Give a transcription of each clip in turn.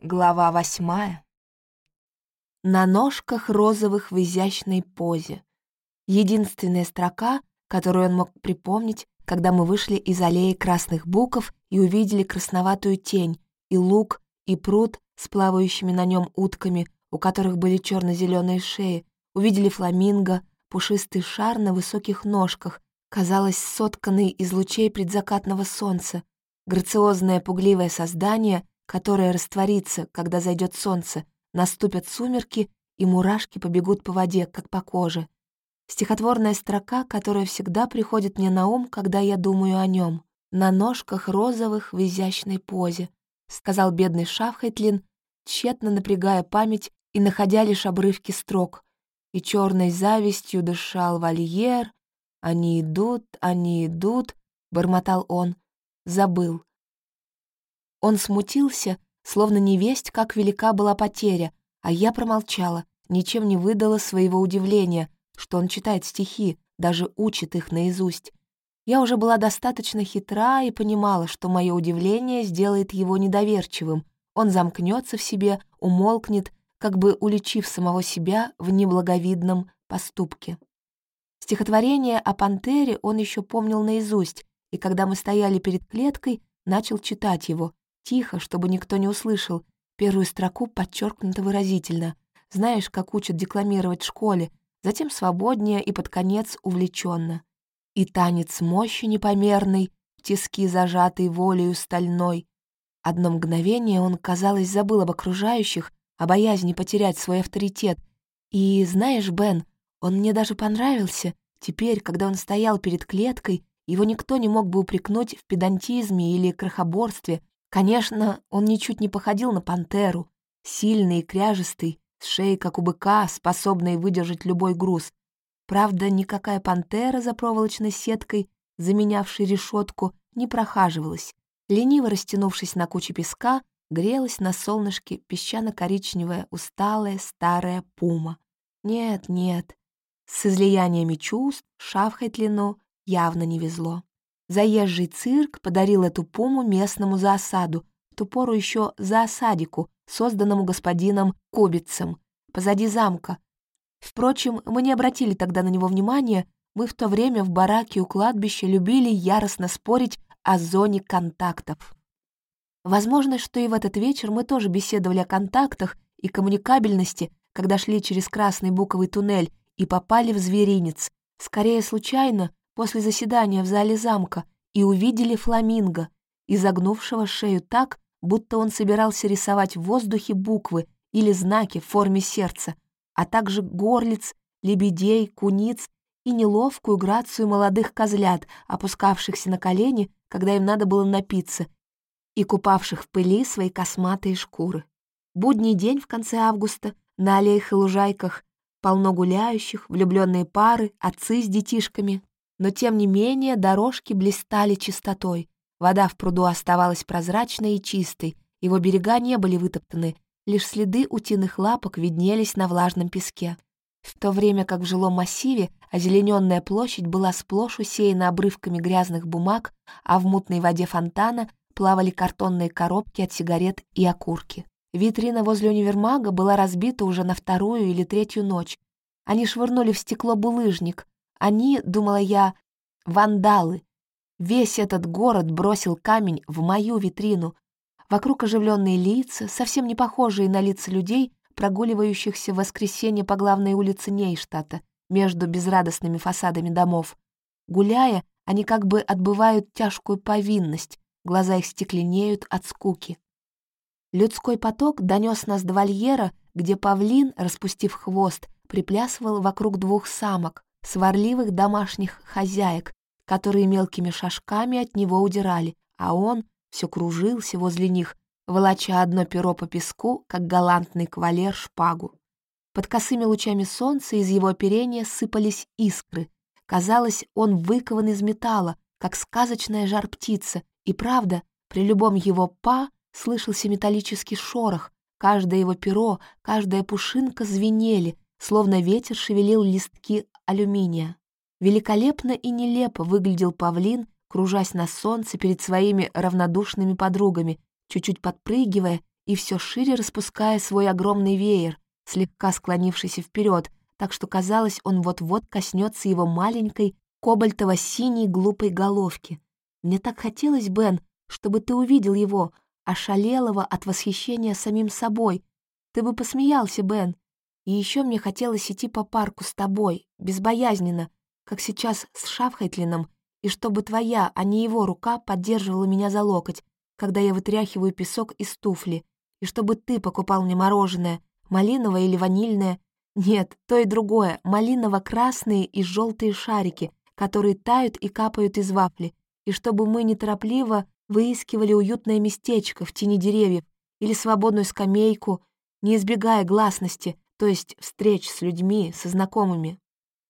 Глава восьмая. На ножках розовых в изящной позе. Единственная строка, которую он мог припомнить, когда мы вышли из аллеи красных буков и увидели красноватую тень, и луг, и пруд с плавающими на нем утками, у которых были черно зеленые шеи, увидели фламинго, пушистый шар на высоких ножках, казалось, сотканный из лучей предзакатного солнца, грациозное пугливое создание — которая растворится, когда зайдет солнце, наступят сумерки, и мурашки побегут по воде, как по коже. Стихотворная строка, которая всегда приходит мне на ум, когда я думаю о нем. «На ножках розовых в изящной позе», — сказал бедный Шафхайтлин, тщетно напрягая память и находя лишь обрывки строк. И черной завистью дышал вольер. «Они идут, они идут», — бормотал он. Забыл. Он смутился, словно невесть, как велика была потеря, а я промолчала, ничем не выдала своего удивления, что он читает стихи, даже учит их наизусть. Я уже была достаточно хитра и понимала, что мое удивление сделает его недоверчивым. Он замкнется в себе, умолкнет, как бы уличив самого себя в неблаговидном поступке. Стихотворение о пантере он еще помнил наизусть, и когда мы стояли перед клеткой, начал читать его, Тихо, чтобы никто не услышал. Первую строку подчеркнуто выразительно. Знаешь, как учат декламировать в школе, затем свободнее и под конец увлеченно. И танец мощи непомерный, в тиски зажатый волею стальной. Одно мгновение он, казалось, забыл об окружающих, о боязни потерять свой авторитет. И, знаешь, Бен, он мне даже понравился. Теперь, когда он стоял перед клеткой, его никто не мог бы упрекнуть в педантизме или крохоборстве, Конечно, он ничуть не походил на пантеру, сильный и кряжестый, с шеей, как у быка, способный выдержать любой груз. Правда, никакая пантера за проволочной сеткой, заменявшей решетку, не прохаживалась. Лениво растянувшись на куче песка, грелась на солнышке песчано-коричневая, усталая старая пума. Нет, нет, с излияниями чувств Шавхайтлину явно не везло. Заезжий цирк подарил эту пуму местному заосаду, в ту пору еще заосадику, созданному господином Кобицем, позади замка. Впрочем, мы не обратили тогда на него внимания, мы в то время в бараке у кладбища любили яростно спорить о зоне контактов. Возможно, что и в этот вечер мы тоже беседовали о контактах и коммуникабельности, когда шли через красный буковый туннель и попали в зверинец. Скорее случайно, после заседания в зале замка и увидели фламинго, изогнувшего шею так, будто он собирался рисовать в воздухе буквы или знаки в форме сердца, а также горлиц, лебедей, куниц и неловкую грацию молодых козлят, опускавшихся на колени, когда им надо было напиться, и купавших в пыли свои косматые шкуры. Будний день в конце августа на аллеях и лужайках полно гуляющих, влюбленные пары, отцы с детишками, но тем не менее дорожки блистали чистотой. Вода в пруду оставалась прозрачной и чистой, его берега не были вытоптаны, лишь следы утиных лапок виднелись на влажном песке. В то время как в жилом массиве озелененная площадь была сплошь усеяна обрывками грязных бумаг, а в мутной воде фонтана плавали картонные коробки от сигарет и окурки. Витрина возле универмага была разбита уже на вторую или третью ночь. Они швырнули в стекло булыжник, они, думала я, вандалы. Весь этот город бросил камень в мою витрину. Вокруг оживленные лица, совсем не похожие на лица людей, прогуливающихся в воскресенье по главной улице Нейштата, между безрадостными фасадами домов. Гуляя, они как бы отбывают тяжкую повинность, глаза их стекленеют от скуки. Людской поток донес нас до вольера, где павлин, распустив хвост, приплясывал вокруг двух самок, сварливых домашних хозяек, которые мелкими шажками от него удирали, а он все кружился возле них, волоча одно перо по песку, как галантный кавалер шпагу. Под косыми лучами солнца из его оперения сыпались искры. Казалось, он выкован из металла, как сказочная жар-птица, и правда, при любом его па слышался металлический шорох, каждое его перо, каждая пушинка звенели, словно ветер шевелил листки алюминия. Великолепно и нелепо выглядел павлин, кружась на солнце перед своими равнодушными подругами, чуть-чуть подпрыгивая и все шире распуская свой огромный веер, слегка склонившийся вперед, так что казалось, он вот-вот коснется его маленькой кобальтово-синей глупой головки. Мне так хотелось, Бен, чтобы ты увидел его, ошалелого от восхищения самим собой. Ты бы посмеялся, Бен. И еще мне хотелось идти по парку с тобой, безбоязненно, как сейчас с Шафхайтлином, и чтобы твоя, а не его рука поддерживала меня за локоть, когда я вытряхиваю песок из туфли, и чтобы ты покупал мне мороженое, малиновое или ванильное. Нет, то и другое, малиново-красные и желтые шарики, которые тают и капают из вафли, и чтобы мы неторопливо выискивали уютное местечко в тени деревьев или свободную скамейку, не избегая гласности, то есть встреч с людьми, со знакомыми.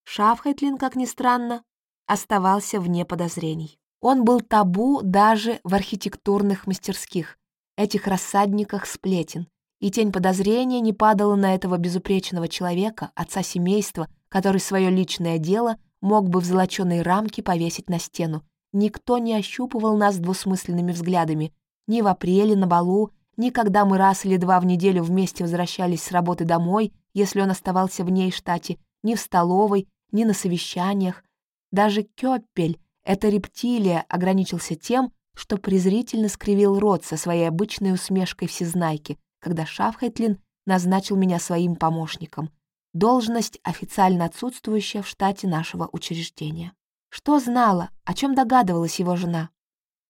Шафхайтлин, как ни странно, оставался вне подозрений. Он был табу даже в архитектурных мастерских, этих рассадниках сплетен, и тень подозрения не падала на этого безупречного человека, отца семейства, который свое личное дело мог бы в золоченой рамке повесить на стену. Никто не ощупывал нас двусмысленными взглядами, ни в апреле на балу, ни когда мы раз или два в неделю вместе возвращались с работы домой, если он оставался в ней штате, ни в столовой, ни на совещаниях. Даже Кёппель, эта рептилия, ограничился тем, что презрительно скривил рот со своей обычной усмешкой всезнайки, когда Шафхайтлин назначил меня своим помощником. Должность официально отсутствующая в штате нашего учреждения. Что знала, о чем догадывалась его жена?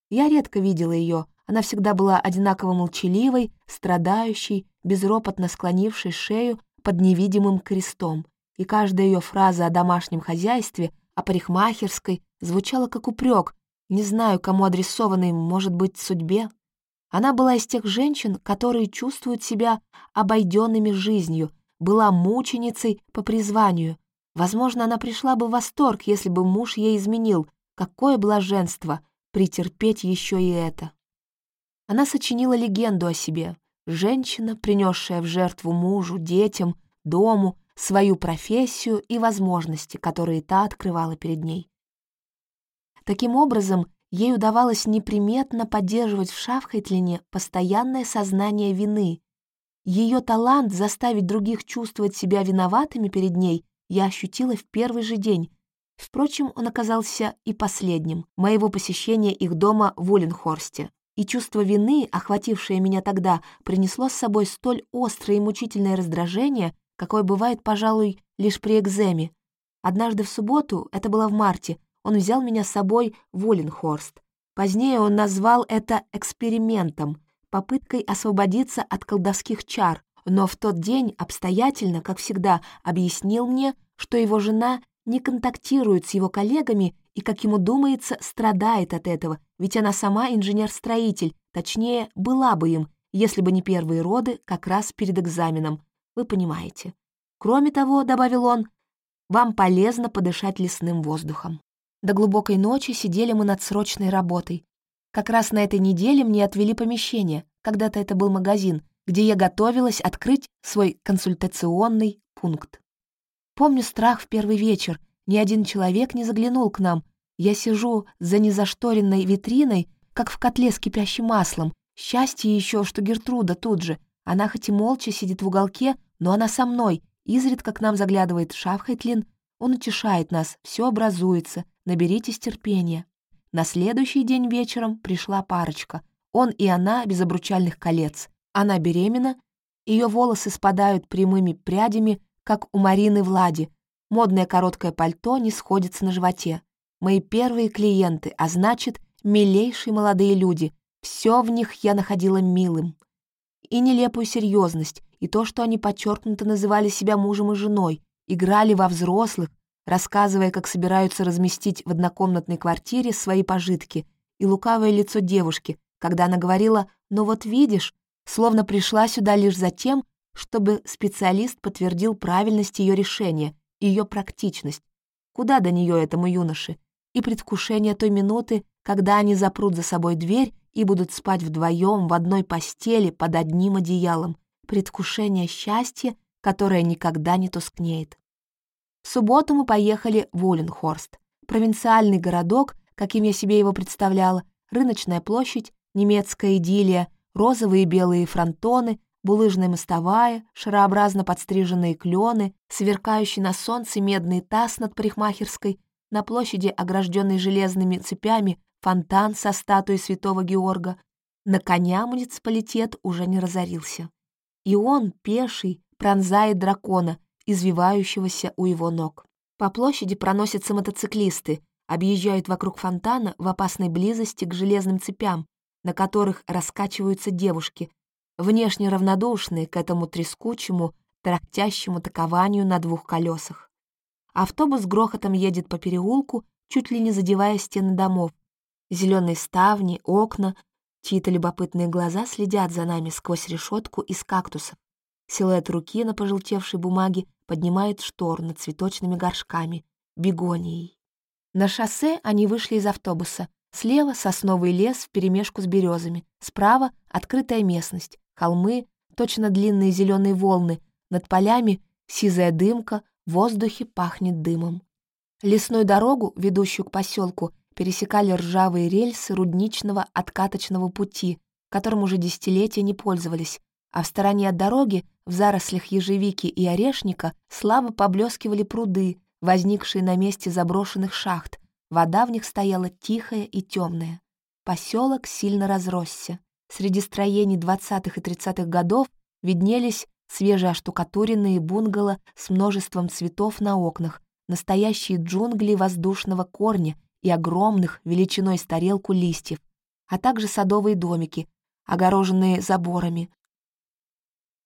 Я редко видела ее, она всегда была одинаково молчаливой, страдающей, безропотно склонившей шею под невидимым крестом, и каждая ее фраза о домашнем хозяйстве, о парикмахерской, звучала как упрек, не знаю, кому адресованный, может быть, судьбе. Она была из тех женщин, которые чувствуют себя обойденными жизнью, была мученицей по призванию. Возможно, она пришла бы в восторг, если бы муж ей изменил. Какое блаженство претерпеть еще и это. Она сочинила легенду о себе. Женщина, принесшая в жертву мужу, детям, дому, свою профессию и возможности, которые та открывала перед ней. Таким образом, ей удавалось неприметно поддерживать в Шафхайтлине постоянное сознание вины. Ее талант заставить других чувствовать себя виноватыми перед ней я ощутила в первый же день. Впрочем, он оказался и последним моего посещения их дома в Уленхорсте. И чувство вины, охватившее меня тогда, принесло с собой столь острое и мучительное раздражение, какое бывает, пожалуй, лишь при экземе. Однажды в субботу, это было в марте, он взял меня с собой в Уленхорст. Позднее он назвал это экспериментом, попыткой освободиться от колдовских чар, но в тот день обстоятельно, как всегда, объяснил мне, что его жена не контактирует с его коллегами и, как ему думается, страдает от этого, ведь она сама инженер-строитель, точнее, была бы им, если бы не первые роды как раз перед экзаменом, вы понимаете. Кроме того, добавил он, вам полезно подышать лесным воздухом. До глубокой ночи сидели мы над срочной работой. Как раз на этой неделе мне отвели помещение, когда-то это был магазин, где я готовилась открыть свой консультационный пункт. Помню страх в первый вечер, ни один человек не заглянул к нам. Я сижу за незашторенной витриной, как в котле с кипящим маслом. Счастье еще, что Гертруда тут же. Она хоть и молча сидит в уголке, но она со мной. Изредка к нам заглядывает Шафхайтлин. Он утешает нас, все образуется, наберитесь терпения. На следующий день вечером пришла парочка. Он и она без обручальных колец. Она беременна, ее волосы спадают прямыми прядями как у Марины Влади. Модное короткое пальто не сходится на животе. Мои первые клиенты, а значит, милейшие молодые люди. Все в них я находила милым. И нелепую серьезность, и то, что они подчеркнуто называли себя мужем и женой, играли во взрослых, рассказывая, как собираются разместить в однокомнатной квартире свои пожитки, и лукавое лицо девушки, когда она говорила «ну вот видишь», словно пришла сюда лишь за тем, чтобы специалист подтвердил правильность ее решения, ее практичность. Куда до нее этому юноше? И предвкушение той минуты, когда они запрут за собой дверь и будут спать вдвоем в одной постели под одним одеялом. Предвкушение счастья, которое никогда не тускнеет. В субботу мы поехали в Уленхорст, провинциальный городок, каким я себе его представляла, рыночная площадь, немецкая идиллия, розовые и белые фронтоны, булыжная мостовая, шарообразно подстриженные клены, сверкающий на солнце медный таз над парикмахерской, на площади, огражденной железными цепями, фонтан со статуей святого Георга. На коня муниципалитет уже не разорился. И он, пеший, пронзает дракона, извивающегося у его ног. По площади проносятся мотоциклисты, объезжают вокруг фонтана в опасной близости к железным цепям, на которых раскачиваются девушки, внешне равнодушные к этому трескучему, трактящему такованию на двух колесах. Автобус грохотом едет по переулку, чуть ли не задевая стены домов. Зеленые ставни, окна, чьи-то любопытные глаза следят за нами сквозь решетку из кактусов. Силуэт руки на пожелтевшей бумаге поднимает штор над цветочными горшками, бегонией. На шоссе они вышли из автобуса. Слева сосновый лес вперемешку с березами, справа открытая местность, холмы, точно длинные зеленые волны, над полями сизая дымка, в воздухе пахнет дымом. Лесную дорогу, ведущую к поселку, пересекали ржавые рельсы рудничного откаточного пути, которым уже десятилетия не пользовались, а в стороне от дороги, в зарослях ежевики и орешника, слабо поблескивали пруды, возникшие на месте заброшенных шахт. Вода в них стояла тихая и темная. Поселок сильно разросся. Среди строений 20-х и 30-х годов виднелись свежеоштукатуренные бунгало с множеством цветов на окнах, настоящие джунгли воздушного корня и огромных, величиной с тарелку листьев, а также садовые домики, огороженные заборами,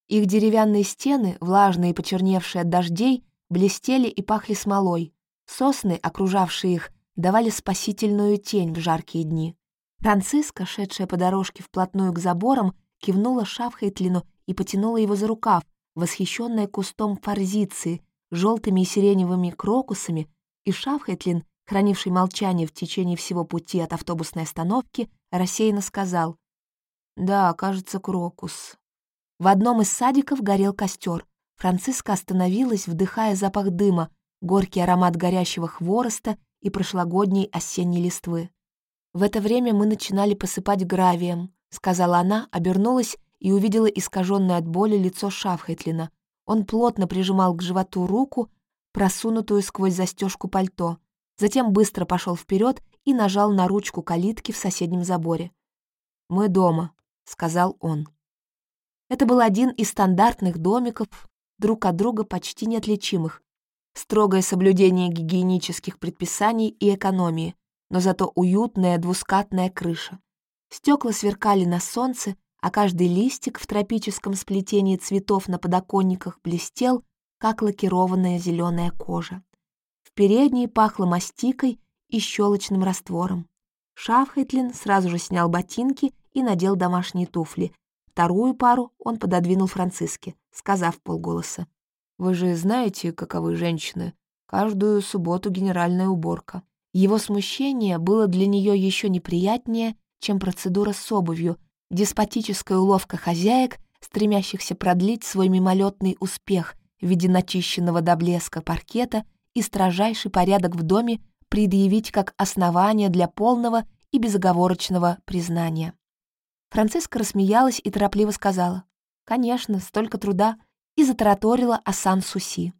их деревянные стены, влажные и почерневшие от дождей, блестели и пахли смолой. Сосны, окружавшие их, давали спасительную тень в жаркие дни. Франциска, шедшая по дорожке вплотную к заборам, кивнула Шафхейтлину и потянула его за рукав, восхищенная кустом форзиции, желтыми и сиреневыми крокусами, и Шафхейтлин, хранивший молчание в течение всего пути от автобусной остановки, рассеянно сказал «Да, кажется, крокус». В одном из садиков горел костер. Франциска остановилась, вдыхая запах дыма, горький аромат горящего хвороста и прошлогодней осенней листвы. «В это время мы начинали посыпать гравием», — сказала она, обернулась и увидела искаженное от боли лицо Шафхайтлина. Он плотно прижимал к животу руку, просунутую сквозь застежку пальто. Затем быстро пошел вперед и нажал на ручку калитки в соседнем заборе. «Мы дома», — сказал он. Это был один из стандартных домиков, друг от друга почти неотличимых. Строгое соблюдение гигиенических предписаний и экономии, но зато уютная двускатная крыша. Стекла сверкали на солнце, а каждый листик в тропическом сплетении цветов на подоконниках блестел, как лакированная зеленая кожа. В передней пахло мастикой и щелочным раствором. Шафхайтлин сразу же снял ботинки и надел домашние туфли, Вторую пару он пододвинул Франциске, сказав полголоса. «Вы же знаете, каковы женщины. Каждую субботу генеральная уборка». Его смущение было для нее еще неприятнее, чем процедура с обувью, деспотическая уловка хозяек, стремящихся продлить свой мимолетный успех в виде начищенного до блеска паркета и строжайший порядок в доме предъявить как основание для полного и безоговорочного признания. Франциска рассмеялась и торопливо сказала. «Конечно, столько труда», и затараторила о Сан-Суси.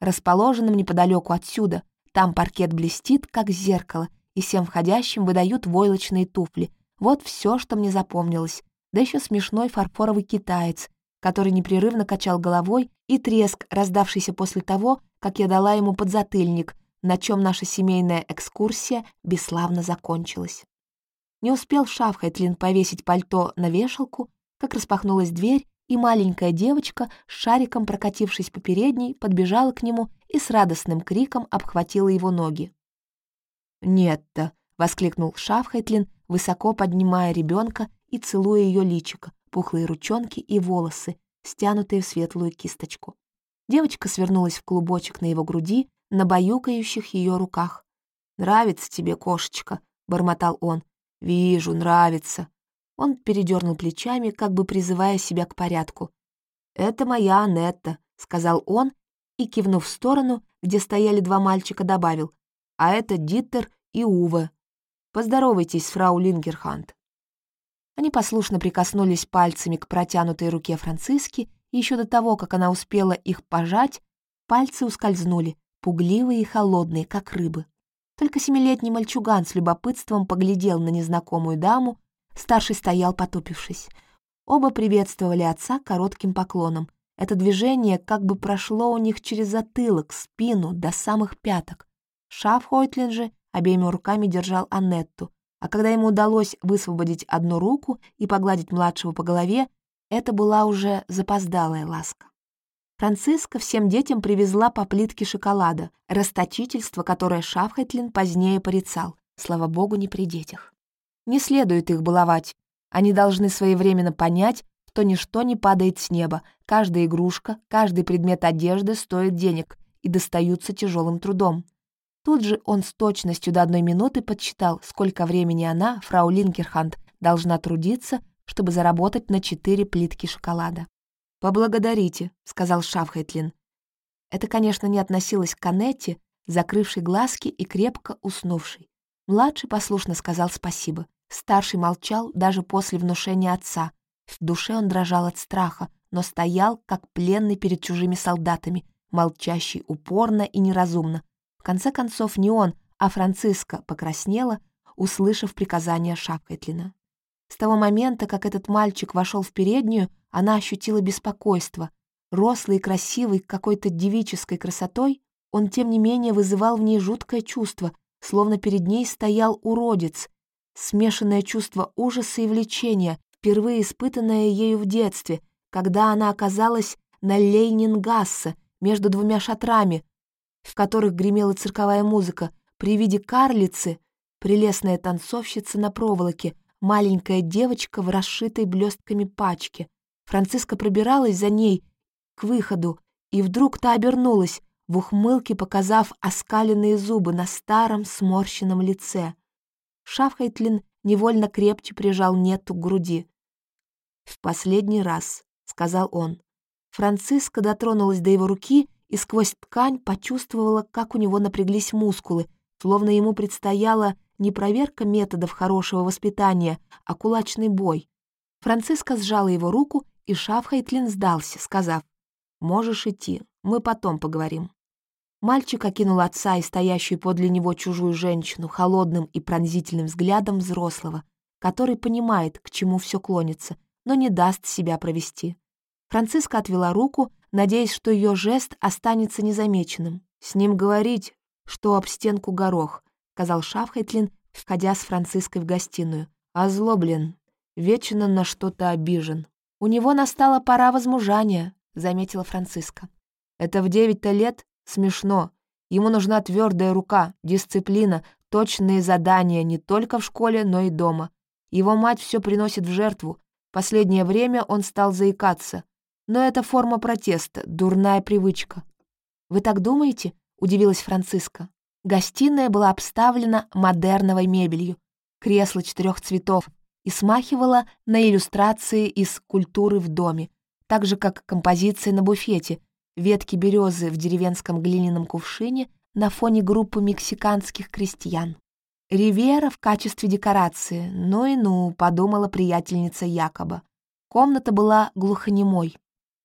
Расположенном неподалеку отсюда, там паркет блестит, как зеркало, и всем входящим выдают войлочные туфли. Вот все, что мне запомнилось. Да еще смешной фарфоровый китаец, который непрерывно качал головой, и треск, раздавшийся после того, как я дала ему подзатыльник, на чем наша семейная экскурсия бесславно закончилась. Не успел Шафхайтлин повесить пальто на вешалку, как распахнулась дверь, и маленькая девочка, шариком прокатившись по передней, подбежала к нему и с радостным криком обхватила его ноги. «Нет-то!» — воскликнул Шафхайтлин, высоко поднимая ребенка и целуя ее личико, пухлые ручонки и волосы, стянутые в светлую кисточку. Девочка свернулась в клубочек на его груди, на баюкающих ее руках. «Нравится тебе, кошечка», — бормотал он, «Вижу, нравится». Он передернул плечами, как бы призывая себя к порядку. «Это моя Анетта», — сказал он, и, кивнув в сторону, где стояли два мальчика, добавил. «А это Диттер и Уве. Поздоровайтесь фрау Лингерхант». Они послушно прикоснулись пальцами к протянутой руке Франциски, и еще до того, как она успела их пожать, пальцы ускользнули, пугливые и холодные, как рыбы. Только семилетний мальчуган с любопытством поглядел на незнакомую даму, старший стоял потупившись. Оба приветствовали отца коротким поклоном. Это движение как бы прошло у них через затылок, спину, до самых пяток. Шафхойтлин же обеими руками держал Аннетту, а когда ему удалось высвободить одну руку и погладить младшего по голове, это была уже запоздалая ласка. Франциска всем детям привезла по плитке шоколада, расточительство, которое Шафхайтлин позднее порицал, слава богу, не при детях. Не следует их баловать. Они должны своевременно понять, что ничто не падает с неба, каждая игрушка, каждый предмет одежды стоит денег и достаются тяжелым трудом. Тут же он с точностью до одной минуты подсчитал, сколько времени она, фрау Линкерханд, должна трудиться, чтобы заработать на четыре плитки шоколада. «Поблагодарите», — сказал Шафхайтлин. Это, конечно, не относилось к Анетте, закрывшей глазки и крепко уснувшей. Младший послушно сказал спасибо. Старший молчал даже после внушения отца. В душе он дрожал от страха, но стоял, как пленный перед чужими солдатами, молчащий упорно и неразумно, в конце концов, не он, а Франциска покраснела, услышав приказание Шапкайтлина. С того момента, как этот мальчик вошел в переднюю, она ощутила беспокойство. Рослый и красивый, какой-то девической красотой, он, тем не менее, вызывал в ней жуткое чувство, словно перед ней стоял уродец, смешанное чувство ужаса и влечения, впервые испытанное ею в детстве, когда она оказалась на Лейнингассе между двумя шатрами, в которых гремела цирковая музыка, при виде карлицы, прелестная танцовщица на проволоке, маленькая девочка в расшитой блестками пачке. Франциска пробиралась за ней к выходу, и вдруг та обернулась, в ухмылке показав оскаленные зубы на старом сморщенном лице. Шафхайтлин невольно крепче прижал Нету к груди. «В последний раз», — сказал он. Франциска дотронулась до его руки и сквозь ткань почувствовала, как у него напряглись мускулы, словно ему предстояла не проверка методов хорошего воспитания, а кулачный бой. Франциска сжала его руку, и Шафхайтлин сдался, сказав, «Можешь идти, мы потом поговорим». Мальчик окинул отца и стоящую подле него чужую женщину холодным и пронзительным взглядом взрослого, который понимает, к чему все клонится, но не даст себя провести. Франциска отвела руку, надеясь, что ее жест останется незамеченным. «С ним говорить, что об стенку горох», — сказал Шафхайтлин, входя с Франциской в гостиную. «Озлоблен, вечно на что-то обижен». «У него настала пора возмужания», — заметила Франциска. «Это в девять-то лет? Смешно. Ему нужна твердая рука, дисциплина, точные задания не только в школе, но и дома. Его мать все приносит в жертву. Последнее время он стал заикаться. Но это форма протеста, дурная привычка. «Вы так думаете?» — удивилась Франциска. Гостиная была обставлена модерновой мебелью, кресло четырех цветов, и смахивала на иллюстрации из культуры в доме, так же, как композиции на буфете, ветки березы в деревенском глиняном кувшине на фоне группы мексиканских крестьян. Ривера в качестве декорации, ну и ну, подумала приятельница Якоба. Комната была глухонемой.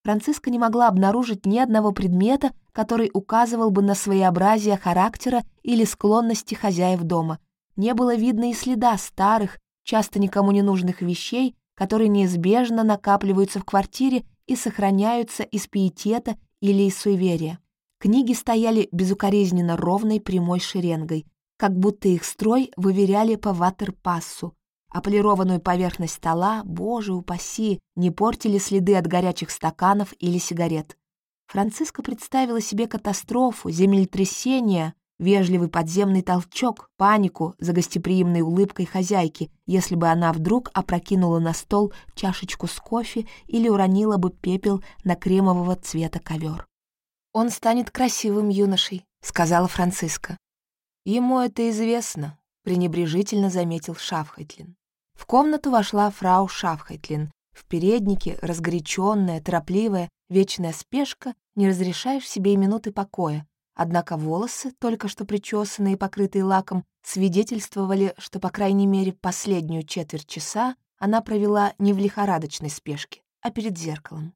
Франциска не могла обнаружить ни одного предмета, который указывал бы на своеобразие характера или склонности хозяев дома. Не было видно и следа старых, часто никому не нужных вещей, которые неизбежно накапливаются в квартире и сохраняются из пиетета или из суеверия. Книги стояли безукоризненно ровной прямой шеренгой, как будто их строй выверяли по ватерпассу, а полированную поверхность стола, боже упаси, не портили следы от горячих стаканов или сигарет. Франциска представила себе катастрофу, землетрясение, вежливый подземный толчок, панику за гостеприимной улыбкой хозяйки, если бы она вдруг опрокинула на стол чашечку с кофе или уронила бы пепел на кремового цвета ковер. «Он станет красивым юношей», — сказала Франциска. «Ему это известно», — пренебрежительно заметил Шафхайтлин. В комнату вошла фрау Шафхайтлин. В переднике, разгоряченная, торопливая, вечная спешка, не разрешаешь себе и минуты покоя. Однако волосы, только что причесанные и покрытые лаком, свидетельствовали, что, по крайней мере, последнюю четверть часа она провела не в лихорадочной спешке, а перед зеркалом.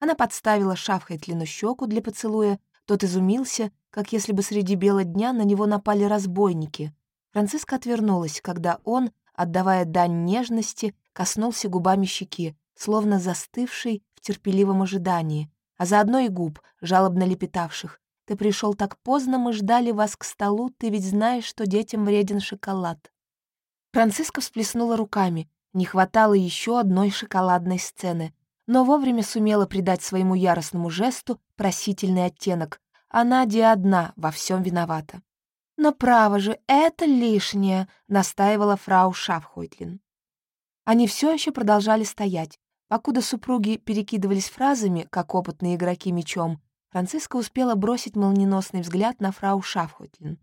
Она подставила Шавхайтлину щеку для поцелуя, тот изумился, как если бы среди бела дня на него напали разбойники. Франциска отвернулась, когда он, отдавая дань нежности, коснулся губами щеки, словно застывший в терпеливом ожидании, а заодно и губ, жалобно лепетавших. «Ты пришел так поздно, мы ждали вас к столу, ты ведь знаешь, что детям вреден шоколад». Франциска всплеснула руками. Не хватало еще одной шоколадной сцены, но вовремя сумела придать своему яростному жесту просительный оттенок. Она Надя одна во всем виновата. «Но право же, это лишнее», — настаивала фрау Шафхойтлин. Они все еще продолжали стоять. Покуда супруги перекидывались фразами, как опытные игроки мечом, Франциска успела бросить молниеносный взгляд на фрау Шафхойтлин.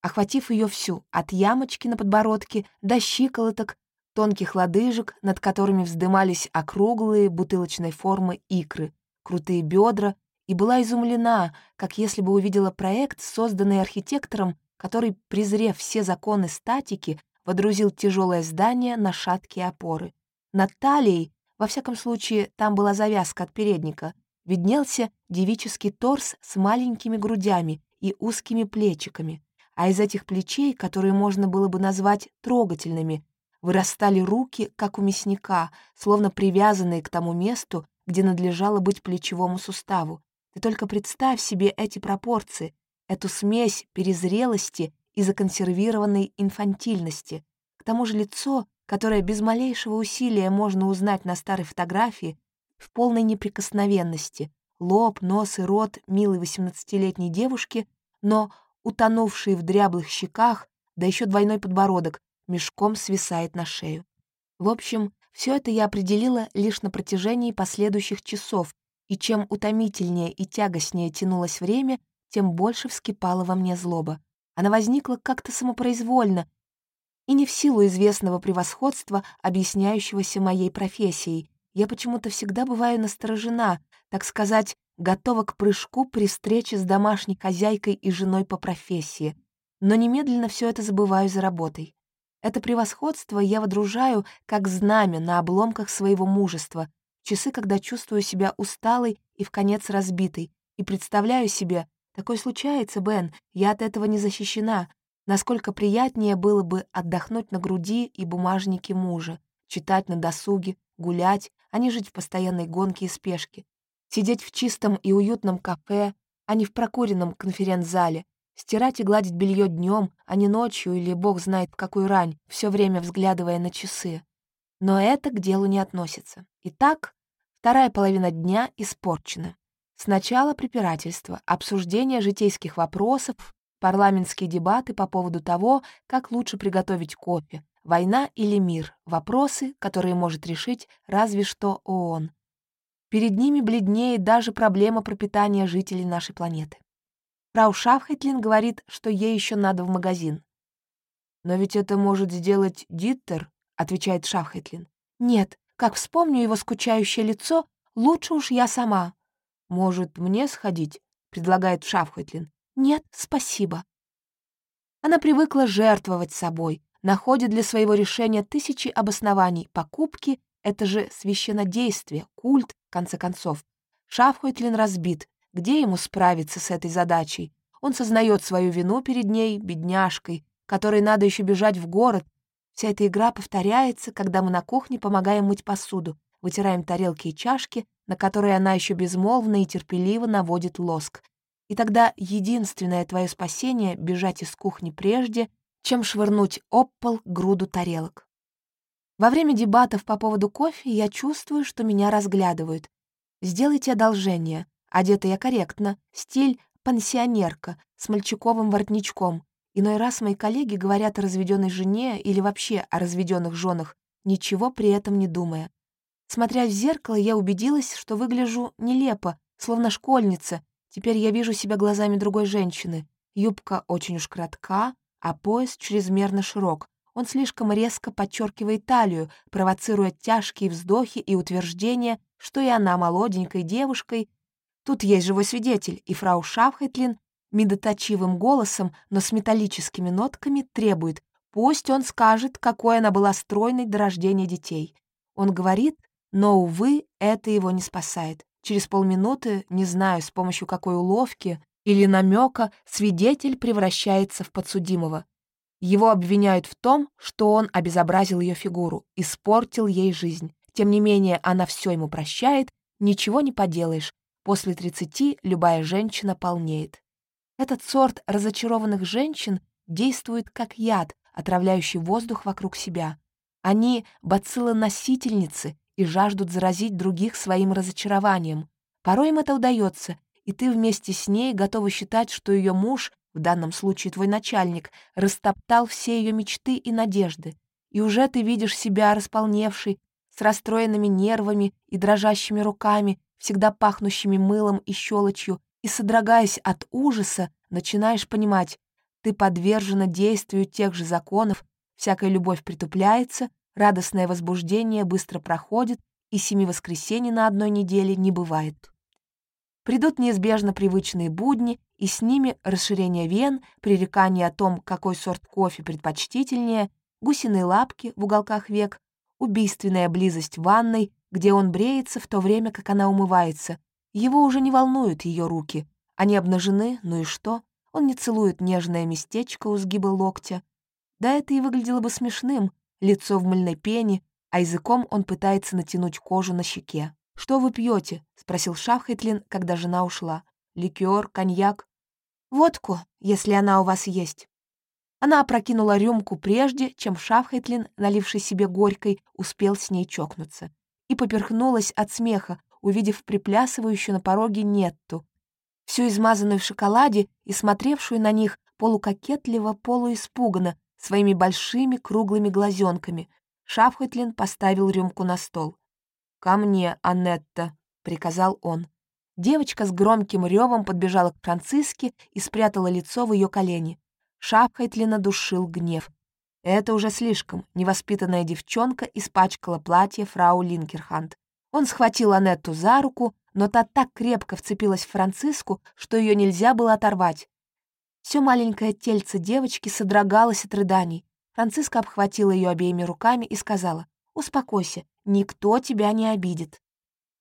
Охватив ее всю, от ямочки на подбородке до щиколоток, тонких лодыжек, над которыми вздымались округлые бутылочной формы икры, крутые бедра, и была изумлена, как если бы увидела проект, созданный архитектором, который, презрев все законы статики, водрузил тяжелое здание на шаткие опоры. Над талией, во всяком случае, там была завязка от передника, виднелся девический торс с маленькими грудями и узкими плечиками, а из этих плечей, которые можно было бы назвать трогательными, Вырастали руки, как у мясника, словно привязанные к тому месту, где надлежало быть плечевому суставу. Ты только представь себе эти пропорции, эту смесь перезрелости и законсервированной инфантильности. К тому же лицо, которое без малейшего усилия можно узнать на старой фотографии, в полной неприкосновенности, лоб, нос и рот милой восемнадцатилетней девушки, но утонувшие в дряблых щеках, да еще двойной подбородок, мешком свисает на шею. В общем, все это я определила лишь на протяжении последующих часов, и чем утомительнее и тягостнее тянулось время, тем больше вскипала во мне злоба. Она возникла как-то самопроизвольно и не в силу известного превосходства, объясняющегося моей профессией. Я почему-то всегда бываю насторожена, так сказать, готова к прыжку при встрече с домашней хозяйкой и женой по профессии. Но немедленно все это забываю за работой. Это превосходство я водружаю как знамя на обломках своего мужества, часы, когда чувствую себя усталой и в конец разбитой, и представляю себе, такое случается, Бен, я от этого не защищена, насколько приятнее было бы отдохнуть на груди и бумажнике мужа, читать на досуге, гулять, а не жить в постоянной гонке и спешке, сидеть в чистом и уютном кафе, а не в прокуренном конференц-зале, Стирать и гладить белье днем, а не ночью или бог знает в какую рань, все время взглядывая на часы. Но это к делу не относится. Итак, вторая половина дня испорчена. Сначала препирательство, обсуждение житейских вопросов, парламентские дебаты по поводу того, как лучше приготовить кофе, война или мир, вопросы, которые может решить разве что ООН. Перед ними бледнеет даже проблема пропитания жителей нашей планеты. Фрау Шафхетлин говорит, что ей еще надо в магазин. «Но ведь это может сделать Диттер», — отвечает Шафхетлин. «Нет, как вспомню его скучающее лицо, лучше уж я сама». «Может, мне сходить?» — предлагает Шафхетлин. «Нет, спасибо». Она привыкла жертвовать собой, находит для своего решения тысячи обоснований. Покупки — это же священнодействие, культ, в конце концов. Шафхойтлин разбит, где ему справиться с этой задачей? Он сознает свою вину перед ней, бедняжкой, которой надо еще бежать в город. Вся эта игра повторяется, когда мы на кухне помогаем мыть посуду, вытираем тарелки и чашки, на которые она еще безмолвно и терпеливо наводит лоск. И тогда единственное твое спасение — бежать из кухни прежде, чем швырнуть об пол груду тарелок. Во время дебатов по поводу кофе я чувствую, что меня разглядывают. Сделайте одолжение. Одета я корректно, стиль пансионерка с мальчиковым воротничком. Иной раз мои коллеги говорят о разведенной жене или вообще о разведенных женах, ничего при этом не думая. Смотря в зеркало, я убедилась, что выгляжу нелепо, словно школьница. Теперь я вижу себя глазами другой женщины. Юбка очень уж кратка, а пояс чрезмерно широк. Он слишком резко подчеркивает талию, провоцируя тяжкие вздохи и утверждения, что и она молоденькой девушкой Тут есть живой свидетель, и фрау Шафхетлин медоточивым голосом, но с металлическими нотками требует Пусть он скажет, какой она была стройной до рождения детей. Он говорит, но, увы, это его не спасает. Через полминуты, не знаю, с помощью какой уловки или намека, свидетель превращается в подсудимого. Его обвиняют в том, что он обезобразил ее фигуру, испортил ей жизнь. Тем не менее, она все ему прощает, ничего не поделаешь. После 30 любая женщина полнеет. Этот сорт разочарованных женщин действует как яд, отравляющий воздух вокруг себя. Они — бациллоносительницы и жаждут заразить других своим разочарованием. Порой им это удается, и ты вместе с ней готова считать, что ее муж, в данном случае твой начальник, растоптал все ее мечты и надежды. И уже ты видишь себя располневшей, с расстроенными нервами и дрожащими руками, всегда пахнущими мылом и щелочью, и, содрогаясь от ужаса, начинаешь понимать, ты подвержена действию тех же законов, всякая любовь притупляется, радостное возбуждение быстро проходит, и семи воскресений на одной неделе не бывает. Придут неизбежно привычные будни, и с ними расширение вен, пререкание о том, какой сорт кофе предпочтительнее, гусиные лапки в уголках век, убийственная близость ванной, где он бреется в то время, как она умывается. Его уже не волнуют ее руки. Они обнажены, ну и что? Он не целует нежное местечко у сгиба локтя. Да это и выглядело бы смешным, лицо в мыльной пене, а языком он пытается натянуть кожу на щеке. «Что вы пьете? спросил Шафхетлин, когда жена ушла. «Ликер, коньяк?» «Водку, если она у вас есть». Она опрокинула рюмку прежде, чем Шафхетлин, наливший себе горькой, успел с ней чокнуться, и поперхнулась от смеха, увидев приплясывающую на пороге Нетту, всю измазанную в шоколаде и смотревшую на них полукокетливо, полуиспуганно, своими большими круглыми глазенками. Шафхетлин поставил рюмку на стол. «Ко мне, Аннетта», — приказал он. Девочка с громким ревом подбежала к Франциске и спрятала лицо в ее колени. Шапхайтлина душил гнев. Это уже слишком. Невоспитанная девчонка испачкала платье фрау Линкерханд. Он схватил Анетту за руку, но та так крепко вцепилась в Франциску, что ее нельзя было оторвать. Все маленькое тельце девочки содрогалось от рыданий. Франциска обхватила ее обеими руками и сказала, «Успокойся, никто тебя не обидит».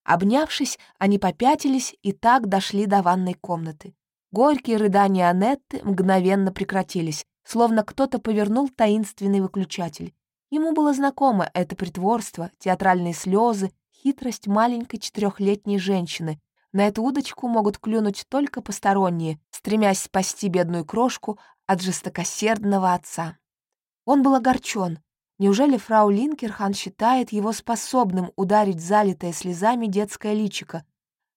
Обнявшись, они попятились и так дошли до ванной комнаты. Горькие рыдания Анетты мгновенно прекратились, словно кто-то повернул таинственный выключатель. Ему было знакомо это притворство, театральные слезы хитрость маленькой четырехлетней женщины. На эту удочку могут клюнуть только посторонние, стремясь спасти бедную крошку от жестокосердного отца. Он был огорчен. Неужели фрау Линкерхан считает его способным ударить залитое слезами детское личико?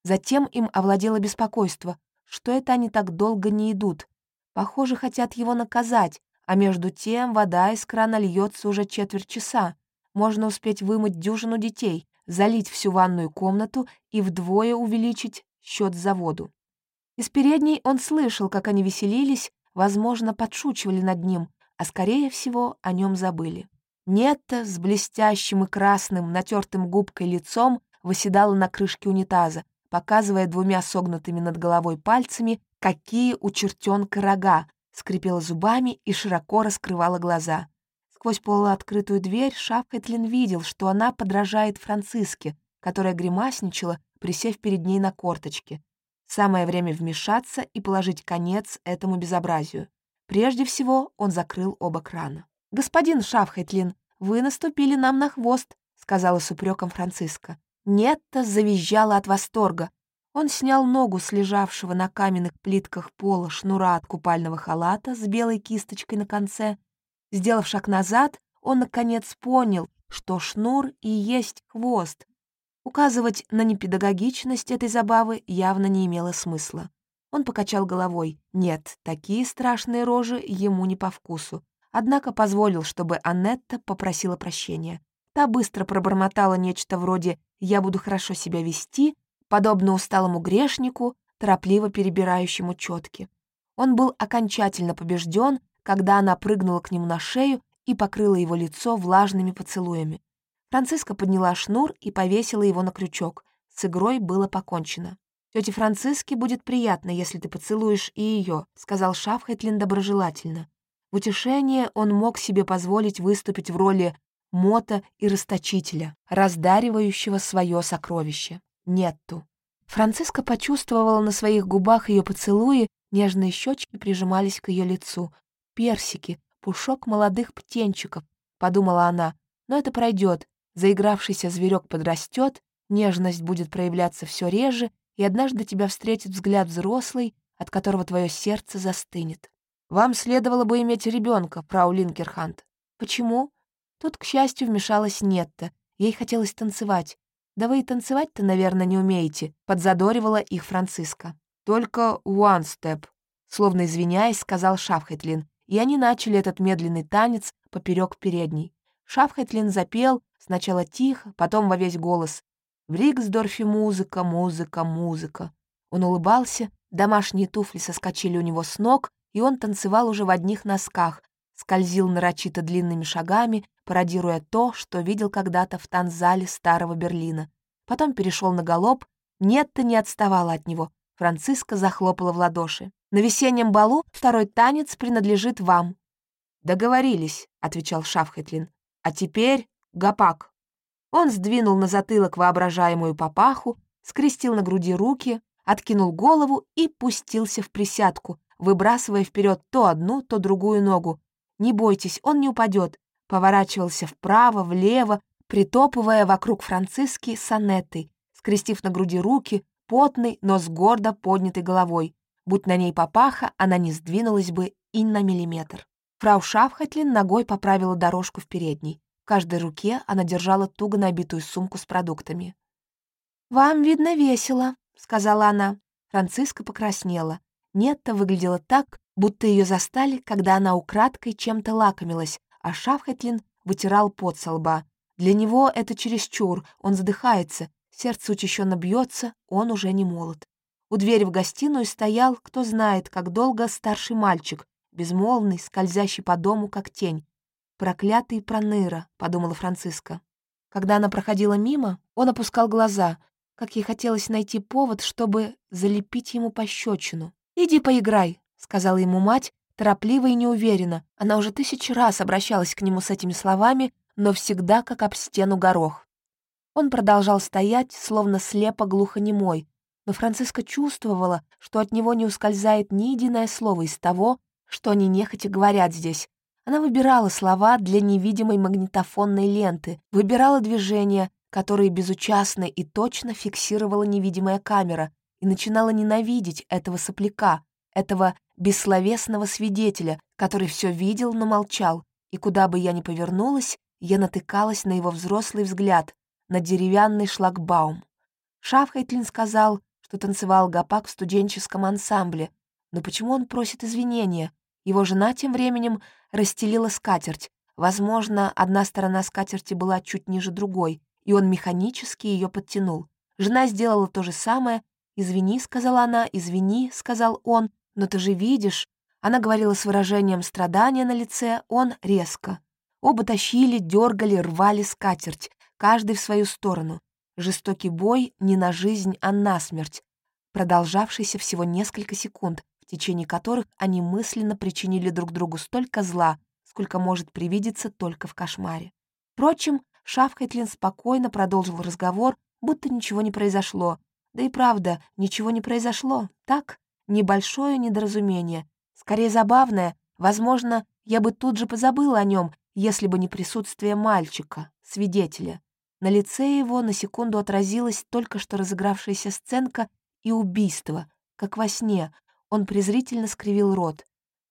Затем им овладело беспокойство. Что это они так долго не идут? Похоже, хотят его наказать, а между тем вода из крана льется уже четверть часа. Можно успеть вымыть дюжину детей залить всю ванную комнату и вдвое увеличить счет за воду. Из передней он слышал, как они веселились, возможно, подшучивали над ним, а, скорее всего, о нем забыли. Нетта с блестящим и красным, натертым губкой лицом выседала на крышке унитаза, показывая двумя согнутыми над головой пальцами, какие у чертенка рога, скрипела зубами и широко раскрывала глаза. Сквозь полуоткрытую дверь Шафхетлин видел, что она подражает Франциске, которая гримасничала, присев перед ней на корточке. Самое время вмешаться и положить конец этому безобразию. Прежде всего он закрыл оба крана. «Господин Шафхетлин, вы наступили нам на хвост», — сказала с упреком Франциска. Нетта завизжала от восторга. Он снял ногу с лежавшего на каменных плитках пола шнура от купального халата с белой кисточкой на конце Сделав шаг назад, он, наконец, понял, что шнур и есть хвост. Указывать на непедагогичность этой забавы явно не имело смысла. Он покачал головой. Нет, такие страшные рожи ему не по вкусу. Однако позволил, чтобы Аннетта попросила прощения. Та быстро пробормотала нечто вроде «я буду хорошо себя вести», подобно усталому грешнику, торопливо перебирающему четки. Он был окончательно побежден когда она прыгнула к нему на шею и покрыла его лицо влажными поцелуями. Франциска подняла шнур и повесила его на крючок. С игрой было покончено. «Тете Франциске будет приятно, если ты поцелуешь и ее», — сказал Шафхетлин доброжелательно. В утешение он мог себе позволить выступить в роли мота и расточителя, раздаривающего свое сокровище — Нетту. Франциска почувствовала на своих губах ее поцелуи, нежные щечки прижимались к ее лицу. Персики, пушок молодых птенчиков, подумала она, но это пройдет. Заигравшийся зверек подрастет, нежность будет проявляться все реже, и однажды тебя встретит взгляд взрослый, от которого твое сердце застынет. Вам следовало бы иметь ребенка, фрау Линкерхант. Почему? Тут, к счастью, вмешалась Нетта. Ей хотелось танцевать. «Да вы и танцевать-то, наверное, не умеете», — подзадоривала их Франциска. «Только one step», — словно извиняясь, сказал Шафхетлин, и они начали этот медленный танец поперек передней. Шафхетлин запел, сначала тихо, потом во весь голос. «В Риксдорфе музыка, музыка, музыка». Он улыбался, домашние туфли соскочили у него с ног, и он танцевал уже в одних носках, скользил нарочито длинными шагами, пародируя то, что видел когда-то в танцзале старого Берлина. Потом перешел на галоп, нет-то не отставала от него. Франциска захлопала в ладоши. «На весеннем балу второй танец принадлежит вам». «Договорились», — отвечал Шафхетлин. «А теперь гопак». Он сдвинул на затылок воображаемую папаху, скрестил на груди руки, откинул голову и пустился в присядку, выбрасывая вперед то одну, то другую ногу. «Не бойтесь, он не упадет поворачивался вправо, влево, притопывая вокруг Франциски сонетой, скрестив на груди руки, потный, но с гордо поднятой головой. Будь на ней папаха, она не сдвинулась бы и на миллиметр. Фрау Шафхатлин ногой поправила дорожку в передней. В каждой руке она держала туго набитую сумку с продуктами. «Вам, видно, весело», — сказала она. Франциска покраснела. Нетта выглядела так, будто ее застали, когда она украдкой чем-то лакомилась, а Шафхетлин вытирал пот со лба. Для него это чересчур, он задыхается, сердце учащенно бьется, он уже не молод. У двери в гостиную стоял, кто знает, как долго, старший мальчик, безмолвный, скользящий по дому, как тень. «Проклятый проныра», — подумала Франциска. Когда она проходила мимо, он опускал глаза, как ей хотелось найти повод, чтобы залепить ему пощечину. «Иди поиграй», — сказала ему мать, торопливо и неуверенно. Она уже тысячи раз обращалась к нему с этими словами, но всегда как об стену горох. Он продолжал стоять, словно слепо глухонемой, но Франциска чувствовала, что от него не ускользает ни единое слово из того, что они нехотя говорят здесь. Она выбирала слова для невидимой магнитофонной ленты, выбирала движения, которые безучастно и точно фиксировала невидимая камера, и начинала ненавидеть этого сопляка, этого бессловесного свидетеля, который все видел, но молчал, и куда бы я ни повернулась, я натыкалась на его взрослый взгляд, на деревянный шлагбаум. Шафхайтлин сказал, что танцевал гопак в студенческом ансамбле, но почему он просит извинения? Его жена тем временем расстелила скатерть. Возможно, одна сторона скатерти была чуть ниже другой, и он механически ее подтянул. Жена сделала то же самое. «Извини», — сказала она, «извини», — сказал он, «Но ты же видишь...» Она говорила с выражением страдания на лице, он резко. Оба тащили, дергали, рвали скатерть, каждый в свою сторону. Жестокий бой не на жизнь, а на смерть, продолжавшийся всего несколько секунд, в течение которых они мысленно причинили друг другу столько зла, сколько может привидеться только в кошмаре. Впрочем, Шафхайтлин спокойно продолжил разговор, будто ничего не произошло. Да и правда, ничего не произошло, так? Небольшое недоразумение, скорее забавное. Возможно, я бы тут же позабыла о нем, если бы не присутствие мальчика, свидетеля. На лице его на секунду отразилась только что разыгравшаяся сценка и убийство, как во сне. Он презрительно скривил рот.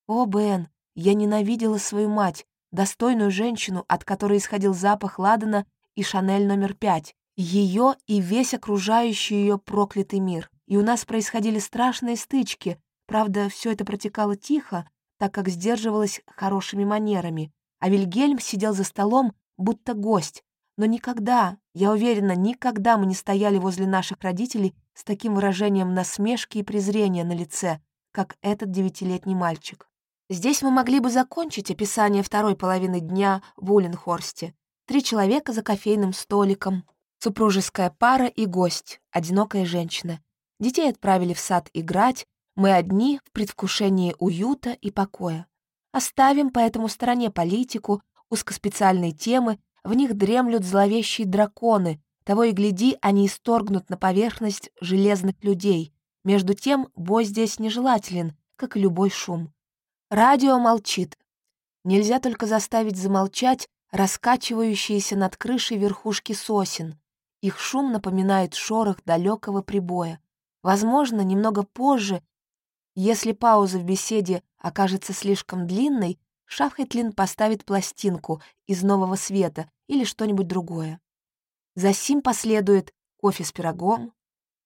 «О, Бен, я ненавидела свою мать, достойную женщину, от которой исходил запах ладана и Шанель номер пять, ее и весь окружающий ее проклятый мир и у нас происходили страшные стычки. Правда, все это протекало тихо, так как сдерживалось хорошими манерами, а Вильгельм сидел за столом, будто гость. Но никогда, я уверена, никогда мы не стояли возле наших родителей с таким выражением насмешки и презрения на лице, как этот девятилетний мальчик. Здесь мы могли бы закончить описание второй половины дня в Уленхорсте. Три человека за кофейным столиком, супружеская пара и гость, одинокая женщина. Детей отправили в сад играть, мы одни в предвкушении уюта и покоя. Оставим поэтому стороне политику, узкоспециальные темы, в них дремлют зловещие драконы, того и гляди, они исторгнут на поверхность железных людей. Между тем, бой здесь нежелателен, как и любой шум. Радио молчит. Нельзя только заставить замолчать раскачивающиеся над крышей верхушки сосен. Их шум напоминает шорох далекого прибоя. Возможно, немного позже, если пауза в беседе окажется слишком длинной, Шафхетлин поставит пластинку из нового света или что-нибудь другое. За сим последует кофе с пирогом,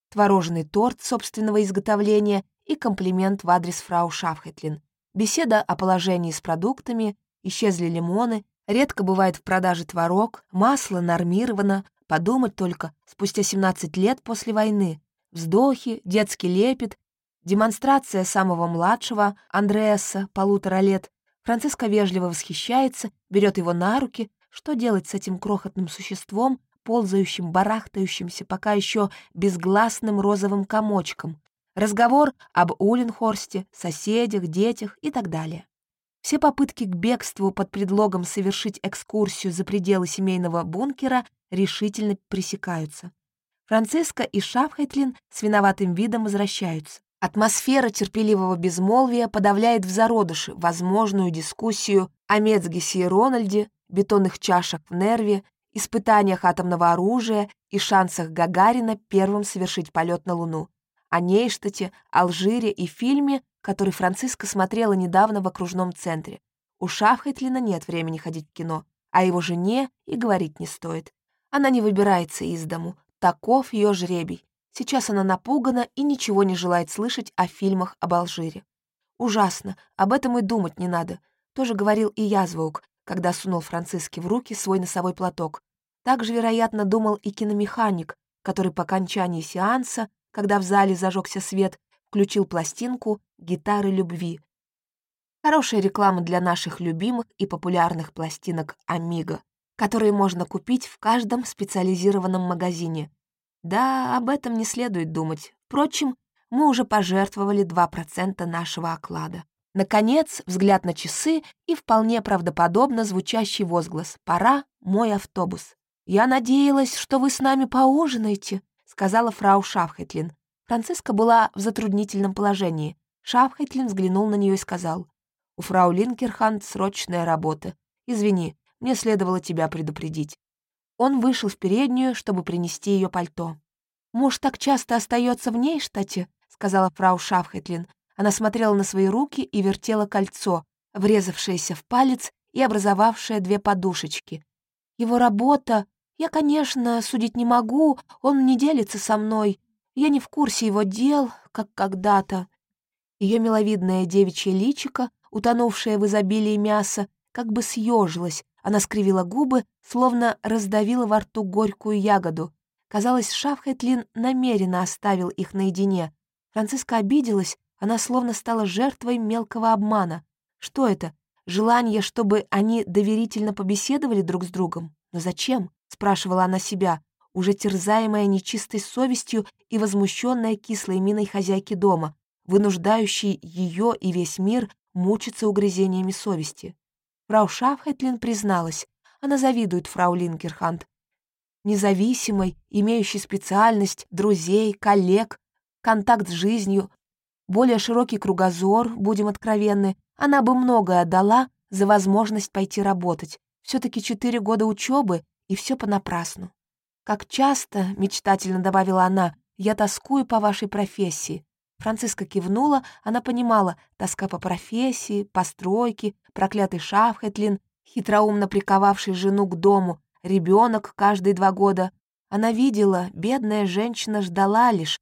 творожный торт собственного изготовления и комплимент в адрес фрау Шафхетлин. Беседа о положении с продуктами, исчезли лимоны, редко бывает в продаже творог, масло нормировано, подумать только, спустя 17 лет после войны. Вздохи, детский лепет, демонстрация самого младшего, Андреаса, полутора лет. Франциска вежливо восхищается, берет его на руки. Что делать с этим крохотным существом, ползающим, барахтающимся, пока еще безгласным розовым комочком. Разговор об Улинхорсте, соседях, детях и так далее. Все попытки к бегству под предлогом совершить экскурсию за пределы семейного бункера решительно пресекаются. Франциска и Шафхайтлин с виноватым видом возвращаются. Атмосфера терпеливого безмолвия подавляет в зародыше возможную дискуссию о Мецгесе и Рональде, бетонных чашах в Нерве испытаниях атомного оружия и шансах Гагарина первым совершить полет на Луну, о Нейштате, Алжире и фильме, который Франциска смотрела недавно в окружном центре. У Шафхайтлина нет времени ходить в кино, а его жене и говорить не стоит. Она не выбирается из дому, таков ее жребий. Сейчас она напугана и ничего не желает слышать о фильмах об Алжире. Ужасно, об этом и думать не надо. Тоже говорил и Язваук, когда сунул Франциске в руки свой носовой платок. Также, вероятно, думал и киномеханик, который по окончании сеанса, когда в зале зажегся свет, включил пластинку «Гитары любви». Хорошая реклама для наших любимых и популярных пластинок «Амиго», которые можно купить в каждом специализированном магазине. Да, об этом не следует думать. Впрочем, мы уже пожертвовали 2% нашего оклада. Наконец, взгляд на часы и вполне правдоподобно звучащий возглас «Пора, мой автобус». «Я надеялась, что вы с нами поужинаете», — сказала фрау Шафхетлин. Франциска была в затруднительном положении. Шафхетлин взглянул на нее и сказал, «У фрау Линкерханд срочная работа. Извини, мне следовало тебя предупредить». Он вышел в переднюю, чтобы принести ее пальто. «Муж так часто остается в ней, штате», — сказала фрау Шафхетлин. Она смотрела на свои руки и вертела кольцо, врезавшееся в палец и образовавшее две подушечки. Его работа... Я, конечно, судить не могу, он не делится со мной. Я не в курсе его дел, как когда-то. Ее миловидное девичье личико, утонувшее в изобилии мяса, как бы съежилось. Она скривила губы, словно раздавила во рту горькую ягоду. Казалось, Шафхетлин намеренно оставил их наедине. Франциска обиделась, она словно стала жертвой мелкого обмана. Что это? Желание, чтобы они доверительно побеседовали друг с другом? Но зачем? спрашивала она себя, уже терзаемая нечистой совестью и возмущенная кислой миной хозяйки дома, вынуждающей ее и весь мир мучиться угрызениями совести. Фрау Шафхетлин призналась, она завидует фрау Линкерханд. Независимой, имеющей специальность, друзей, коллег, контакт с жизнью, более широкий кругозор, будем откровенны, она бы многое отдала за возможность пойти работать. все таки четыре года учебы и все понапрасну. «Как часто, — мечтательно добавила она, — я тоскую по вашей профессии». Франциска кивнула, она понимала, тоска по профессии, постройке, проклятый Шафхетлин, хитроумно приковавший жену к дому, ребенок каждые два года. Она видела, бедная женщина ждала лишь,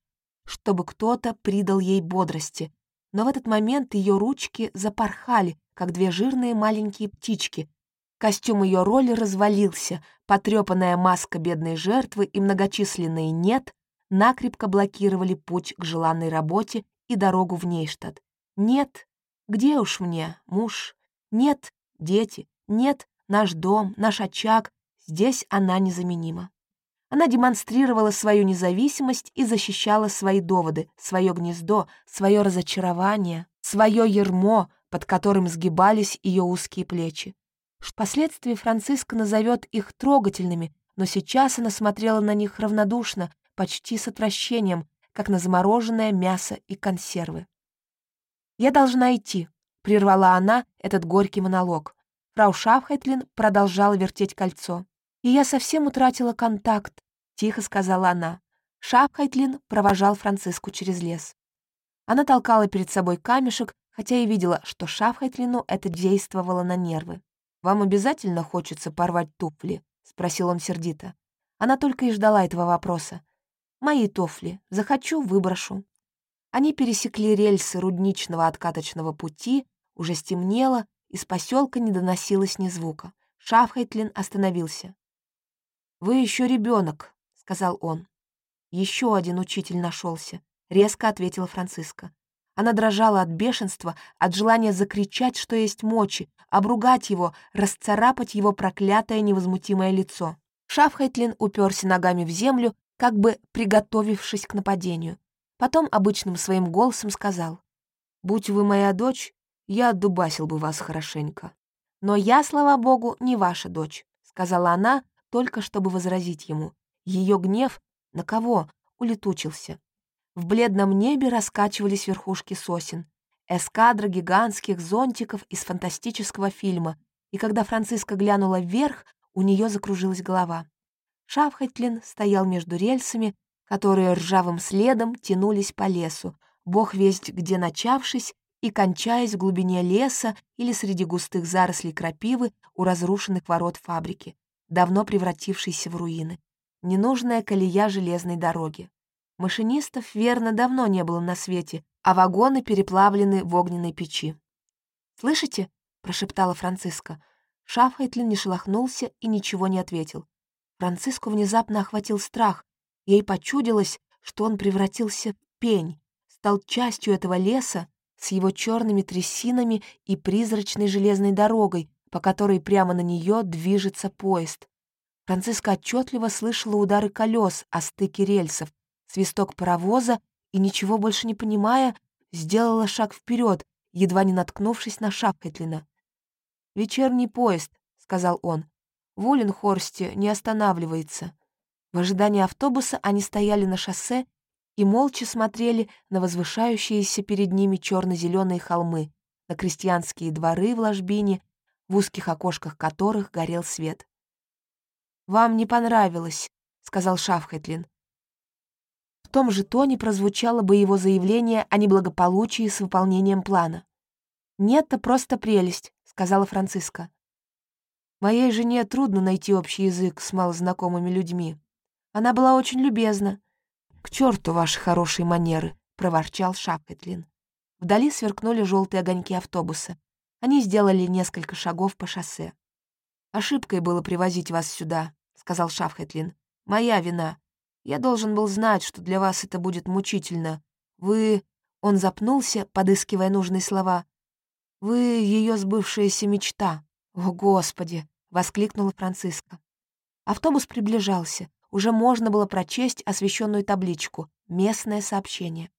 чтобы кто-то придал ей бодрости. Но в этот момент ее ручки запорхали, как две жирные маленькие птички. Костюм ее роли развалился, потрепанная маска бедной жертвы и многочисленные «нет» накрепко блокировали путь к желанной работе и дорогу в Нейштадт. «Нет, где уж мне, муж? Нет, дети, нет, наш дом, наш очаг, здесь она незаменима». Она демонстрировала свою независимость и защищала свои доводы, свое гнездо, свое разочарование, свое ермо, под которым сгибались ее узкие плечи. Впоследствии Франциска назовет их трогательными, но сейчас она смотрела на них равнодушно, почти с отвращением, как на замороженное мясо и консервы. «Я должна идти», — прервала она этот горький монолог. Фрау Шафхайтлин продолжала вертеть кольцо. «И я совсем утратила контакт», — тихо сказала она. Шафхайтлин провожал Франциску через лес. Она толкала перед собой камешек, хотя и видела, что Шафхайтлину это действовало на нервы. «Вам обязательно хочется порвать туфли?» — спросил он сердито. Она только и ждала этого вопроса. «Мои туфли. Захочу — выброшу». Они пересекли рельсы рудничного откаточного пути, уже стемнело, из поселка не доносилось ни звука. Шафхайтлин остановился. «Вы еще ребенок», — сказал он. Еще один учитель нашелся, резко ответила Франциска. Она дрожала от бешенства, от желания закричать, что есть мочи, обругать его, расцарапать его проклятое невозмутимое лицо. Шафхайтлин уперся ногами в землю, как бы приготовившись к нападению. Потом обычным своим голосом сказал, «Будь вы моя дочь, я отдубасил бы вас хорошенько. Но я, слава богу, не ваша дочь», — сказала она, только чтобы возразить ему. Ее гнев на кого улетучился. В бледном небе раскачивались верхушки сосен, эскадра гигантских зонтиков из фантастического фильма, и когда Франциска глянула вверх, у нее закружилась голова. Шафхайтлин стоял между рельсами, которые ржавым следом тянулись по лесу, бог весть где начавшись и кончаясь в глубине леса или среди густых зарослей крапивы у разрушенных ворот фабрики, давно превратившейся в руины. Ненужная колея железной дороги. Машинистов, верно, давно не было на свете, а вагоны переплавлены в огненной печи. «Слышите?» — прошептала Франциска. Шафхайтлин не шелохнулся и ничего не ответил. Франциску внезапно охватил страх. Ей почудилось, что он превратился в пень, стал частью этого леса с его черными трясинами и призрачной железной дорогой, по которой прямо на нее движется поезд. Франциска отчетливо слышала удары колес о стыке рельсов, свисток паровоза и, ничего больше не понимая, сделала шаг вперед, едва не наткнувшись на Шапхетлина. «Вечерний поезд», — сказал он. «В Уленхорсте не останавливается». В ожидании автобуса они стояли на шоссе и молча смотрели на возвышающиеся перед ними черно-зеленые холмы, на крестьянские дворы в ложбине, в узких окошках которых горел свет. «Вам не понравилось», — сказал Шафхетлин. В том же тоне прозвучало бы его заявление о неблагополучии с выполнением плана. «Нет, это просто прелесть», — сказала Франциска. «Моей жене трудно найти общий язык с малознакомыми людьми. Она была очень любезна». «К черту ваши хорошие манеры», — проворчал Шапкетлин. Вдали сверкнули желтые огоньки автобуса. Они сделали несколько шагов по шоссе. «Ошибкой было привозить вас сюда», — сказал Шафхетлин. «Моя вина. Я должен был знать, что для вас это будет мучительно. Вы...» Он запнулся, подыскивая нужные слова. «Вы ее сбывшаяся мечта». «О, Господи!» — воскликнула Франциска. Автобус приближался. Уже можно было прочесть освещенную табличку «Местное сообщение».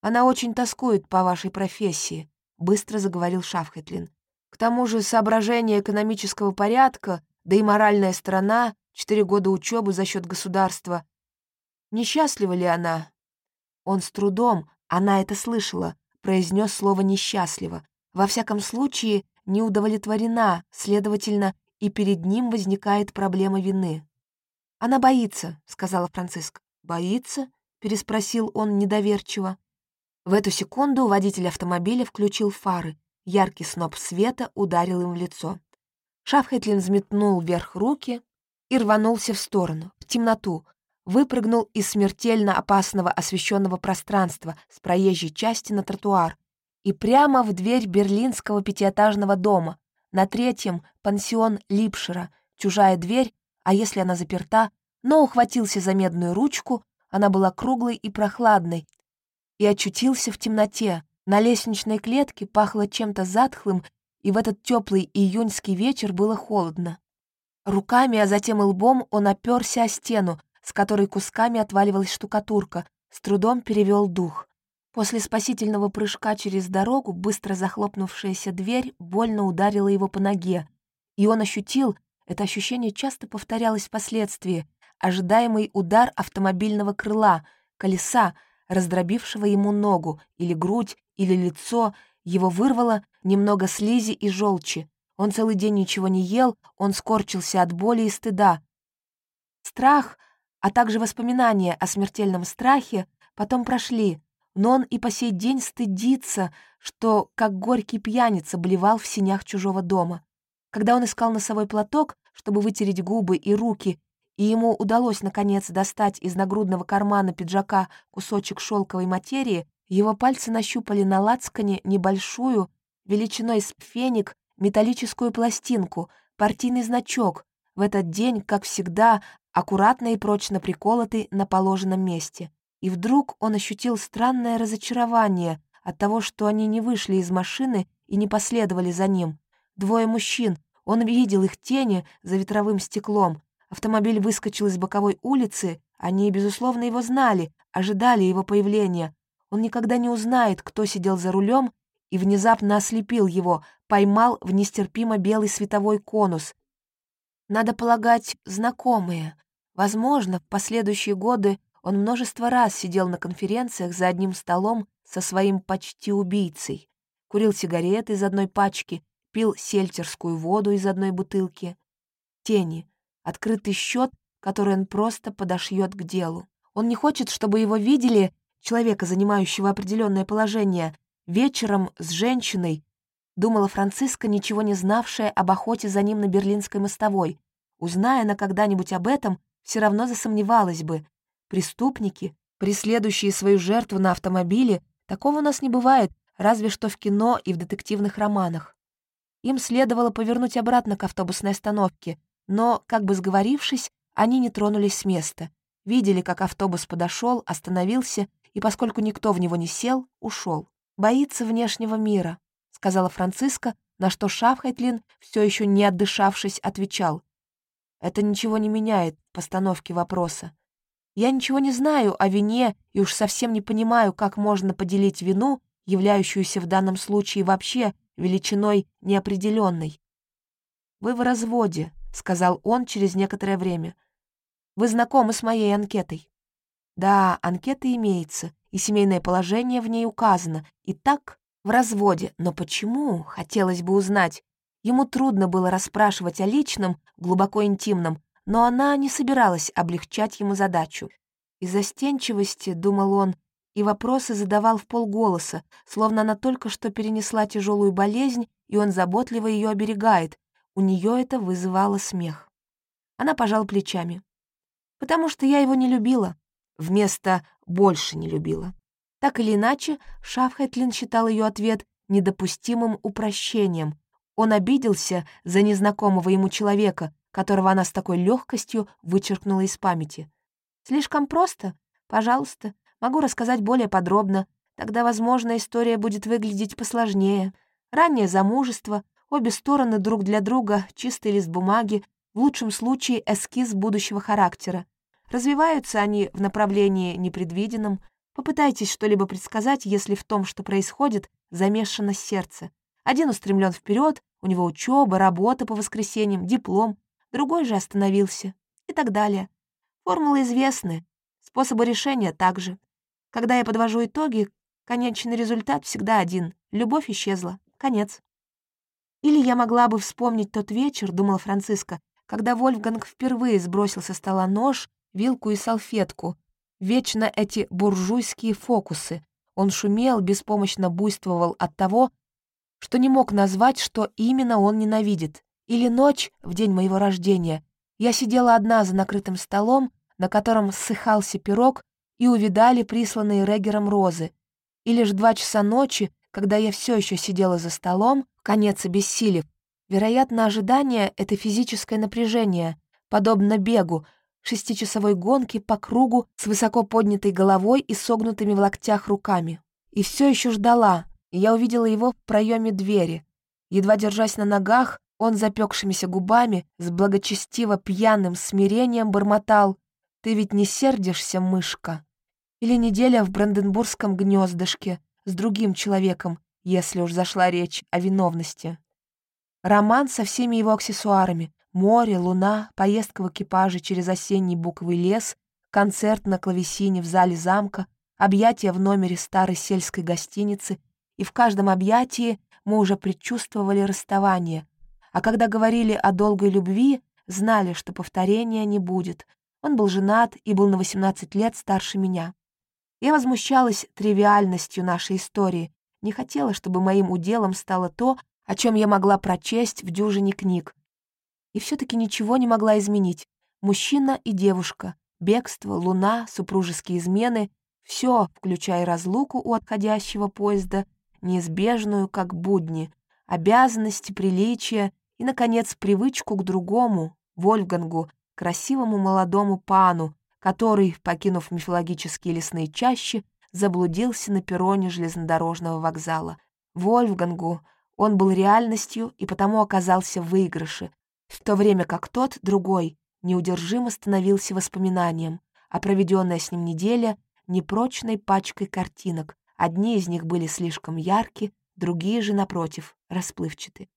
«Она очень тоскует по вашей профессии», — быстро заговорил Шафхетлин. «К тому же соображение экономического порядка, да и моральная сторона, четыре года учебы за счет государства, Несчастлива ли она? Он с трудом, она это слышала, произнес слово «несчастлива». Во всяком случае, не удовлетворена, следовательно, и перед ним возникает проблема вины. «Она боится», — сказала Франциска. «Боится?» — переспросил он недоверчиво. В эту секунду водитель автомобиля включил фары. Яркий сноп света ударил им в лицо. Шафхетлин взметнул вверх руки и рванулся в сторону, в темноту, выпрыгнул из смертельно опасного освещенного пространства с проезжей части на тротуар и прямо в дверь берлинского пятиэтажного дома. На третьем — пансион Липшера, чужая дверь, а если она заперта, но ухватился за медную ручку, она была круглой и прохладной, и очутился в темноте. На лестничной клетке пахло чем-то затхлым, и в этот теплый июньский вечер было холодно. Руками, а затем лбом он оперся о стену, с которой кусками отваливалась штукатурка, с трудом перевел дух. После спасительного прыжка через дорогу быстро захлопнувшаяся дверь больно ударила его по ноге, и он ощутил, это ощущение часто повторялось впоследствии, ожидаемый удар автомобильного крыла, колеса, раздробившего ему ногу, или грудь, или лицо, его вырвало немного слизи и желчи. Он целый день ничего не ел, он скорчился от боли и стыда. Страх, а также воспоминания о смертельном страхе потом прошли, но он и по сей день стыдится, что, как горький пьяница, блевал в синях чужого дома. Когда он искал носовой платок, чтобы вытереть губы и руки, и ему удалось, наконец, достать из нагрудного кармана пиджака кусочек шелковой материи, его пальцы нащупали на лацкане небольшую, величиной с феник, металлическую пластинку, партийный значок, в этот день, как всегда, аккуратно и прочно приколотый на положенном месте. И вдруг он ощутил странное разочарование от того, что они не вышли из машины и не последовали за ним. Двое мужчин, он видел их тени за ветровым стеклом. Автомобиль выскочил из боковой улицы, они, безусловно, его знали, ожидали его появления. Он никогда не узнает, кто сидел за рулем и внезапно ослепил его, поймал в нестерпимо белый световой конус. Надо полагать, знакомые. Возможно, в последующие годы он множество раз сидел на конференциях за одним столом со своим почти убийцей, курил сигареты из одной пачки, пил сельтерскую воду из одной бутылки. Тени, открытый счет, который он просто подошьет к делу. Он не хочет, чтобы его видели, человека, занимающего определенное положение, вечером с женщиной, думала Франциска, ничего не знавшая об охоте за ним на Берлинской мостовой. Узная она когда-нибудь об этом, все равно засомневалась бы, Преступники, преследующие свою жертву на автомобиле, такого у нас не бывает, разве что в кино и в детективных романах. Им следовало повернуть обратно к автобусной остановке, но, как бы сговорившись, они не тронулись с места. Видели, как автобус подошел, остановился, и поскольку никто в него не сел, ушел. «Боится внешнего мира», — сказала Франциска, на что Шафхайтлин, все еще не отдышавшись, отвечал. «Это ничего не меняет в постановке вопроса. Я ничего не знаю о вине и уж совсем не понимаю, как можно поделить вину, являющуюся в данном случае вообще величиной неопределенной. «Вы в разводе», — сказал он через некоторое время. «Вы знакомы с моей анкетой?» «Да, анкета имеется, и семейное положение в ней указано. И так, в разводе. Но почему, хотелось бы узнать. Ему трудно было расспрашивать о личном, глубоко интимном, но она не собиралась облегчать ему задачу. Из застенчивости, думал он, и вопросы задавал в полголоса, словно она только что перенесла тяжелую болезнь, и он заботливо ее оберегает. У нее это вызывало смех. Она пожала плечами. «Потому что я его не любила», вместо «больше не любила». Так или иначе, Шафхетлин считал ее ответ недопустимым упрощением. Он обиделся за незнакомого ему человека, которого она с такой легкостью вычеркнула из памяти. Слишком просто? Пожалуйста, могу рассказать более подробно. Тогда, возможно, история будет выглядеть посложнее. Раннее замужество, обе стороны друг для друга, чистый лист бумаги, в лучшем случае эскиз будущего характера. Развиваются они в направлении непредвиденном. Попытайтесь что-либо предсказать, если в том, что происходит, замешано сердце. Один устремлен вперед, у него учеба, работа по воскресеньям, диплом, другой же остановился и так далее. Формулы известны, способы решения также. Когда я подвожу итоги, конечный результат всегда один — любовь исчезла, конец. Или я могла бы вспомнить тот вечер, думала Франциска, когда Вольфганг впервые сбросил со стола нож, вилку и салфетку. Вечно эти буржуйские фокусы. Он шумел, беспомощно буйствовал от того, что не мог назвать, что именно он ненавидит. Или ночь в день моего рождения. Я сидела одна за накрытым столом, на котором ссыхался пирог, и увидали присланные Регером розы. И лишь два часа ночи, когда я все еще сидела за столом, конец обессилев. Вероятно, ожидание — это физическое напряжение, подобно бегу, шестичасовой гонке по кругу с высоко поднятой головой и согнутыми в локтях руками. И все еще ждала, и я увидела его в проеме двери. Едва держась на ногах, он запекшимися губами, с благочестиво пьяным смирением бормотал «Ты ведь не сердишься, мышка?» Или неделя в Бранденбургском гнездышке с другим человеком, если уж зашла речь о виновности. Роман со всеми его аксессуарами — море, луна, поездка в экипаже через осенний буковый лес, концерт на клавесине в зале замка, объятия в номере старой сельской гостиницы, и в каждом объятии мы уже предчувствовали расставание, а когда говорили о долгой любви, знали, что повторения не будет. Он был женат и был на 18 лет старше меня. Я возмущалась тривиальностью нашей истории, не хотела, чтобы моим уделом стало то, о чем я могла прочесть в дюжине книг. И все-таки ничего не могла изменить. Мужчина и девушка, бегство, луна, супружеские измены — все, включая разлуку у отходящего поезда, неизбежную, как будни, обязанности, приличия и, наконец, привычку к другому, Вольфгангу, красивому молодому пану, который, покинув мифологические лесные чащи, заблудился на перроне железнодорожного вокзала. Вольфгангу он был реальностью и потому оказался в выигрыше, в то время как тот, другой, неудержимо становился воспоминанием, а проведенная с ним неделя — непрочной пачкой картинок. Одни из них были слишком ярки, другие же, напротив, расплывчаты.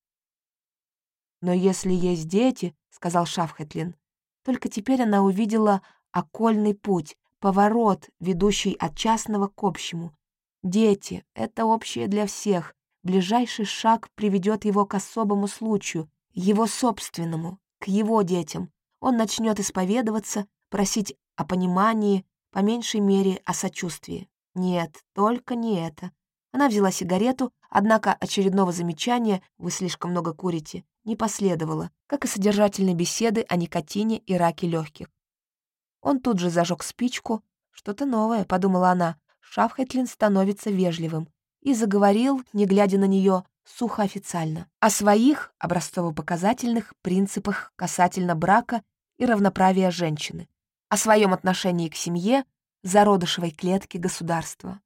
«Но если есть дети», — сказал Шафхетлин, только теперь она увидела окольный путь, поворот, ведущий от частного к общему. Дети — это общее для всех. Ближайший шаг приведет его к особому случаю, его собственному, к его детям. Он начнет исповедоваться, просить о понимании, по меньшей мере о сочувствии. Нет, только не это. Она взяла сигарету, однако очередного замечания «вы слишком много курите» не последовало, как и содержательной беседы о никотине и раке легких. Он тут же зажег спичку. «Что-то новое», — подумала она. Шафхетлин становится вежливым. И заговорил, не глядя на нее, сухо официально, о своих образцово-показательных принципах касательно брака и равноправия женщины, о своем отношении к семье, зародышевой клетке государства.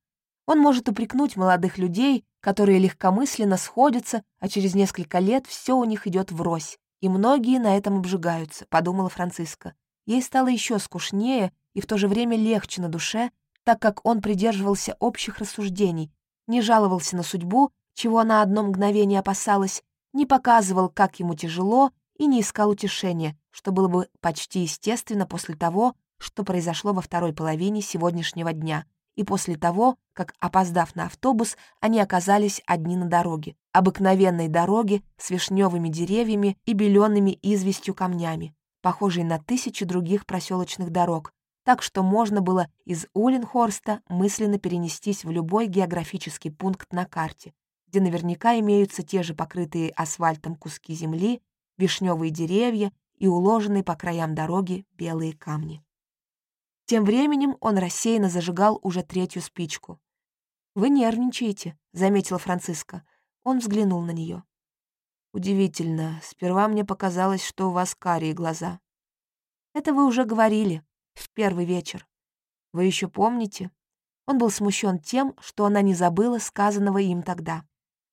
Он может упрекнуть молодых людей, которые легкомысленно сходятся, а через несколько лет все у них идет врозь. И многие на этом обжигаются, подумала Франциска. Ей стало еще скучнее и в то же время легче на душе, так как он придерживался общих рассуждений, не жаловался на судьбу, чего она одно мгновение опасалась, не показывал, как ему тяжело, и не искал утешения, что было бы почти естественно после того, что произошло во второй половине сегодняшнего дня, и после того, как, опоздав на автобус, они оказались одни на дороге, обыкновенной дороге с вишневыми деревьями и белеными известью камнями, похожей на тысячи других проселочных дорог, так что можно было из Улинхорста мысленно перенестись в любой географический пункт на карте, где наверняка имеются те же покрытые асфальтом куски земли, вишневые деревья и уложенные по краям дороги белые камни. Тем временем он рассеянно зажигал уже третью спичку. «Вы нервничаете», — заметила Франциска. Он взглянул на нее. «Удивительно. Сперва мне показалось, что у вас карие глаза». «Это вы уже говорили. В первый вечер. Вы еще помните?» Он был смущен тем, что она не забыла сказанного им тогда.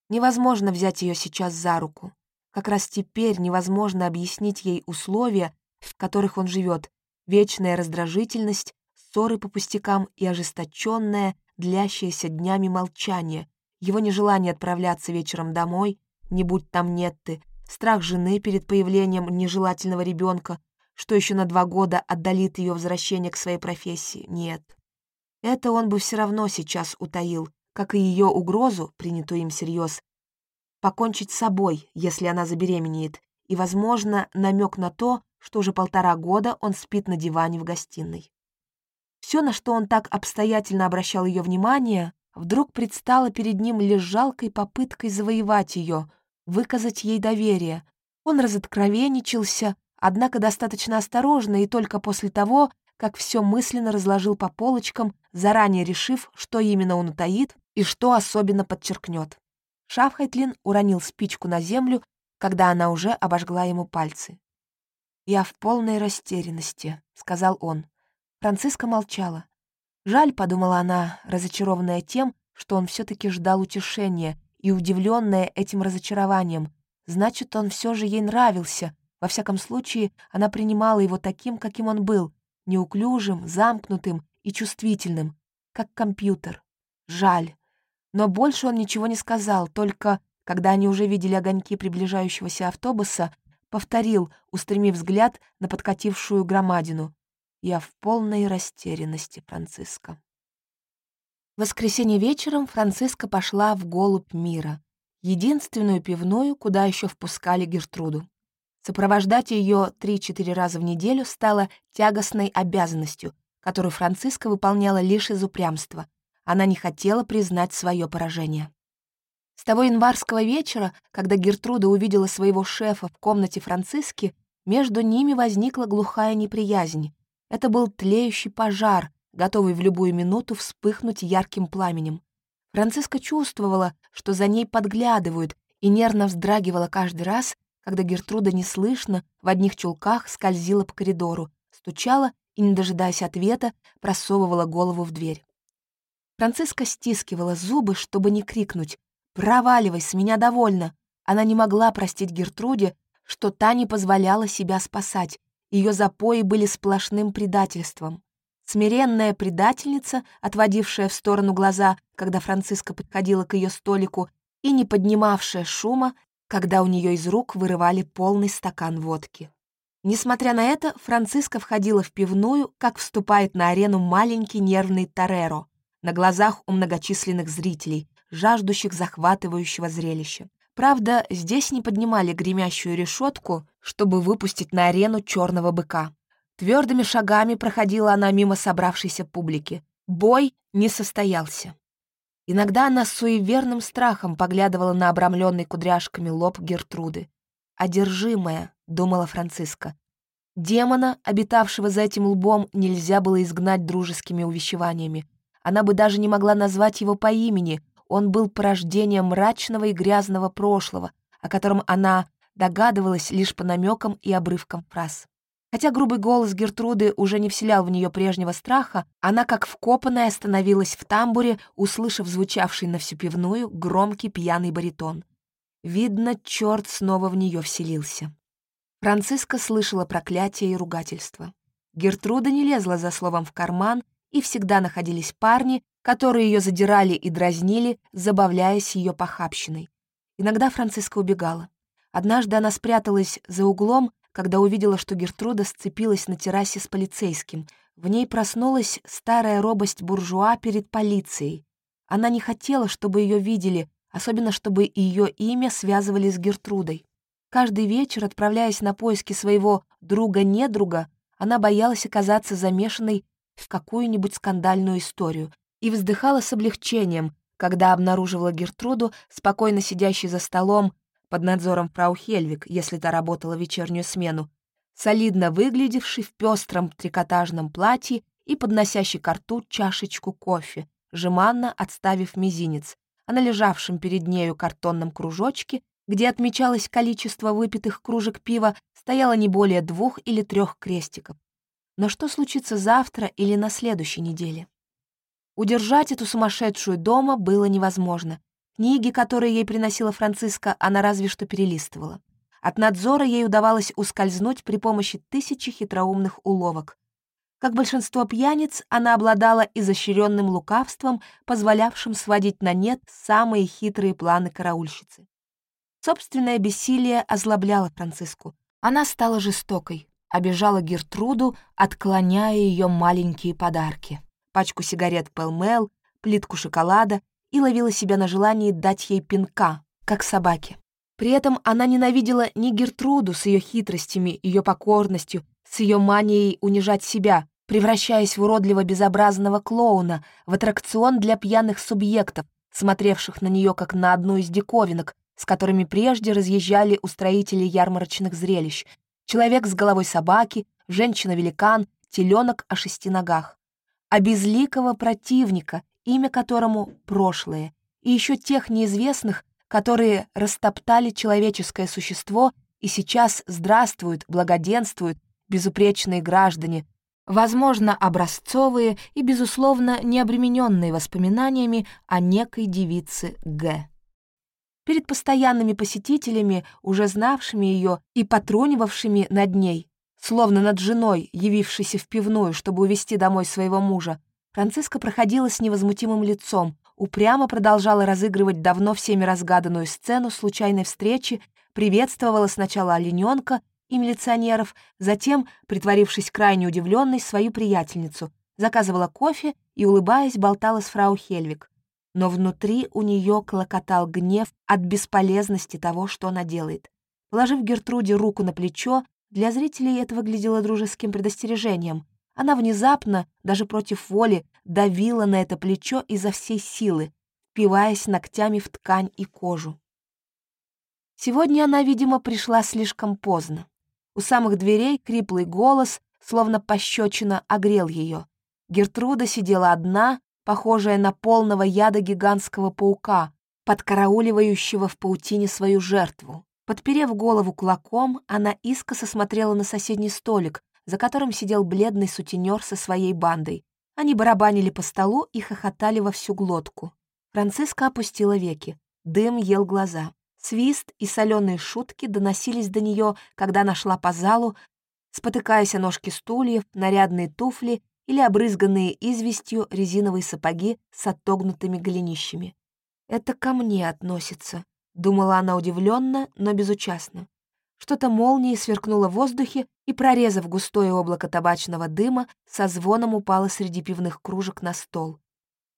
Невозможно взять ее сейчас за руку. Как раз теперь невозможно объяснить ей условия, в которых он живет, вечная раздражительность, ссоры по пустякам и ожесточенное, длящееся днями молчание, его нежелание отправляться вечером домой, не будь там нет ты, страх жены перед появлением нежелательного ребенка, что еще на два года отдалит ее возвращение к своей профессии. Нет. Это он бы все равно сейчас утаил, как и ее угрозу, принятую им всерьез, покончить с собой, если она забеременеет, и, возможно, намек на то, что уже полтора года он спит на диване в гостиной. Все, на что он так обстоятельно обращал ее внимание, вдруг предстало перед ним лишь жалкой попыткой завоевать ее, выказать ей доверие. Он разоткровенничался, однако достаточно осторожно и только после того, как все мысленно разложил по полочкам, заранее решив, что именно он утаит и что особенно подчеркнет. Шафхайтлин уронил спичку на землю, когда она уже обожгла ему пальцы. «Я в полной растерянности», — сказал он. Франциска молчала. «Жаль», — подумала она, разочарованная тем, что он все таки ждал утешения и удивленная этим разочарованием. Значит, он все же ей нравился. Во всяком случае, она принимала его таким, каким он был, неуклюжим, замкнутым и чувствительным, как компьютер. Жаль. Но больше он ничего не сказал, только, когда они уже видели огоньки приближающегося автобуса, повторил, устремив взгляд на подкатившую громадину. «Я в полной растерянности, Франциска». Воскресенье вечером Франциска пошла в «Голубь мира», единственную пивную, куда еще впускали Гертруду. Сопровождать ее три-четыре раза в неделю стало тягостной обязанностью, которую Франциска выполняла лишь из упрямства. Она не хотела признать свое поражение. С того январского вечера, когда Гертруда увидела своего шефа в комнате Франциски, между ними возникла глухая неприязнь. Это был тлеющий пожар, готовый в любую минуту вспыхнуть ярким пламенем. Франциска чувствовала, что за ней подглядывают, и нервно вздрагивала каждый раз, когда Гертруда неслышно в одних чулках скользила по коридору, стучала и, не дожидаясь ответа, просовывала голову в дверь. Франциска стискивала зубы, чтобы не крикнуть «Проваливай, с меня довольно!» Она не могла простить Гертруде, что та не позволяла себя спасать. Ее запои были сплошным предательством. Смиренная предательница, отводившая в сторону глаза, когда Франциска подходила к ее столику, и не поднимавшая шума, когда у нее из рук вырывали полный стакан водки. Несмотря на это, Франциска входила в пивную, как вступает на арену маленький нервный Тореро, на глазах у многочисленных зрителей, жаждущих захватывающего зрелища. Правда, здесь не поднимали гремящую решетку, чтобы выпустить на арену черного быка. Твердыми шагами проходила она мимо собравшейся публики. Бой не состоялся. Иногда она с суеверным страхом поглядывала на обрамленный кудряшками лоб Гертруды. «Одержимая», — думала Франциска. Демона, обитавшего за этим лбом, нельзя было изгнать дружескими увещеваниями. Она бы даже не могла назвать его по имени, он был порождением мрачного и грязного прошлого, о котором она догадывалась лишь по намекам и обрывкам фраз. Хотя грубый голос Гертруды уже не вселял в нее прежнего страха, она, как вкопанная, остановилась в тамбуре, услышав звучавший на всю пивную громкий пьяный баритон. Видно, черт снова в нее вселился. Франциска слышала проклятие и ругательство. Гертруда не лезла за словом в карман, и всегда находились парни, которые ее задирали и дразнили, забавляясь ее похабщиной. Иногда Франциска убегала. Однажды она спряталась за углом, когда увидела, что Гертруда сцепилась на террасе с полицейским. В ней проснулась старая робость буржуа перед полицией. Она не хотела, чтобы ее видели, особенно чтобы ее имя связывали с Гертрудой. Каждый вечер, отправляясь на поиски своего друга-недруга, она боялась оказаться замешанной в какую-нибудь скандальную историю, и вздыхала с облегчением, когда обнаруживала Гертруду, спокойно сидящей за столом под надзором фрау Хельвик, если та работала вечернюю смену, солидно выглядевшей в пестром трикотажном платье и подносящей к рту чашечку кофе, жеманно отставив мизинец, а на лежавшем перед нею картонном кружочке, где отмечалось количество выпитых кружек пива, стояло не более двух или трех крестиков. Но что случится завтра или на следующей неделе? Удержать эту сумасшедшую дома было невозможно. Книги, которые ей приносила Франциска, она разве что перелистывала. От надзора ей удавалось ускользнуть при помощи тысячи хитроумных уловок. Как большинство пьяниц, она обладала изощренным лукавством, позволявшим сводить на нет самые хитрые планы караульщицы. Собственное бессилие озлобляло Франциску. Она стала жестокой, обижала Гертруду, отклоняя ее маленькие подарки пачку сигарет Пэлмэл, плитку шоколада и ловила себя на желании дать ей пинка, как собаке. При этом она ненавидела не Гертруду с ее хитростями, ее покорностью, с ее манией унижать себя, превращаясь в уродливо безобразного клоуна, в аттракцион для пьяных субъектов, смотревших на нее как на одну из диковинок, с которыми прежде разъезжали устроители ярмарочных зрелищ. Человек с головой собаки, женщина-великан, теленок о шести ногах а безликого противника, имя которому — прошлое, и еще тех неизвестных, которые растоптали человеческое существо и сейчас здравствуют, благоденствуют безупречные граждане, возможно, образцовые и, безусловно, необремененные воспоминаниями о некой девице Г. Перед постоянными посетителями, уже знавшими ее и потрунивавшими над ней, Словно над женой, явившейся в пивную, чтобы увести домой своего мужа, Франциска проходила с невозмутимым лицом, упрямо продолжала разыгрывать давно всеми разгаданную сцену случайной встречи, приветствовала сначала олененка и милиционеров, затем, притворившись крайне удивленной, свою приятельницу, заказывала кофе и, улыбаясь, болтала с фрау Хельвик. Но внутри у нее клокотал гнев от бесполезности того, что она делает. Положив Гертруде руку на плечо, для зрителей это выглядело дружеским предостережением. Она внезапно, даже против воли, давила на это плечо изо всей силы, впиваясь ногтями в ткань и кожу. Сегодня она, видимо, пришла слишком поздно. У самых дверей криплый голос, словно пощечина, огрел ее. Гертруда сидела одна, похожая на полного яда гигантского паука, подкарауливающего в паутине свою жертву. Подперев голову кулаком, она искоса смотрела на соседний столик, за которым сидел бледный сутенер со своей бандой. Они барабанили по столу и хохотали во всю глотку. Франциска опустила веки. Дым ел глаза. Свист и соленые шутки доносились до нее, когда она шла по залу, спотыкаясь о ножки стульев, нарядные туфли или обрызганные известью резиновые сапоги с отогнутыми голенищами. «Это ко мне относится», — думала она удивленно, но безучастно. Что-то молнией сверкнуло в воздухе и, прорезав густое облако табачного дыма, со звоном упало среди пивных кружек на стол,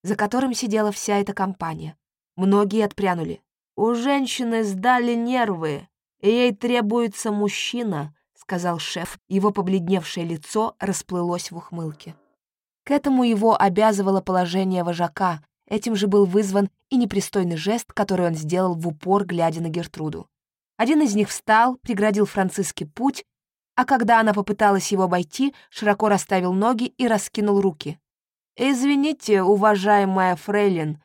за которым сидела вся эта компания. Многие отпрянули. «У женщины сдали нервы, и ей требуется мужчина», — сказал шеф. Его побледневшее лицо расплылось в ухмылке. К этому его обязывало положение вожака, этим же был вызван и непристойный жест, который он сделал в упор, глядя на Гертруду. Один из них встал, преградил Франциске путь, а когда она попыталась его обойти, широко расставил ноги и раскинул руки. «Извините, уважаемая фрейлин».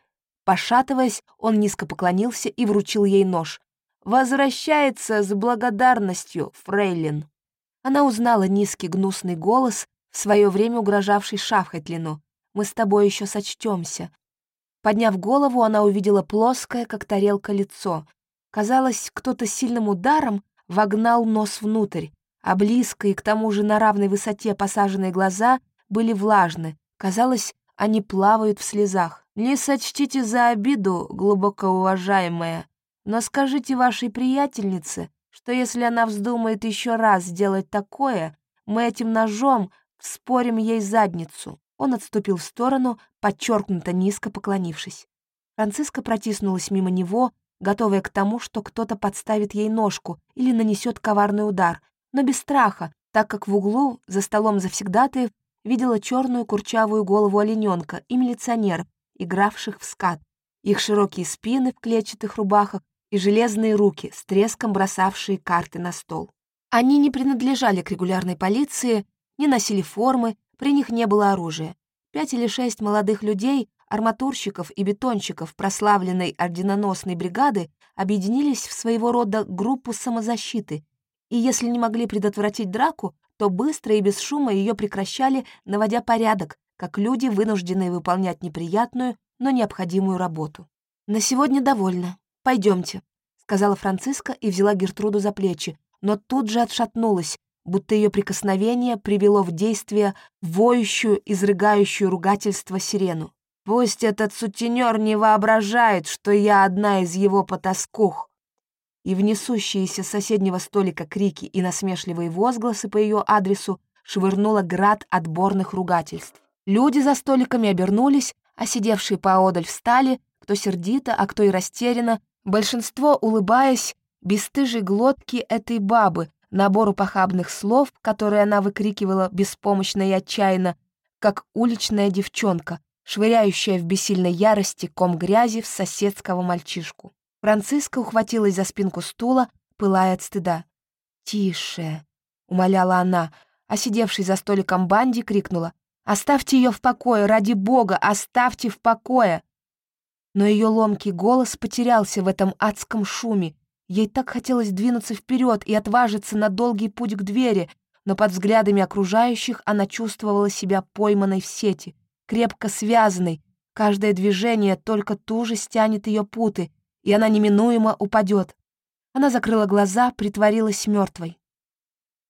Пошатываясь, он низко поклонился и вручил ей нож. «Возвращается с благодарностью, фрейлин». Она узнала низкий гнусный голос, в свое время угрожавший Шафхетлину. «Мы с тобой еще сочтемся». Подняв голову, она увидела плоское, как тарелка, лицо. Казалось, кто-то сильным ударом вогнал нос внутрь, а близко и к тому же на равной высоте посаженные глаза были влажны. Казалось, они плавают в слезах. «Не сочтите за обиду, глубоко уважаемая, но скажите вашей приятельнице, что если она вздумает еще раз сделать такое, мы этим ножом вспорим ей задницу». Он отступил в сторону, подчеркнуто низко поклонившись. Франциска протиснулась мимо него, готовая к тому, что кто-то подставит ей ножку или нанесет коварный удар, но без страха, так как в углу, за столом завсегдатаев, видела черную курчавую голову олененка и милиционеров, игравших в скат, их широкие спины в клетчатых рубахах и железные руки, с треском бросавшие карты на стол. Они не принадлежали к регулярной полиции, не носили формы, при них не было оружия. Пять или шесть молодых людей арматурщиков и бетонщиков прославленной орденоносной бригады объединились в своего рода группу самозащиты, и если не могли предотвратить драку, то быстро и без шума ее прекращали, наводя порядок, как люди, вынужденные выполнять неприятную, но необходимую работу. «На сегодня довольно. Пойдемте», — сказала Франциска и взяла Гертруду за плечи, но тут же отшатнулась, будто ее прикосновение привело в действие воющую, изрыгающую ругательство сирену. Пусть этот сутенер не воображает, что я одна из его потаскух. И внесущиеся с соседнего столика крики и насмешливые возгласы по ее адресу швырнула град отборных ругательств. Люди за столиками обернулись, а сидевшие поодаль встали, кто сердито, а кто и растерянно, большинство, улыбаясь, бесстыжей глотки этой бабы, набору похабных слов, которые она выкрикивала беспомощно и отчаянно, как уличная девчонка, швыряющая в бессильной ярости ком грязи в соседского мальчишку. Франциска ухватилась за спинку стула, пылая от стыда. «Тише!» — умоляла она, а сидевший за столиком Банди крикнула. «Оставьте ее в покое, ради бога, оставьте в покое!» Но ее ломкий голос потерялся в этом адском шуме. Ей так хотелось двинуться вперед и отважиться на долгий путь к двери, но под взглядами окружающих она чувствовала себя пойманной в сети — крепко связанной, каждое движение только туже стянет ее путы, и она неминуемо упадет. Она закрыла глаза, притворилась мертвой.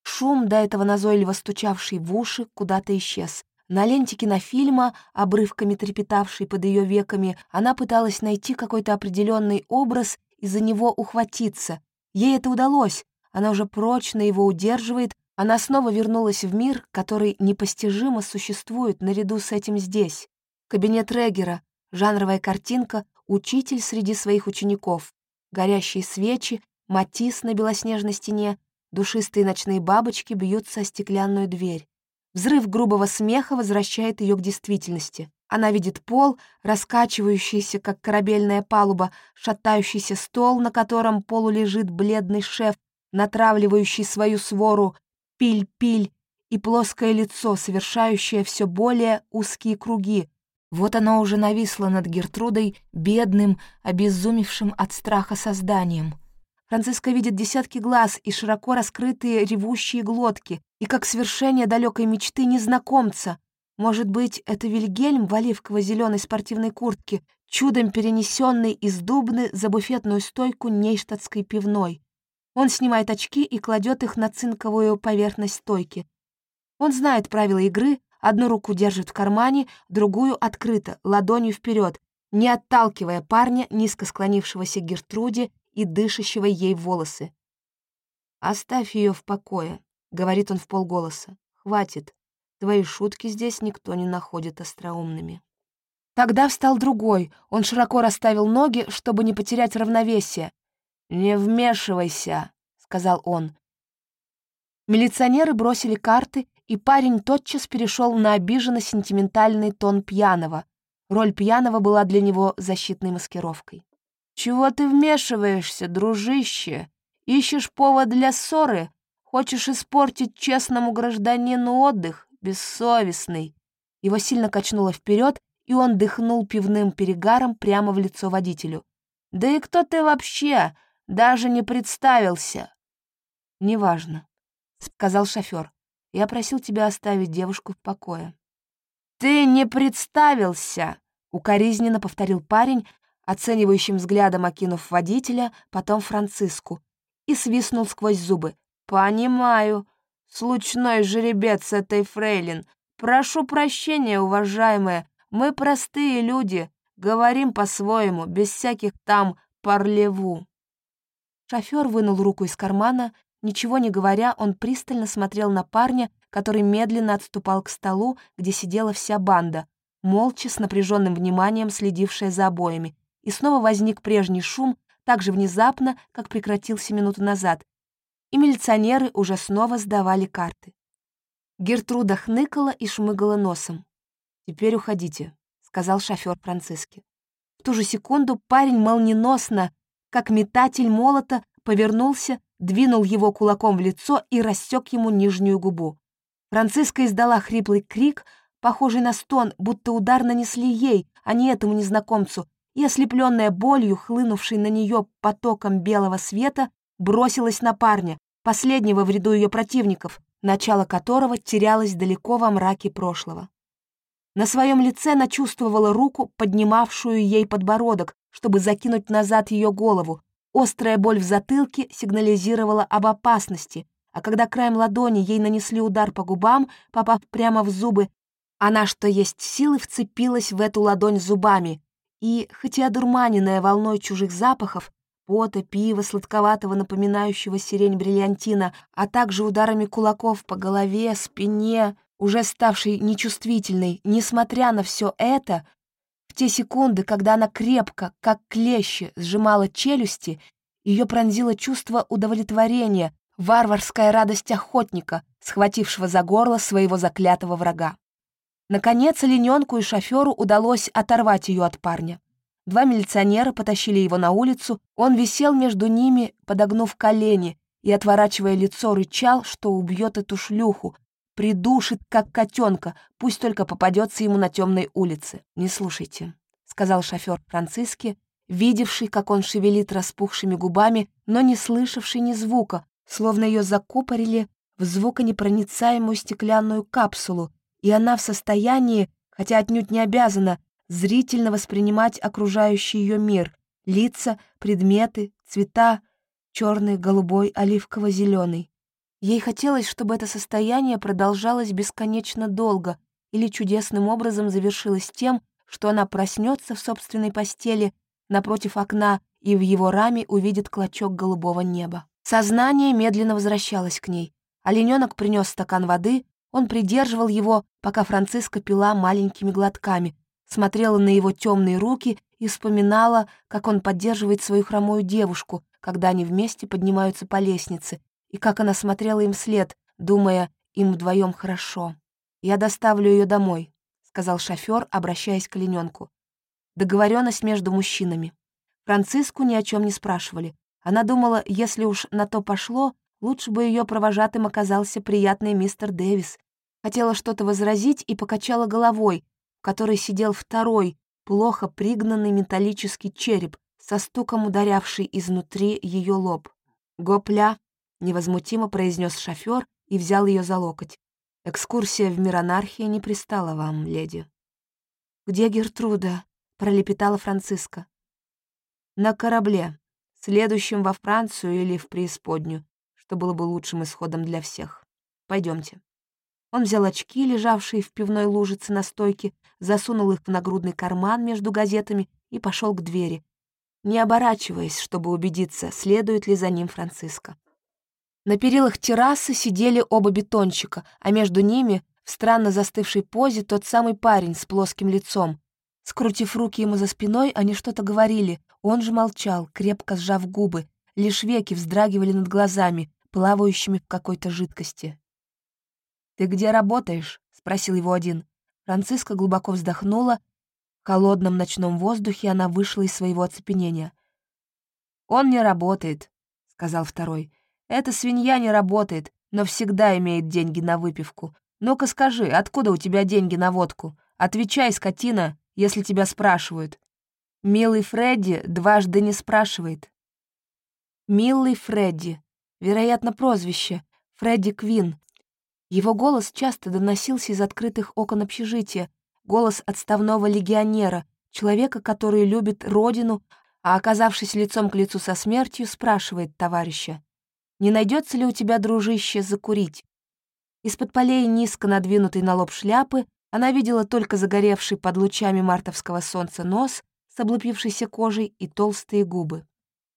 Шум, до этого назойливо стучавший в уши, куда-то исчез. На ленте кинофильма, обрывками трепетавшей под ее веками, она пыталась найти какой-то определенный образ и за него ухватиться. Ей это удалось, она уже прочно его удерживает, она снова вернулась в мир, который непостижимо существует наряду с этим здесь. Кабинет Регера, жанровая картинка, учитель среди своих учеников, горящие свечи, матис на белоснежной стене, душистые ночные бабочки бьются о стеклянную дверь. Взрыв грубого смеха возвращает ее к действительности. Она видит пол, раскачивающийся, как корабельная палуба, шатающийся стол, на котором полулежит бледный шеф, натравливающий свою свору пиль-пиль, и плоское лицо, совершающее все более узкие круги. Вот оно уже нависло над Гертрудой, бедным, обезумевшим от страха созданием. Франциска видит десятки глаз и широко раскрытые ревущие глотки, и как свершение далекой мечты незнакомца. Может быть, это Вильгельм в оливково-зеленой спортивной куртке, чудом перенесенный из Дубны за буфетную стойку нейштадтской пивной. Он снимает очки и кладет их на цинковую поверхность стойки. Он знает правила игры, одну руку держит в кармане, другую открыто, ладонью вперед, не отталкивая парня, низко склонившегося к Гертруде и дышащего ей волосы. «Оставь ее в покое», — говорит он в полголоса. «Хватит. Твои шутки здесь никто не находит остроумными». Тогда встал другой. Он широко расставил ноги, чтобы не потерять равновесие. «Не вмешивайся», — сказал он. Милиционеры бросили карты, и парень тотчас перешел на обиженно-сентиментальный тон пьяного. Роль пьяного была для него защитной маскировкой. «Чего ты вмешиваешься, дружище? Ищешь повод для ссоры? Хочешь испортить честному гражданину отдых? Бессовестный!» Его сильно качнуло вперед, и он дыхнул пивным перегаром прямо в лицо водителю. «Да и кто ты вообще? Даже не представился!» «Неважно», — сказал шофер. «Я просил тебя оставить девушку в покое». «Ты не представился!» — укоризненно повторил парень, оценивающим взглядом окинув водителя, потом Франциску, и свистнул сквозь зубы. «Понимаю. Случной жеребец этой фрейлин. Прошу прощения, уважаемые. Мы простые люди, говорим по-своему, без всяких там парлеву». Шофер вынул руку из кармана. Ничего не говоря, он пристально смотрел на парня, который медленно отступал к столу, где сидела вся банда, молча, с напряженным вниманием следившая за обоями. И снова возник прежний шум, так же внезапно, как прекратился минуту назад. И милиционеры уже снова сдавали карты. Гертруда хныкала и шмыгала носом. «Теперь уходите», — сказал шофер Франциски. В ту же секунду парень молниеносно, как метатель молота повернулся, двинул его кулаком в лицо и рассек ему нижнюю губу. Франциска издала хриплый крик, похожий на стон, будто удар нанесли ей, а не этому незнакомцу, и, ослепленная болью, хлынувшей на нее потоком белого света, бросилась на парня, последнего в ряду ее противников, начало которого терялось далеко во мраке прошлого. На своем лице она чувствовала руку, поднимавшую ей подбородок, чтобы закинуть назад ее голову. Острая боль в затылке сигнализировала об опасности, а когда краем ладони ей нанесли удар по губам, попав прямо в зубы, она, что есть силы, вцепилась в эту ладонь зубами, и, хоть и одурманенная волной чужих запахов, пота, пива, сладковатого, напоминающего сирень бриллиантина, а также ударами кулаков по голове, спине, уже ставшей нечувствительной, несмотря на все это, те секунды, когда она крепко, как клещи, сжимала челюсти, ее пронзило чувство удовлетворения, варварская радость охотника, схватившего за горло своего заклятого врага. Наконец, олененку и шоферу удалось оторвать ее от парня. Два милиционера потащили его на улицу, он висел между ними, подогнув колени, и, отворачивая лицо, рычал, что убьет эту шлюху, придушит, как котенка, пусть только попадется ему на темной улице. Не слушайте, сказал шофер Франциски, видевший, как он шевелит распухшими губами, но не слышавший ни звука, словно ее закупорили в звуконепроницаемую стеклянную капсулу, и она в состоянии, хотя отнюдь не обязана, зрительно воспринимать окружающий ее мир, лица, предметы, цвета, черный, голубой, оливково-зеленый. Ей хотелось, чтобы это состояние продолжалось бесконечно долго, или чудесным образом завершилась тем, что она проснется в собственной постели напротив окна и в его раме увидит клочок голубого неба. Сознание медленно возвращалось к ней. Олененок принес стакан воды, он придерживал его, пока Франциска пила маленькими глотками, смотрела на его темные руки и вспоминала, как он поддерживает свою хромую девушку, когда они вместе поднимаются по лестнице, и как она смотрела им вслед, думая, им вдвоем хорошо. «Я доставлю ее домой», — сказал шофер, обращаясь к олененку. Договоренность между мужчинами. Франциску ни о чем не спрашивали. Она думала, если уж на то пошло, лучше бы ее провожатым оказался приятный мистер Дэвис. Хотела что-то возразить и покачала головой, в которой сидел второй, плохо пригнанный металлический череп, со стуком ударявший изнутри ее лоб. «Гопля», — невозмутимо произнес шофер и взял ее за локоть. «Экскурсия в мир анархии не пристала вам, леди». «Где Гертруда?» — пролепетала Франциска. «На корабле, следующем во Францию или в преисподнюю, что было бы лучшим исходом для всех. Пойдемте. Он взял очки, лежавшие в пивной лужице на стойке, засунул их в нагрудный карман между газетами и пошел к двери, не оборачиваясь, чтобы убедиться, следует ли за ним Франциско. На перилах террасы сидели оба бетончика, а между ними, в странно застывшей позе, тот самый парень с плоским лицом. Скрутив руки ему за спиной, они что-то говорили, он же молчал, крепко сжав губы, лишь веки вздрагивали над глазами, плавающими в какой-то жидкости. «Ты где работаешь?» — спросил его один. Франциска глубоко вздохнула. В холодном ночном воздухе она вышла из своего оцепенения. «Он не работает», — сказал второй. «Эта свинья не работает, но всегда имеет деньги на выпивку. Ну-ка скажи, откуда у тебя деньги на водку? Отвечай, скотина, если тебя спрашивают». Милый Фредди дважды не спрашивает. Милый Фредди. Вероятно, прозвище. Фредди Квин. Его голос часто доносился из открытых окон общежития, голос отставного легионера, человека, который любит родину, а, оказавшись лицом к лицу со смертью, спрашивает товарища, «Не найдется ли у тебя, дружище, закурить?» Из-под полей низко надвинутой на лоб шляпы она видела только загоревший под лучами мартовского солнца нос с облупившейся кожей и толстые губы.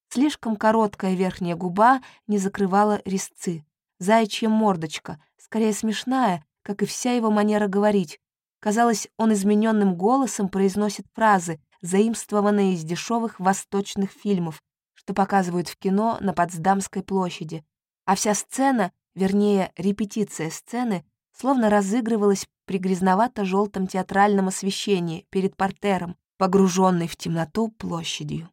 Слишком короткая верхняя губа не закрывала резцы. Заячья мордочка, скорее смешная, как и вся его манера говорить. Казалось, он измененным голосом произносит фразы, заимствованные из дешевых восточных фильмов, что показывают в кино на Потсдамской площади. А вся сцена, вернее, репетиция сцены, словно разыгрывалась при грязновато-желтом театральном освещении перед портером, погруженной в темноту площадью.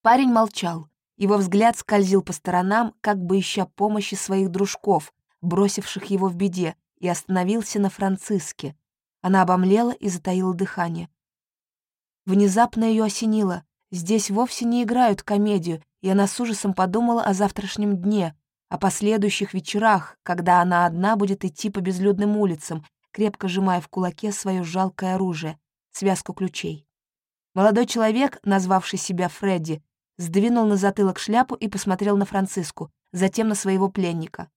Парень молчал. Его взгляд скользил по сторонам, как бы ища помощи своих дружков, бросивших его в беде, и остановился на Франциске. Она обомлела и затаила дыхание. Внезапно ее осенило. Здесь вовсе не играют комедию, и она с ужасом подумала о завтрашнем дне, о последующих вечерах, когда она одна будет идти по безлюдным улицам, крепко сжимая в кулаке свое жалкое оружие — связку ключей. Молодой человек, назвавший себя Фредди, сдвинул на затылок шляпу и посмотрел на Франциску, затем на своего пленника.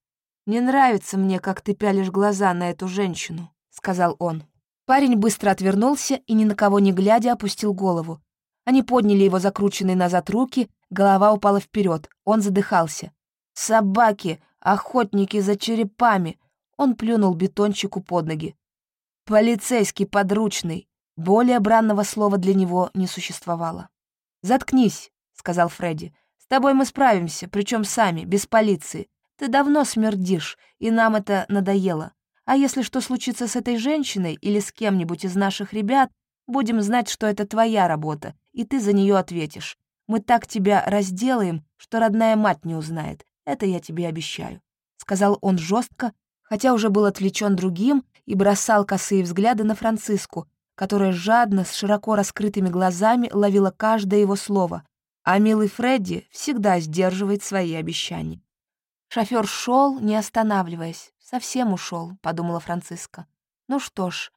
«Не нравится мне, как ты пялишь глаза на эту женщину», — сказал он. Парень быстро отвернулся и, ни на кого не глядя, опустил голову. Они подняли его закрученные назад руки, голова упала вперед, он задыхался. «Собаки! Охотники за черепами!» Он плюнул бетончику под ноги. «Полицейский подручный!» Более бранного слова для него не существовало. «Заткнись», — сказал Фредди. «С тобой мы справимся, причем сами, без полиции. Ты давно смердишь, и нам это надоело. А если что случится с этой женщиной или с кем-нибудь из наших ребят, будем знать, что это твоя работа, и ты за нее ответишь. Мы так тебя разделаем, что родная мать не узнает. Это я тебе обещаю», — сказал он жестко, хотя уже был отвлечен другим и бросал косые взгляды на Франциску, которая жадно, с широко раскрытыми глазами ловила каждое его слово, а милый Фредди всегда сдерживает свои обещания. Шофер шел, не останавливаясь. Совсем ушел, подумала Франциска. Ну что ж.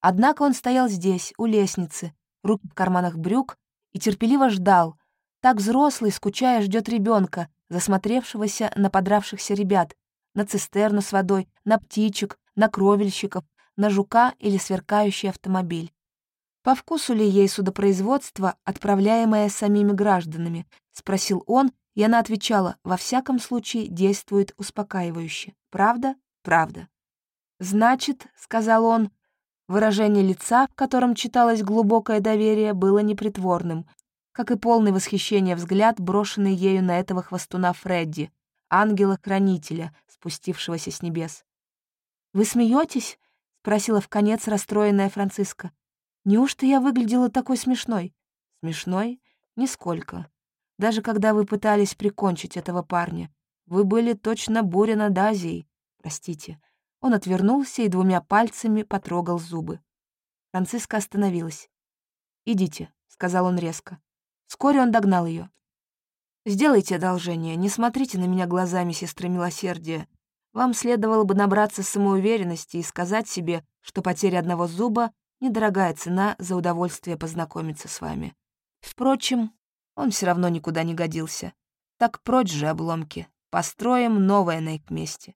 Однако он стоял здесь, у лестницы, руки в карманах брюк, и терпеливо ждал. Так взрослый, скучая, ждет ребенка, засмотревшегося на подравшихся ребят, на цистерну с водой, на птичек, на кровельщиков, на жука или сверкающий автомобиль. «По вкусу ли ей судопроизводство, отправляемое самими гражданами?» — спросил он, и она отвечала, «Во всяком случае действует успокаивающе. Правда? Правда». «Значит», — сказал он, выражение лица, в котором читалось глубокое доверие, было непритворным, как и полный восхищение взгляд, брошенный ею на этого хвостуна Фредди, ангела-хранителя, спустившегося с небес. «Вы смеетесь?» — спросила в конец расстроенная Франциска. Неужто я выглядела такой смешной? Смешной? Нисколько. Даже когда вы пытались прикончить этого парня, вы были точно буря над Азией. Простите. Он отвернулся и двумя пальцами потрогал зубы. Франциска остановилась. «Идите», — сказал он резко. Вскоре он догнал ее. «Сделайте одолжение, не смотрите на меня глазами сестры милосердия. Вам следовало бы набраться самоуверенности и сказать себе, что потеря одного зуба недорогая цена за удовольствие познакомиться с вами. Впрочем, он все равно никуда не годился. Так прочь же обломки. Построим новое на их месте.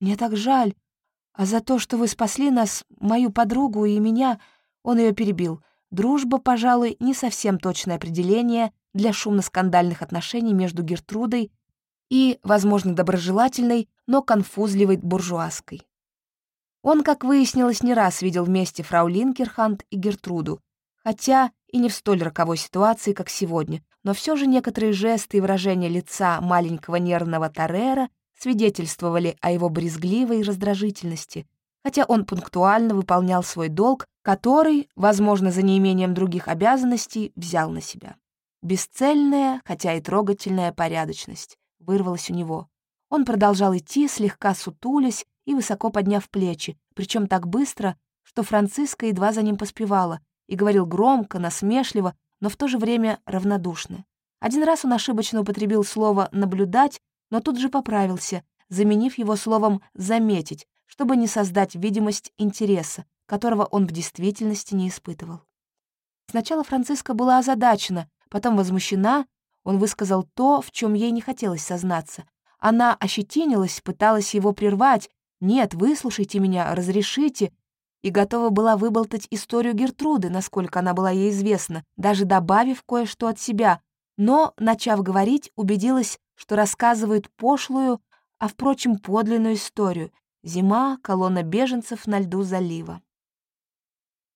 Мне так жаль. А за то, что вы спасли нас, мою подругу и меня, он ее перебил. Дружба, пожалуй, не совсем точное определение для шумно-скандальных отношений между Гертрудой и, возможно, доброжелательной, но конфузливой буржуазской. Он, как выяснилось, не раз видел вместе фрау Линкерхант и Гертруду, хотя и не в столь роковой ситуации, как сегодня, но все же некоторые жесты и выражения лица маленького нервного Таррера свидетельствовали о его брезгливой раздражительности, хотя он пунктуально выполнял свой долг, который, возможно, за неимением других обязанностей, взял на себя. Бесцельная, хотя и трогательная порядочность вырвалась у него. Он продолжал идти, слегка сутулясь, и высоко подняв плечи, причем так быстро, что Франциска едва за ним поспевала, и говорил громко, насмешливо, но в то же время равнодушно. Один раз он ошибочно употребил слово «наблюдать», но тут же поправился, заменив его словом «заметить», чтобы не создать видимость интереса, которого он в действительности не испытывал. Сначала Франциска была озадачена, потом возмущена, он высказал то, в чем ей не хотелось сознаться. Она ощетинилась, пыталась его прервать, «Нет, выслушайте меня, разрешите», и готова была выболтать историю Гертруды, насколько она была ей известна, даже добавив кое-что от себя, но, начав говорить, убедилась, что рассказывает пошлую, а, впрочем, подлинную историю. Зима, колонна беженцев на льду залива.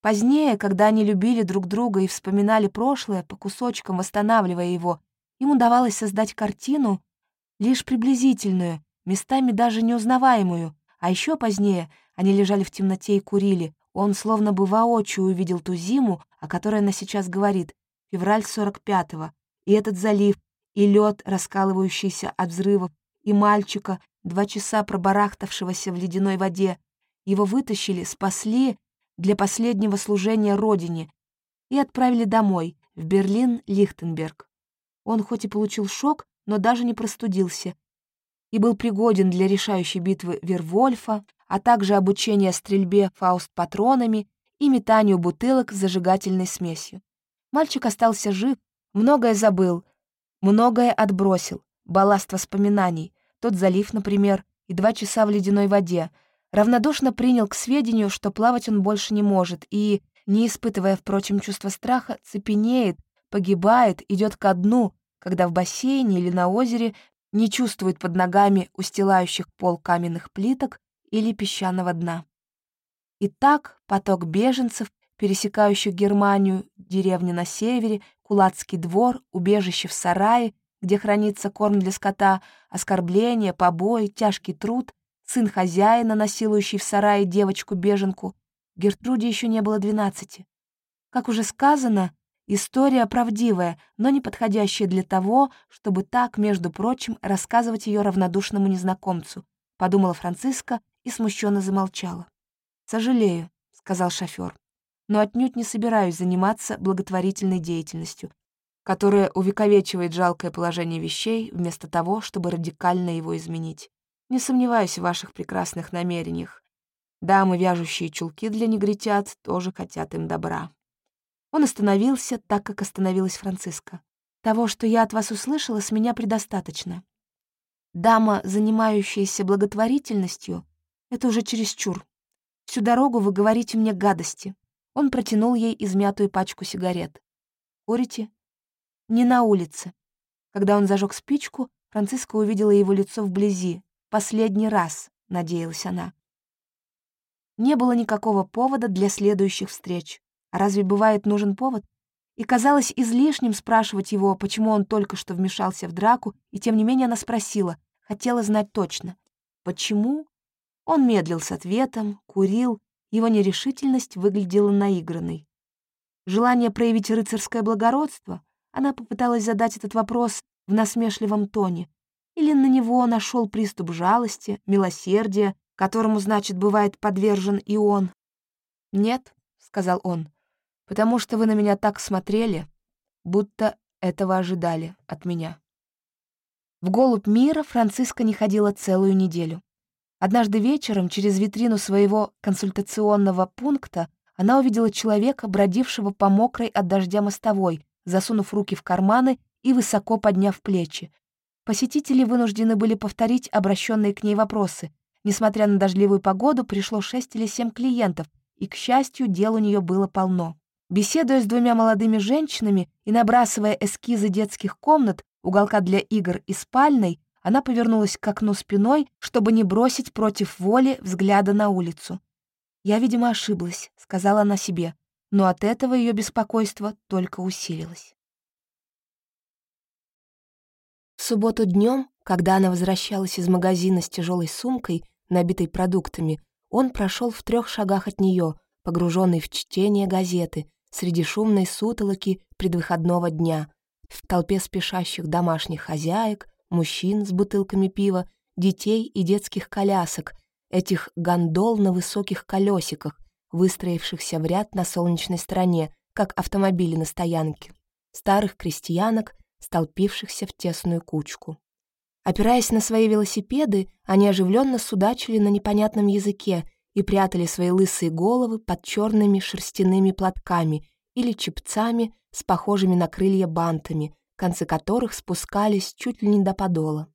Позднее, когда они любили друг друга и вспоминали прошлое, по кусочкам восстанавливая его, им удавалось создать картину, лишь приблизительную, местами даже неузнаваемую, а еще позднее они лежали в темноте и курили. Он словно бы воочию увидел ту зиму, о которой она сейчас говорит, февраль 45-го, и этот залив, и лед, раскалывающийся от взрывов, и мальчика, два часа пробарахтавшегося в ледяной воде. Его вытащили, спасли для последнего служения родине и отправили домой, в Берлин-Лихтенберг. Он хоть и получил шок, но даже не простудился, и был пригоден для решающей битвы Вервольфа, а также обучения стрельбе фауст-патронами и метанию бутылок с зажигательной смесью. Мальчик остался жив, многое забыл, многое отбросил, балласт воспоминаний, тот залив, например, и два часа в ледяной воде, равнодушно принял к сведению, что плавать он больше не может, и, не испытывая, впрочем, чувства страха, цепенеет, погибает, идет ко дну, когда в бассейне или на озере не чувствует под ногами устилающих пол каменных плиток или песчаного дна. И так поток беженцев, пересекающих Германию, деревни на севере, кулацкий двор, убежище в сарае, где хранится корм для скота, оскорбления, побои, тяжкий труд, сын хозяина, насилующий в сарае девочку-беженку. Гертруде еще не было двенадцати. Как уже сказано, История правдивая, но не подходящая для того, чтобы так, между прочим, рассказывать ее равнодушному незнакомцу, подумала Франциска и смущенно замолчала. «Сожалею», — сказал шофер, «но отнюдь не собираюсь заниматься благотворительной деятельностью, которая увековечивает жалкое положение вещей вместо того, чтобы радикально его изменить. Не сомневаюсь в ваших прекрасных намерениях. Дамы, вяжущие чулки для негритят, тоже хотят им добра». Он остановился, так как остановилась Франциска. «Того, что я от вас услышала, с меня предостаточно. Дама, занимающаяся благотворительностью, это уже чересчур. Всю дорогу вы говорите мне гадости». Он протянул ей измятую пачку сигарет. «Курите?» «Не на улице». Когда он зажег спичку, Франциска увидела его лицо вблизи. «Последний раз», — надеялась она. Не было никакого повода для следующих встреч. А разве бывает нужен повод? И казалось излишним спрашивать его, почему он только что вмешался в драку, и тем не менее она спросила, хотела знать точно. Почему? Он медлил с ответом, курил, его нерешительность выглядела наигранной. Желание проявить рыцарское благородство, она попыталась задать этот вопрос в насмешливом тоне, или на него нашел приступ жалости, милосердия, которому, значит, бывает подвержен и он. «Нет», — сказал он, — «потому что вы на меня так смотрели, будто этого ожидали от меня». В «Голубь мира» Франциска не ходила целую неделю. Однажды вечером через витрину своего консультационного пункта она увидела человека, бродившего по мокрой от дождя мостовой, засунув руки в карманы и высоко подняв плечи. Посетители вынуждены были повторить обращенные к ней вопросы. Несмотря на дождливую погоду, пришло шесть или семь клиентов, и, к счастью, дел у нее было полно. Беседуя с двумя молодыми женщинами и набрасывая эскизы детских комнат, уголка для игр и спальной, она повернулась к окну спиной, чтобы не бросить против воли взгляда на улицу. «Я, видимо, ошиблась», — сказала она себе, но от этого ее беспокойство только усилилось. В субботу днем, когда она возвращалась из магазина с тяжелой сумкой, набитой продуктами, он прошел в трех шагах от нее, погруженный в чтение газеты, среди шумной сутолоки предвыходного дня, в толпе спешащих домашних хозяек, мужчин с бутылками пива, детей и детских колясок, этих гондол на высоких колесиках, выстроившихся в ряд на солнечной стороне, как автомобили на стоянке, старых крестьянок, столпившихся в тесную кучку. Опираясь на свои велосипеды, они оживленно судачили на непонятном языке и прятали свои лысые головы под черными шерстяными платками или чепцами с похожими на крылья бантами, концы которых спускались чуть ли не до подола.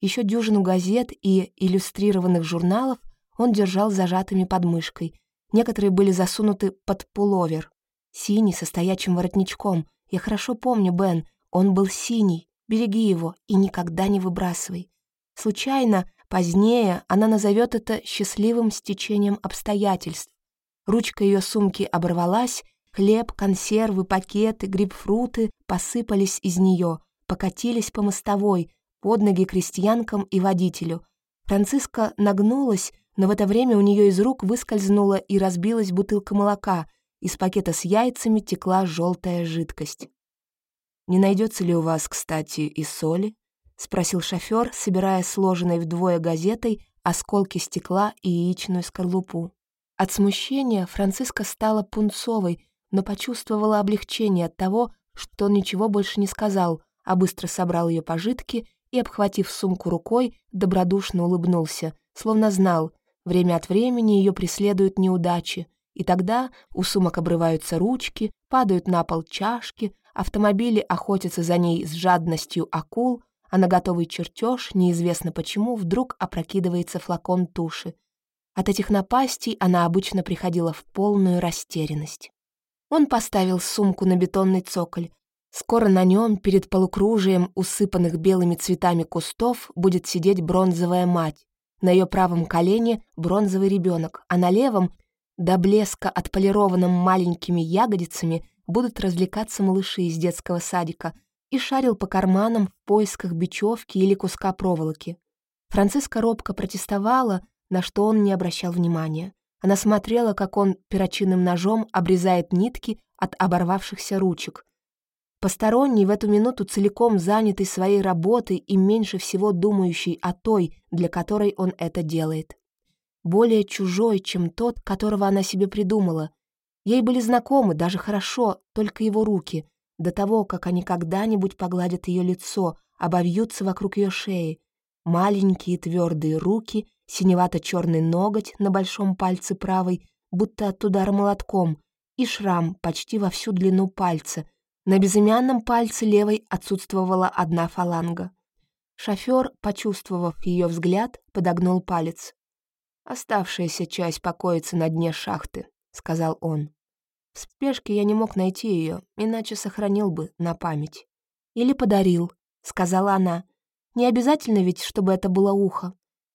Еще дюжину газет и иллюстрированных журналов он держал зажатыми под мышкой. Некоторые были засунуты под пуловер. Синий, со стоячим воротничком. Я хорошо помню, Бен, он был синий. Береги его и никогда не выбрасывай. Случайно, позднее, она назовет это счастливым стечением обстоятельств. Ручка ее сумки оборвалась, Хлеб, консервы, пакеты, грибфруты посыпались из нее, покатились по мостовой, под ноги крестьянкам и водителю. Франциска нагнулась, но в это время у нее из рук выскользнула и разбилась бутылка молока. Из пакета с яйцами текла желтая жидкость. «Не найдется ли у вас, кстати, и соли?» — спросил шофер, собирая сложенной вдвое газетой осколки стекла и яичную скорлупу. От смущения Франциска стала пунцовой, но почувствовала облегчение от того, что он ничего больше не сказал, а быстро собрал ее пожитки и, обхватив сумку рукой, добродушно улыбнулся, словно знал, время от времени ее преследуют неудачи, и тогда у сумок обрываются ручки, падают на пол чашки, автомобили охотятся за ней с жадностью акул, а на готовый чертеж, неизвестно почему, вдруг опрокидывается флакон туши. От этих напастей она обычно приходила в полную растерянность. Он поставил сумку на бетонный цоколь. Скоро на нем, перед полукружием усыпанных белыми цветами кустов, будет сидеть бронзовая мать. На ее правом колене бронзовый ребенок, а на левом, до блеска отполированным маленькими ягодицами, будут развлекаться малыши из детского садика, и шарил по карманам в поисках бечевки или куска проволоки. Франциска робко протестовала, на что он не обращал внимания. Она смотрела, как он перочинным ножом обрезает нитки от оборвавшихся ручек. Посторонний в эту минуту целиком занятый своей работой и меньше всего думающий о той, для которой он это делает. Более чужой, чем тот, которого она себе придумала. Ей были знакомы, даже хорошо, только его руки, до того, как они когда-нибудь погладят ее лицо, обовьются вокруг ее шеи. Маленькие твердые руки синевато-черный ноготь на большом пальце правой, будто от удара молотком, и шрам почти во всю длину пальца. На безымянном пальце левой отсутствовала одна фаланга. Шофер, почувствовав ее взгляд, подогнул палец. «Оставшаяся часть покоится на дне шахты», — сказал он. В спешке я не мог найти ее, иначе сохранил бы на память. «Или подарил», — сказала она. «Не обязательно ведь, чтобы это было ухо.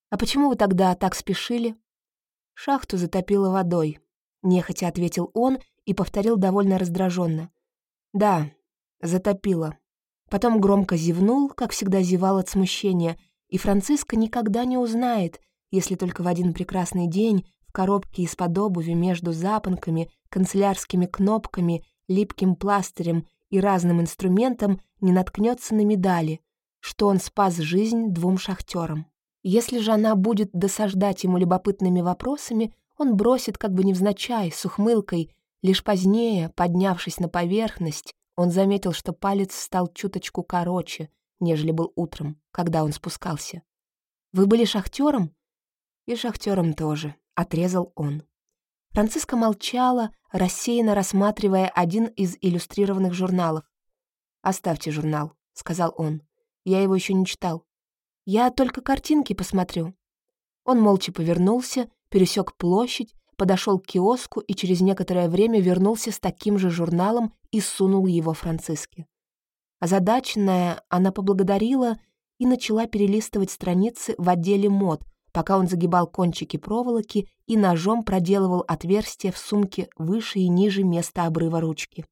А почему вы тогда так спешили?» «Шахту затопило водой», — нехотя ответил он и повторил довольно раздраженно. «Да, затопило». Потом громко зевнул, как всегда зевал от смущения, и Франциска никогда не узнает, если только в один прекрасный день в коробке из-под обуви между запонками, канцелярскими кнопками, липким пластырем и разным инструментом не наткнется на медали, что он спас жизнь двум шахтерам. Если же она будет досаждать ему любопытными вопросами, он бросит как бы невзначай, с ухмылкой. Лишь позднее, поднявшись на поверхность, он заметил, что палец стал чуточку короче, нежели был утром, когда он спускался. «Вы были шахтером?» «И шахтером тоже», — отрезал он. Франциска молчала, рассеянно рассматривая один из иллюстрированных журналов. «Оставьте журнал», — сказал он. «Я его еще не читал. Я только картинки посмотрю». Он молча повернулся, пересек площадь, подошел к киоску и через некоторое время вернулся с таким же журналом и сунул его Франциске. Озадаченная, она поблагодарила и начала перелистывать страницы в отделе мод, пока он загибал кончики проволоки и ножом проделывал отверстия в сумке выше и ниже места обрыва ручки.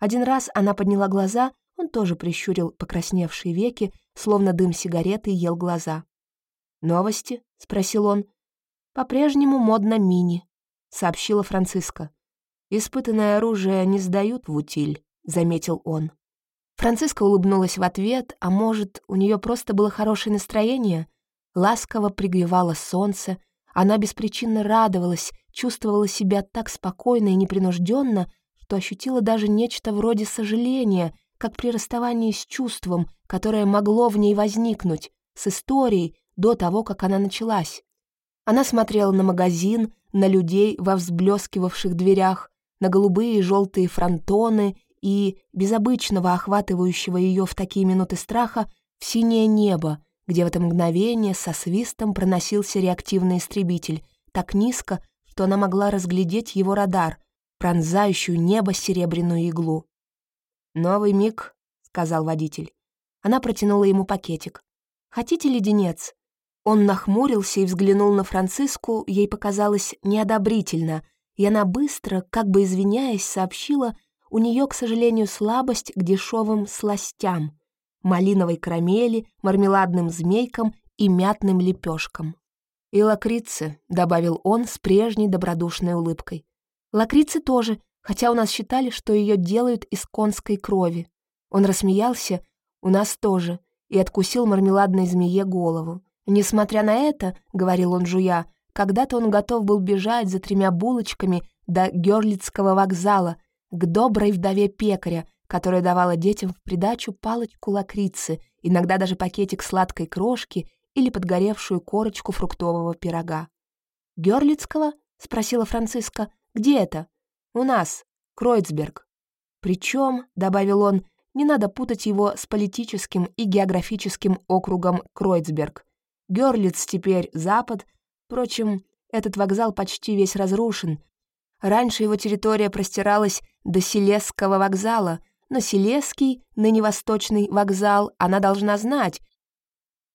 Один раз она подняла глаза, он тоже прищурил покрасневшие веки, словно дым сигареты ел глаза. «Новости?» — спросил он. «По-прежнему модно мини», — сообщила Франциска. «Испытанное оружие не сдают в утиль», — заметил он. Франциска улыбнулась в ответ, а может, у нее просто было хорошее настроение? Ласково пригревало солнце, она беспричинно радовалась, чувствовала себя так спокойно и непринужденно, что ощутила даже нечто вроде сожаления, как при расставании с чувством, которое могло в ней возникнуть, с историей до того, как она началась. Она смотрела на магазин, на людей во взблескивавших дверях, на голубые и желтые фронтоны и, без обычного охватывающего ее в такие минуты страха, в синее небо, где в это мгновение со свистом проносился реактивный истребитель, так низко, что она могла разглядеть его радар, пронзающую небо серебряную иглу. «Новый миг», — сказал водитель. Она протянула ему пакетик. «Хотите леденец?» Он нахмурился и взглянул на Франциску, ей показалось неодобрительно, и она быстро, как бы извиняясь, сообщила, у нее, к сожалению, слабость к дешевым сластям малиновой карамели, мармеладным змейкам и мятным лепешкам. «И лакрицы», — добавил он с прежней добродушной улыбкой. «Лакрицы тоже, хотя у нас считали, что ее делают из конской крови». Он рассмеялся, «У нас тоже», и откусил мармеладной змее голову. «Несмотря на это», — говорил он жуя, «когда-то он готов был бежать за тремя булочками до Гёрлицкого вокзала, к доброй вдове пекаря, которая давала детям в придачу палочку лакрицы, иногда даже пакетик сладкой крошки или подгоревшую корочку фруктового пирога. «Гёрлицкого?» — спросила Франциска. «Где это?» «У нас, Кройцберг». «Причем», — добавил он, — «не надо путать его с политическим и географическим округом Кройцберг. Гёрлиц теперь запад. Впрочем, этот вокзал почти весь разрушен. Раньше его территория простиралась до Селесского вокзала — но Селесский, ныне Восточный вокзал, она должна знать.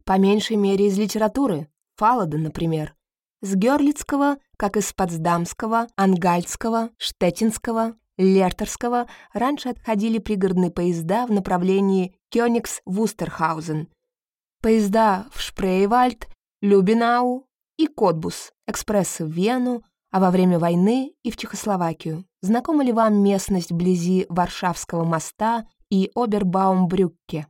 По меньшей мере из литературы. Фалада, например. С Гёрлицкого, как из Потсдамского, Ангальского, Штеттинского, Лертерского раньше отходили пригородные поезда в направлении Кёнигс-Вустерхаузен. Поезда в Шпрейвальд, Любинау и Котбус, экспрессы в Вену, а во время войны и в Чехословакию. Знакома ли вам местность вблизи Варшавского моста и Обербаумбрюкке?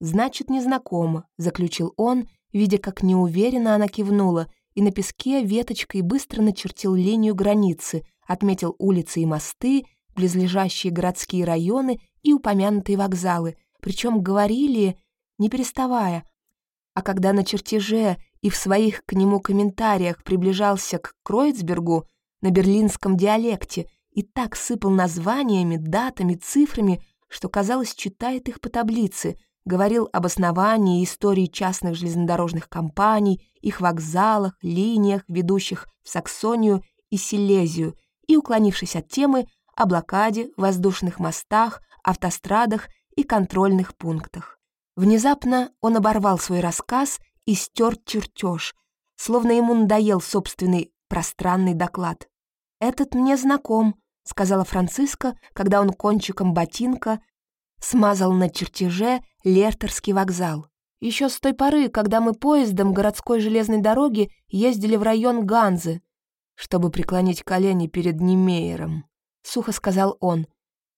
Значит, незнакомо, заключил он, видя, как неуверенно она кивнула, и на песке веточкой быстро начертил линию границы, отметил улицы и мосты, близлежащие городские районы и упомянутые вокзалы, причем говорили, не переставая. А когда на чертеже и в своих к нему комментариях приближался к Кройцбергу на берлинском диалекте и так сыпал названиями, датами, цифрами, что, казалось, читает их по таблице, говорил об основании истории частных железнодорожных компаний, их вокзалах, линиях, ведущих в Саксонию и Силезию, и, уклонившись от темы, о блокаде, воздушных мостах, автострадах и контрольных пунктах. Внезапно он оборвал свой рассказ и стер чертеж, словно ему надоел собственный пространный доклад. «Этот мне знаком», — сказала Франциска, когда он кончиком ботинка смазал на чертеже Лертерский вокзал. Еще с той поры, когда мы поездом городской железной дороги ездили в район Ганзы, чтобы преклонить колени перед Немеером, — сухо сказал он.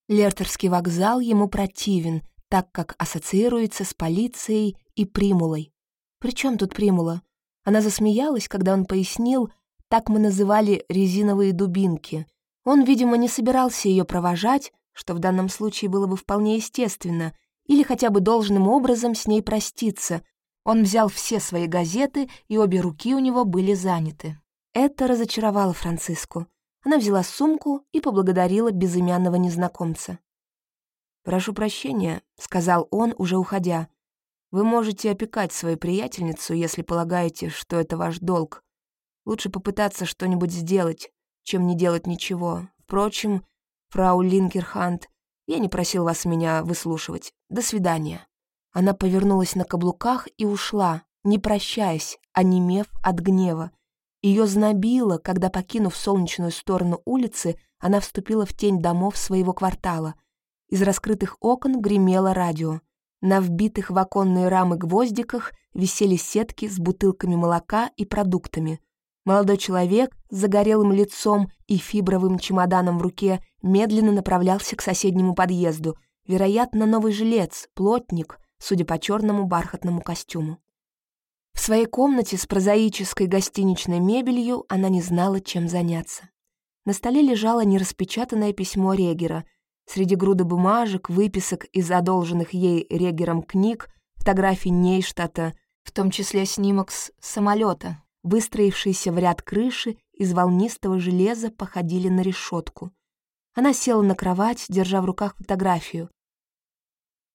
Лертерский вокзал ему противен, так как ассоциируется с полицией и примулой. «При чем тут примула?» Она засмеялась, когда он пояснил, так мы называли резиновые дубинки. Он, видимо, не собирался ее провожать, что в данном случае было бы вполне естественно, или хотя бы должным образом с ней проститься. Он взял все свои газеты, и обе руки у него были заняты. Это разочаровало Франциску. Она взяла сумку и поблагодарила безымянного незнакомца. «Прошу прощения», — сказал он, уже уходя. «Вы можете опекать свою приятельницу, если полагаете, что это ваш долг. Лучше попытаться что-нибудь сделать, чем не делать ничего. Впрочем, фрау Линкерхант, я не просил вас меня выслушивать. До свидания». Она повернулась на каблуках и ушла, не прощаясь, онемев от гнева. Ее знобило, когда, покинув солнечную сторону улицы, она вступила в тень домов своего квартала. Из раскрытых окон гремело радио. На вбитых в оконные рамы гвоздиках висели сетки с бутылками молока и продуктами. Молодой человек с загорелым лицом и фибровым чемоданом в руке медленно направлялся к соседнему подъезду. Вероятно, новый жилец, плотник, судя по черному бархатному костюму. В своей комнате с прозаической гостиничной мебелью она не знала, чем заняться. На столе лежало нераспечатанное письмо Регера. Среди груды бумажек, выписок из одолженных ей Регером книг, фотографий Нейштата, в том числе снимок с самолета, Выстроившиеся в ряд крыши из волнистого железа походили на решетку. Она села на кровать, держа в руках фотографию.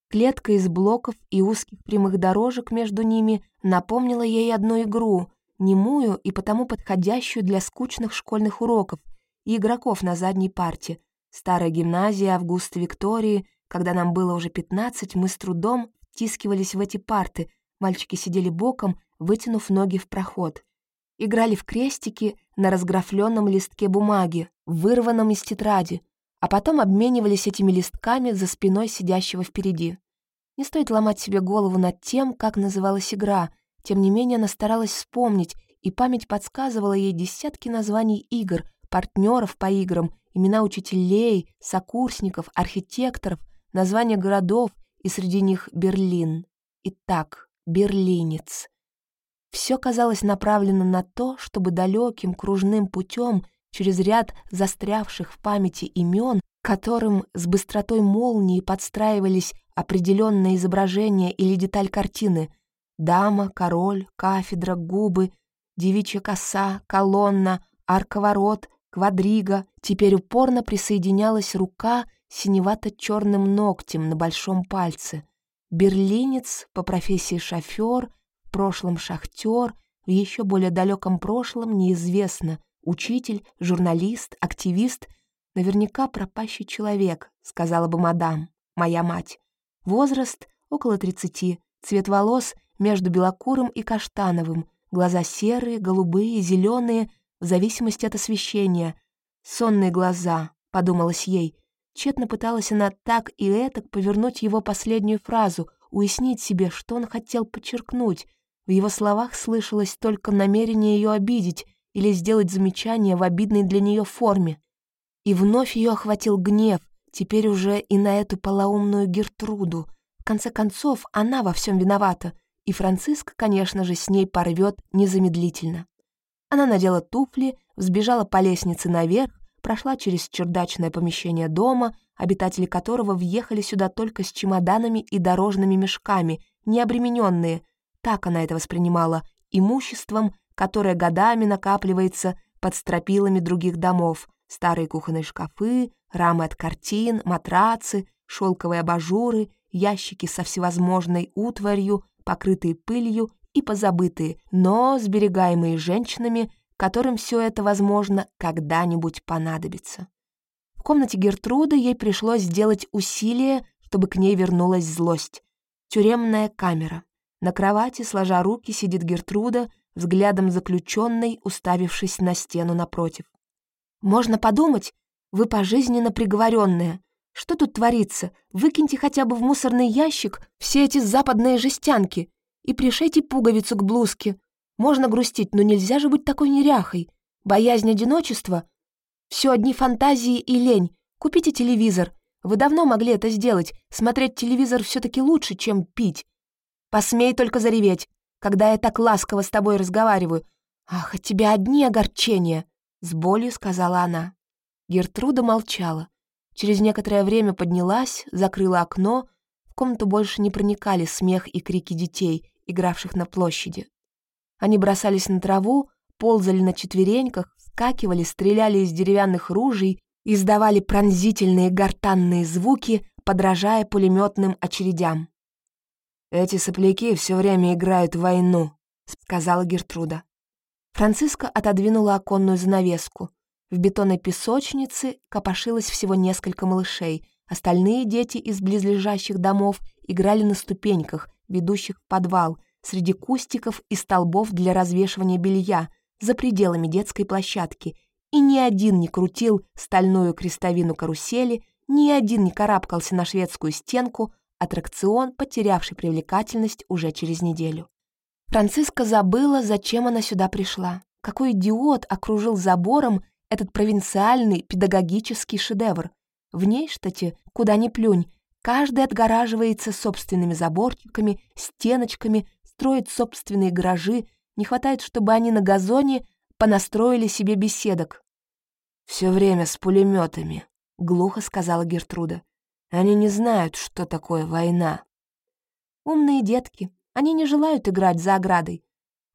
Клетка из блоков и узких прямых дорожек между ними напомнила ей одну игру, немую и потому подходящую для скучных школьных уроков и игроков на задней парте. Старая гимназия Августа Виктории, когда нам было уже пятнадцать, мы с трудом втискивались в эти парты, мальчики сидели боком, вытянув ноги в проход играли в крестики на разграфленном листке бумаги, вырванном из тетради, а потом обменивались этими листками за спиной сидящего впереди. Не стоит ломать себе голову над тем, как называлась игра, тем не менее она старалась вспомнить, и память подсказывала ей десятки названий игр, партнеров по играм, имена учителей, сокурсников, архитекторов, названия городов, и среди них Берлин. Итак, берлинец. Все казалось направлено на то, чтобы далеким кружным путем через ряд застрявших в памяти имен, которым с быстротой молнии подстраивались определенные изображения или деталь картины — дама, король, кафедра, губы, девичья коса, колонна, арковорот, квадрига, теперь упорно присоединялась рука синевато-черным ногтем на большом пальце. Берлинец, по профессии шофер — прошлом шахтер, в еще более далеком прошлом неизвестно, учитель, журналист, активист, наверняка пропащий человек, сказала бы мадам, моя мать. Возраст около тридцати, цвет волос между белокурым и каштановым, глаза серые, голубые, зеленые, в зависимости от освещения. Сонные глаза, подумалось ей. Тщетно пыталась она так и этак повернуть его последнюю фразу, уяснить себе, что он хотел подчеркнуть — в его словах слышалось только намерение ее обидеть или сделать замечание в обидной для нее форме. И вновь ее охватил гнев, теперь уже и на эту полоумную Гертруду. В конце концов, она во всем виновата, и Франциск, конечно же, с ней порвет незамедлительно. Она надела туфли, взбежала по лестнице наверх, прошла через чердачное помещение дома, обитатели которого въехали сюда только с чемоданами и дорожными мешками, не обремененные, так она это воспринимала, имуществом, которое годами накапливается под стропилами других домов, старые кухонные шкафы, рамы от картин, матрацы, шелковые абажуры, ящики со всевозможной утварью, покрытые пылью и позабытые, но сберегаемые женщинами, которым все это, возможно, когда-нибудь понадобится. В комнате Гертруды ей пришлось сделать усилие, чтобы к ней вернулась злость. Тюремная камера. На кровати, сложа руки, сидит Гертруда, взглядом заключенной, уставившись на стену напротив. «Можно подумать, вы пожизненно приговоренная. Что тут творится? Выкиньте хотя бы в мусорный ящик все эти западные жестянки и пришейте пуговицу к блузке. Можно грустить, но нельзя же быть такой неряхой. Боязнь одиночества? Все одни фантазии и лень. Купите телевизор. Вы давно могли это сделать. Смотреть телевизор все таки лучше, чем пить. Посмей только зареветь, когда я так ласково с тобой разговариваю. Ах, от тебя одни огорчения, — с болью сказала она. Гертруда молчала. Через некоторое время поднялась, закрыла окно. В комнату больше не проникали смех и крики детей, игравших на площади. Они бросались на траву, ползали на четвереньках, скакивали, стреляли из деревянных ружей, издавали пронзительные гортанные звуки, подражая пулеметным очередям. «Эти сопляки все время играют в войну», — сказала Гертруда. Франциска отодвинула оконную занавеску. В бетонной песочнице копошилось всего несколько малышей. Остальные дети из близлежащих домов играли на ступеньках, ведущих в подвал, среди кустиков и столбов для развешивания белья, за пределами детской площадки, и ни один не крутил стальную крестовину карусели, ни один не карабкался на шведскую стенку, аттракцион, потерявший привлекательность уже через неделю. Франциска забыла, зачем она сюда пришла. Какой идиот окружил забором этот провинциальный педагогический шедевр. В Нейштате, куда ни плюнь, каждый отгораживается собственными заборчиками, стеночками, строит собственные гаражи, не хватает, чтобы они на газоне понастроили себе беседок. Все время с пулеметами, глухо сказала Гертруда. Они не знают, что такое война. Умные детки, они не желают играть за оградой.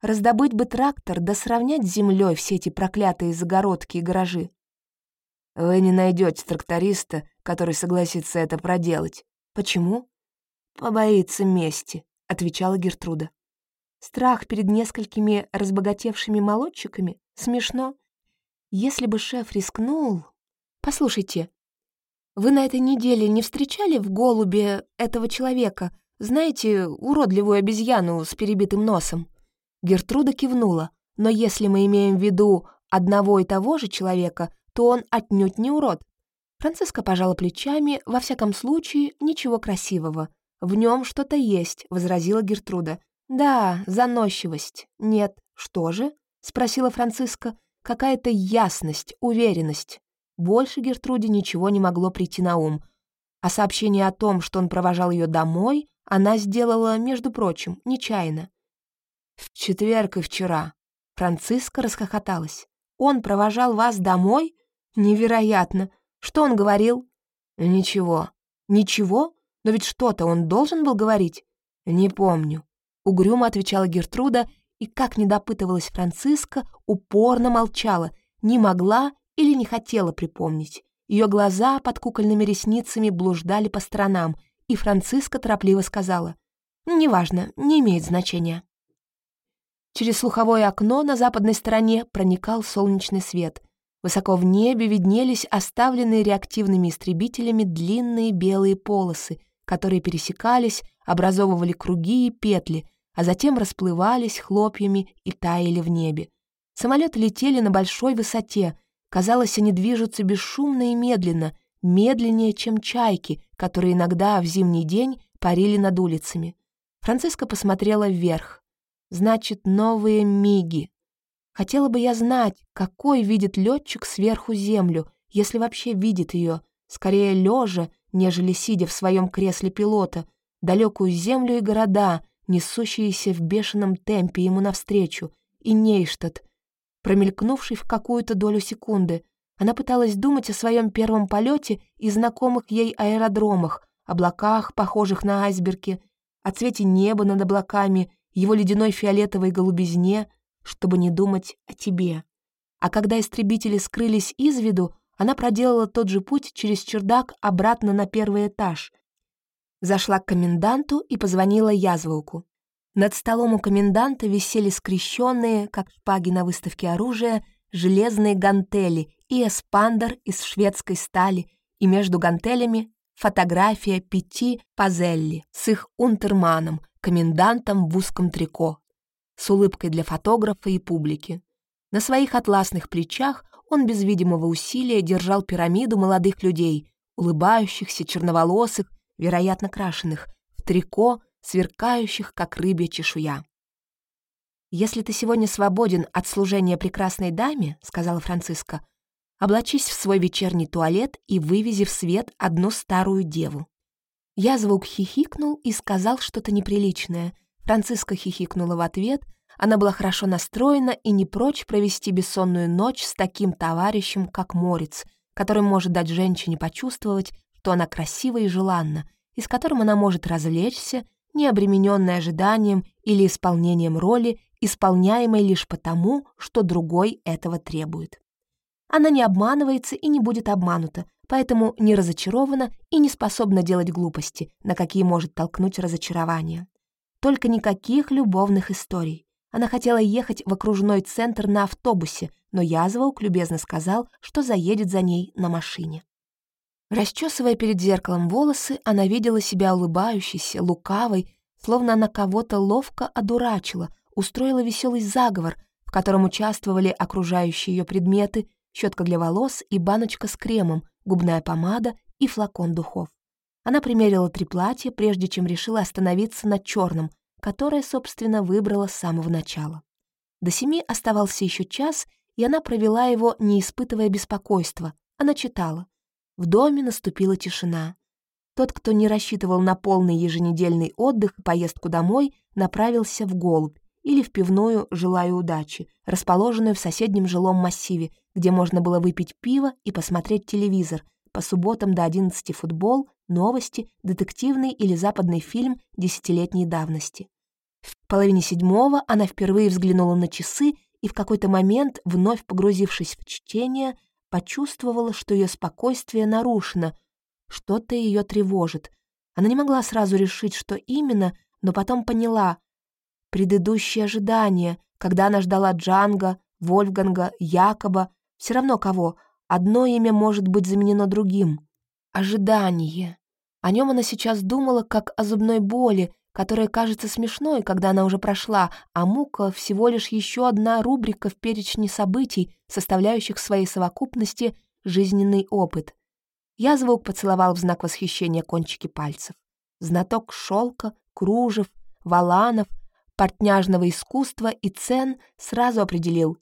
Раздобыть бы трактор, да сравнять с землей все эти проклятые загородки и гаражи. Вы не найдете тракториста, который согласится это проделать. Почему? Побоится мести, отвечала Гертруда. Страх перед несколькими разбогатевшими молодчиками? Смешно. Если бы шеф рискнул... Послушайте, вы на этой неделе не встречали в голубе этого человека, знаете, уродливую обезьяну с перебитым носом? Гертруда кивнула, но если мы имеем в виду одного и того же человека, то он отнюдь не урод. Франциска пожала плечами, во всяком случае, ничего красивого. «В нем что-то есть», — возразила Гертруда. «Да, заносчивость. Нет. Что же?» — спросила Франциска. «Какая-то ясность, уверенность». Больше Гертруде ничего не могло прийти на ум. А сообщение о том, что он провожал ее домой, она сделала, между прочим, нечаянно. «В четверг и вчера». Франциска расхохоталась. «Он провожал вас домой? Невероятно! Что он говорил?» «Ничего». «Ничего? Но ведь что-то он должен был говорить?» «Не помню». Угрюмо отвечала Гертруда и, как не допытывалась Франциска, упорно молчала, не могла или не хотела припомнить. Ее глаза под кукольными ресницами блуждали по сторонам, и Франциска торопливо сказала «Неважно, не имеет значения». Через слуховое окно на западной стороне проникал солнечный свет. Высоко в небе виднелись оставленные реактивными истребителями длинные белые полосы, которые пересекались, образовывали круги и петли, а затем расплывались хлопьями и таяли в небе. Самолеты летели на большой высоте. Казалось, они движутся бесшумно и медленно, медленнее, чем чайки, которые иногда в зимний день парили над улицами. Франциска посмотрела вверх. Значит, новые миги. Хотела бы я знать, какой видит летчик сверху землю, если вообще видит ее, скорее лежа, нежели сидя в своем кресле пилота, далекую землю и города, несущиеся в бешеном темпе ему навстречу, и Нейштадт, промелькнувший в какую-то долю секунды. Она пыталась думать о своем первом полете и знакомых ей аэродромах, облаках, похожих на айсберги, о цвете неба над облаками его ледяной фиолетовой голубизне, чтобы не думать о тебе. А когда истребители скрылись из виду, она проделала тот же путь через чердак обратно на первый этаж. Зашла к коменданту и позвонила Язволку. Над столом у коменданта висели скрещенные, как шпаги на выставке оружия, железные гантели и эспандер из шведской стали, и между гантелями фотография пяти Пазелли с их унтерманом, комендантом в узком трико, с улыбкой для фотографа и публики. На своих атласных плечах он без видимого усилия держал пирамиду молодых людей, улыбающихся, черноволосых, вероятно, крашеных, в трико, сверкающих, как рыбья чешуя. «Если ты сегодня свободен от служения прекрасной даме», — сказала Франциска, «облачись в свой вечерний туалет и вывези в свет одну старую деву». Я звук хихикнул и сказал что-то неприличное. Франциска хихикнула в ответ. Она была хорошо настроена и не прочь провести бессонную ночь с таким товарищем, как Морец, который может дать женщине почувствовать, что она красива и желанна, и с которым она может развлечься, не обремененная ожиданием или исполнением роли, исполняемой лишь потому, что другой этого требует. Она не обманывается и не будет обманута, поэтому не разочарована и не способна делать глупости, на какие может толкнуть разочарование. Только никаких любовных историй. Она хотела ехать в окружной центр на автобусе, но Язволк любезно сказал, что заедет за ней на машине. Расчесывая перед зеркалом волосы, она видела себя улыбающейся, лукавой, словно она кого-то ловко одурачила, устроила веселый заговор, в котором участвовали окружающие ее предметы, щетка для волос и баночка с кремом, губная помада и флакон духов. Она примерила три платья, прежде чем решила остановиться на черном, которое, собственно, выбрала с самого начала. До семи оставался еще час, и она провела его, не испытывая беспокойства. Она читала. В доме наступила тишина. Тот, кто не рассчитывал на полный еженедельный отдых и поездку домой, направился в голубь или в пивную «Желаю удачи», расположенную в соседнем жилом массиве, где можно было выпить пиво и посмотреть телевизор, по субботам до 11 футбол, новости, детективный или западный фильм десятилетней давности. В половине седьмого она впервые взглянула на часы и в какой-то момент, вновь погрузившись в чтение, почувствовала, что ее спокойствие нарушено, что-то ее тревожит. Она не могла сразу решить, что именно, но потом поняла. Предыдущие ожидания, когда она ждала Джанга, Вольфганга, Якоба, все равно кого, одно имя может быть заменено другим. Ожидание. О нем она сейчас думала, как о зубной боли, которая кажется смешной, когда она уже прошла, а мука — всего лишь еще одна рубрика в перечне событий, составляющих в своей совокупности жизненный опыт. Я звук поцеловал в знак восхищения кончики пальцев. Знаток шелка, кружев, валанов, портняжного искусства и цен сразу определил.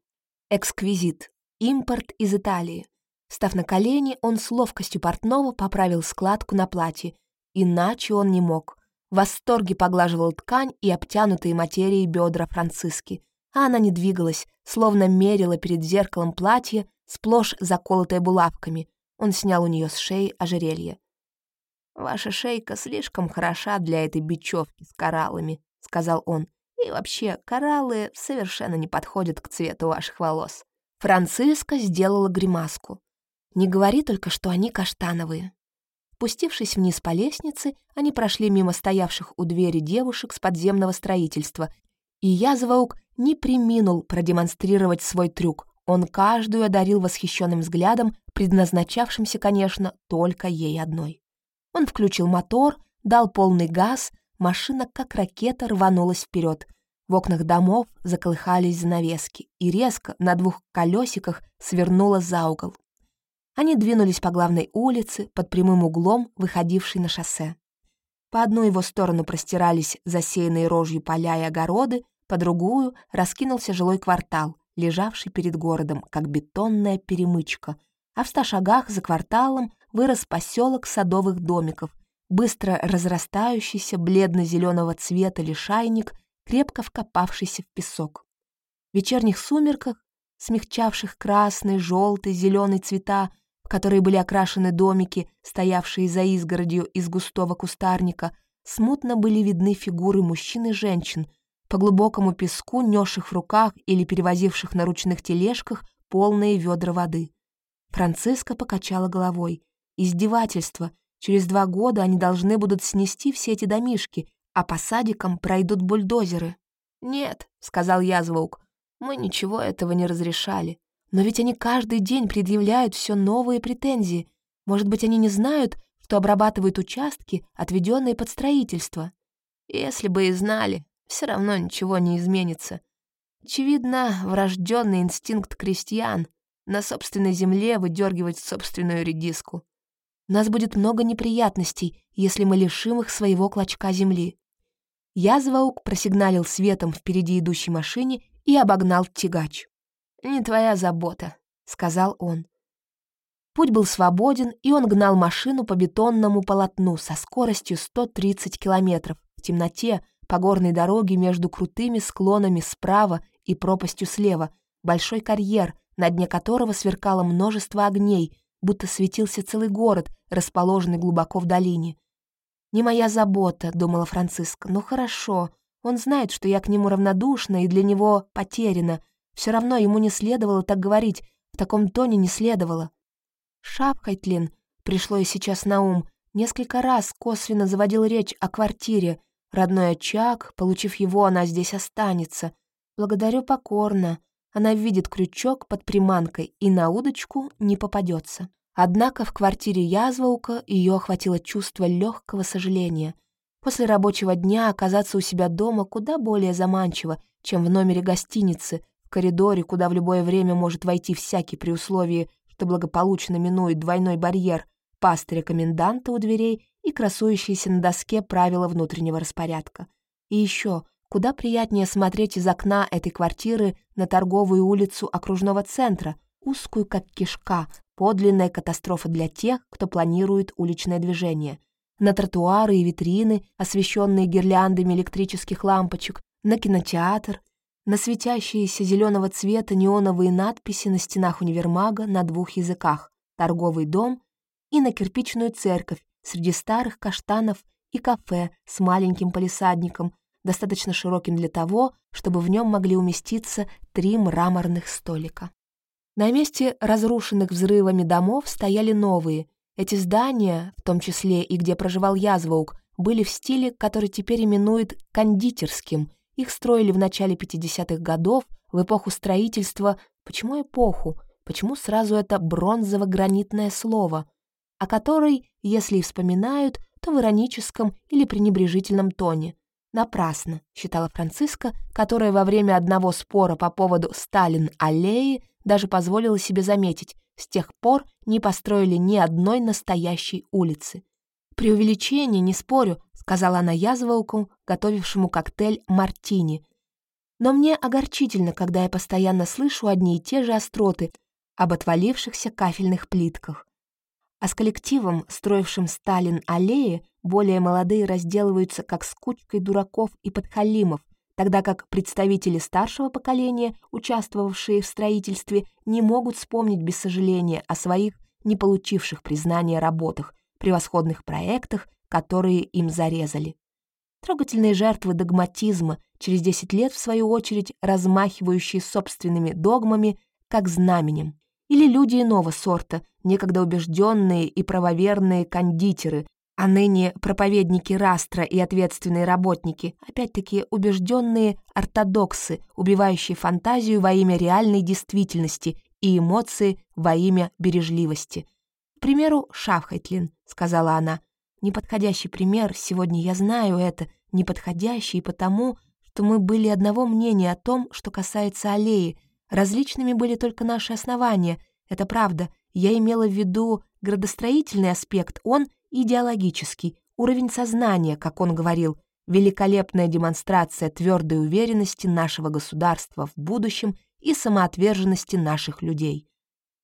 Эксквизит. Импорт из Италии. Став на колени, он с ловкостью портного поправил складку на платье. Иначе он не мог. В восторге поглаживал ткань и обтянутые материей бедра Франциски, а она не двигалась, словно мерила перед зеркалом платье, сплошь заколотое булавками. Он снял у нее с шеи ожерелье. «Ваша шейка слишком хороша для этой бечевки с кораллами», — сказал он. «И вообще, кораллы совершенно не подходят к цвету ваших волос». Франциска сделала гримаску. «Не говори только, что они каштановые». Спустившись вниз по лестнице, они прошли мимо стоявших у двери девушек с подземного строительства, и Язваук не приминул продемонстрировать свой трюк. Он каждую одарил восхищенным взглядом, предназначавшимся, конечно, только ей одной. Он включил мотор, дал полный газ, машина, как ракета, рванулась вперед. В окнах домов заколыхались занавески, и резко на двух колесиках свернула за угол. Они двинулись по главной улице, под прямым углом, выходившей на шоссе. По одну его сторону простирались засеянные рожью поля и огороды, по другую раскинулся жилой квартал, лежавший перед городом, как бетонная перемычка, а в ста шагах за кварталом вырос поселок садовых домиков, быстро разрастающийся бледно-зеленого цвета лишайник, крепко вкопавшийся в песок. В вечерних сумерках, смягчавших красный, желтый, зеленый цвета, в которые были окрашены домики, стоявшие за изгородью из густого кустарника, смутно были видны фигуры мужчин и женщин, по глубокому песку, несших в руках или перевозивших на ручных тележках полные ведра воды. Франциска покачала головой. Издевательство, Через два года они должны будут снести все эти домишки, а по садикам пройдут бульдозеры. «Нет», — сказал Язваук, — «мы ничего этого не разрешали. Но ведь они каждый день предъявляют все новые претензии. Может быть, они не знают, что обрабатывают участки, отведенные под строительство. Если бы и знали, все равно ничего не изменится. Очевидно, врожденный инстинкт крестьян на собственной земле выдергивать собственную редиску. У нас будет много неприятностей, если мы лишим их своего клочка земли. Язваук просигналил светом впереди идущей машине и обогнал тягач. «Не твоя забота», — сказал он. Путь был свободен, и он гнал машину по бетонному полотну со скоростью 130 километров в темноте по горной дороге между крутыми склонами справа и пропастью слева, большой карьер, на дне которого сверкало множество огней, будто светился целый город, расположенный глубоко в долине. «Не моя забота», — думала Франциска, — «ну хорошо, он знает, что я к нему равнодушна и для него потеряна. Все равно ему не следовало так говорить, в таком тоне не следовало». Шапхайтлин, пришло и сейчас на ум, несколько раз косвенно заводил речь о квартире. Родной очаг, получив его, она здесь останется. Благодарю покорно. Она видит крючок под приманкой и на удочку не попадется. Однако в квартире Язваука ее охватило чувство легкого сожаления. После рабочего дня оказаться у себя дома куда более заманчиво, чем в номере гостиницы, в коридоре, куда в любое время может войти всякий при условии, что благополучно минует двойной барьер, пастыря-коменданта у дверей и красующиеся на доске правила внутреннего распорядка. И еще Куда приятнее смотреть из окна этой квартиры на торговую улицу окружного центра, узкую как кишка, подлинная катастрофа для тех, кто планирует уличное движение. На тротуары и витрины, освещенные гирляндами электрических лампочек, на кинотеатр, на светящиеся зеленого цвета неоновые надписи на стенах универмага на двух языках «Торговый дом» и на кирпичную церковь среди старых каштанов и кафе с маленьким палисадником, достаточно широким для того, чтобы в нем могли уместиться три мраморных столика. На месте разрушенных взрывами домов стояли новые. Эти здания, в том числе и где проживал Язваук, были в стиле, который теперь именуют кондитерским. Их строили в начале 50-х годов, в эпоху строительства. Почему эпоху? Почему сразу это бронзово-гранитное слово? О которой, если и вспоминают, то в ироническом или пренебрежительном тоне. Напрасно, считала Франциска, которая во время одного спора по поводу Сталин-аллеи даже позволила себе заметить, с тех пор не построили ни одной настоящей улицы. «При увеличении, не спорю», — сказала она язволку, готовившему коктейль «Мартини». «Но мне огорчительно, когда я постоянно слышу одни и те же остроты об отвалившихся кафельных плитках. А с коллективом, строившим Сталин-аллеи, более молодые разделываются как с кучкой дураков и подхалимов, тогда как представители старшего поколения, участвовавшие в строительстве, не могут вспомнить без сожаления о своих не получивших признания работах, превосходных проектах, которые им зарезали. Трогательные жертвы догматизма, через 10 лет, в свою очередь, размахивающие собственными догмами, как знаменем. Или люди иного сорта, некогда убежденные и правоверные кондитеры, а ныне проповедники Растра и ответственные работники, опять-таки убежденные ортодоксы, убивающие фантазию во имя реальной действительности и эмоции во имя бережливости. К примеру, Шафхайтлин, сказала она. Неподходящий пример, сегодня я знаю это, неподходящий потому, что мы были одного мнения о том, что касается аллеи. Различными были только наши основания. Это правда. Я имела в виду градостроительный аспект, он идеологический, уровень сознания, как он говорил, великолепная демонстрация твердой уверенности нашего государства в будущем и самоотверженности наших людей.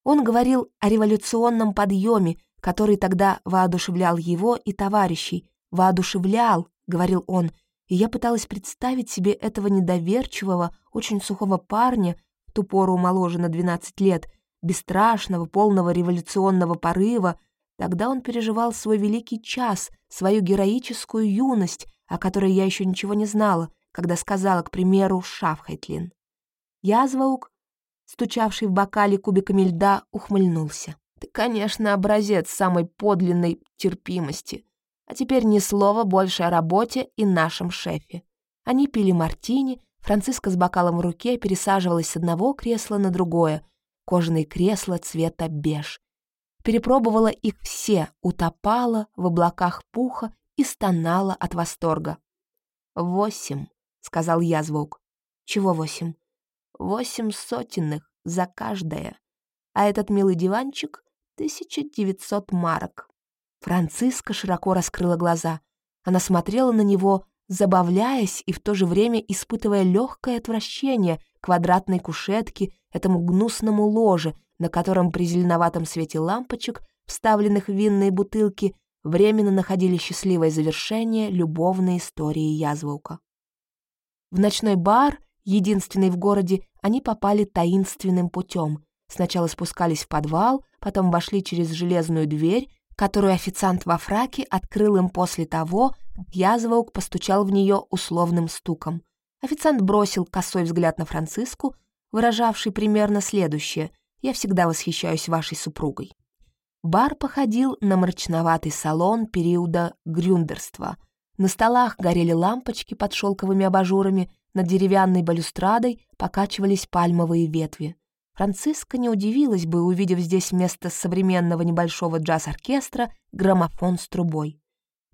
Он говорил о революционном подъеме, который тогда воодушевлял его и товарищей. «Воодушевлял», — говорил он, и я пыталась представить себе этого недоверчивого, очень сухого парня, в ту пору моложе на 12 лет, бесстрашного, полного революционного порыва, Тогда он переживал свой великий час, свою героическую юность, о которой я еще ничего не знала, когда сказала, к примеру, Шафхайтлин. Язваук, стучавший в бокале кубиками льда, ухмыльнулся. Ты, конечно, образец самой подлинной терпимости. А теперь ни слова больше о работе и нашем шефе». Они пили мартини, Франциска с бокалом в руке пересаживалась с одного кресла на другое, кожаные кресла цвета беж. Перепробовала их все, утопала в облаках пуха и стонала от восторга. «Восемь», — сказал я звук. «Чего восемь?» «Восемь сотенных за каждое. А этот милый диванчик — тысяча девятьсот марок». Франциска широко раскрыла глаза. Она смотрела на него забавляясь и в то же время испытывая легкое отвращение квадратной кушетке, этому гнусному ложе, на котором при зеленоватом свете лампочек, вставленных в винные бутылки, временно находили счастливое завершение любовной истории Язваука. В ночной бар, единственный в городе, они попали таинственным путем. Сначала спускались в подвал, потом вошли через железную дверь, которую официант во фраке открыл им после того, как Язваук постучал в нее условным стуком. Официант бросил косой взгляд на Франциску, выражавший примерно следующее «Я всегда восхищаюсь вашей супругой». Бар походил на мрачноватый салон периода грюндерства. На столах горели лампочки под шелковыми абажурами, над деревянной балюстрадой покачивались пальмовые ветви. Франциска не удивилась бы, увидев здесь вместо современного небольшого джаз-оркестра граммофон с трубой.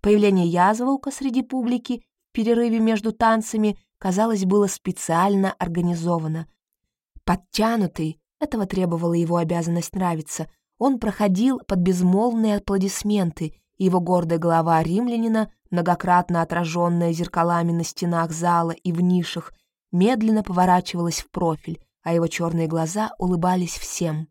Появление Язволка среди публики в перерыве между танцами, казалось, было специально организовано. Подтянутый, этого требовала его обязанность нравиться, он проходил под безмолвные аплодисменты, и его гордая голова римлянина, многократно отраженная зеркалами на стенах зала и в нишах, медленно поворачивалась в профиль, а его черные глаза улыбались всем.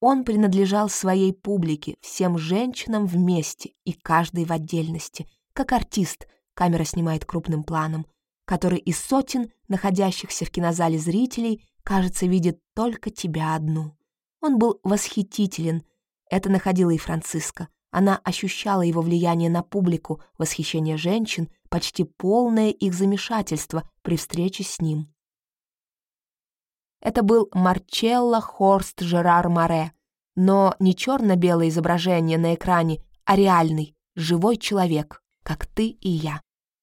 Он принадлежал своей публике, всем женщинам вместе и каждой в отдельности, как артист, камера снимает крупным планом, который из сотен находящихся в кинозале зрителей, кажется, видит только тебя одну. Он был восхитителен. Это находила и Франциска. Она ощущала его влияние на публику, восхищение женщин, почти полное их замешательство при встрече с ним. Это был Марчелло Хорст Жерар Море, но не черно-белое изображение на экране, а реальный, живой человек, как ты и я.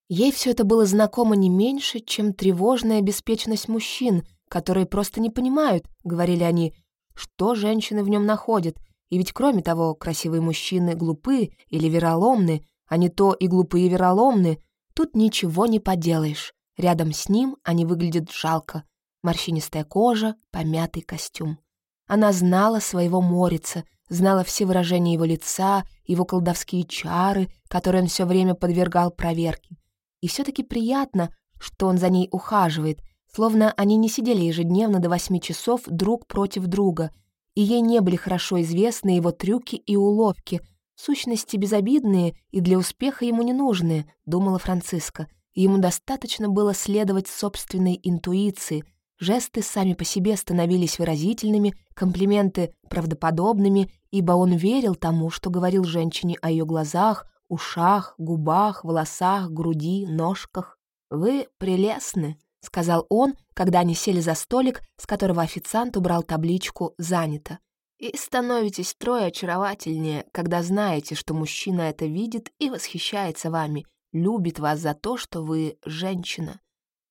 Ей все это было знакомо не меньше, чем тревожная беспечность мужчин, которые просто не понимают, говорили они, что женщины в нем находят. И ведь, кроме того, красивые мужчины глупы или вероломны, а не то и глупые и вероломны, тут ничего не поделаешь. Рядом с ним они выглядят жалко, морщинистая кожа, помятый костюм. Она знала своего Морица, знала все выражения его лица, его колдовские чары, которые он все время подвергал проверке. И все таки приятно, что он за ней ухаживает, словно они не сидели ежедневно до восьми часов друг против друга, и ей не были хорошо известны его трюки и уловки, сущности безобидные и для успеха ему не нужные, думала Франциска. Ему достаточно было следовать собственной интуиции — Жесты сами по себе становились выразительными, комплименты — правдоподобными, ибо он верил тому, что говорил женщине о ее глазах, ушах, губах, волосах, груди, ножках. «Вы прелестны», — сказал он, когда они сели за столик, с которого официант убрал табличку «Занято». «И становитесь трое очаровательнее, когда знаете, что мужчина это видит и восхищается вами, любит вас за то, что вы женщина.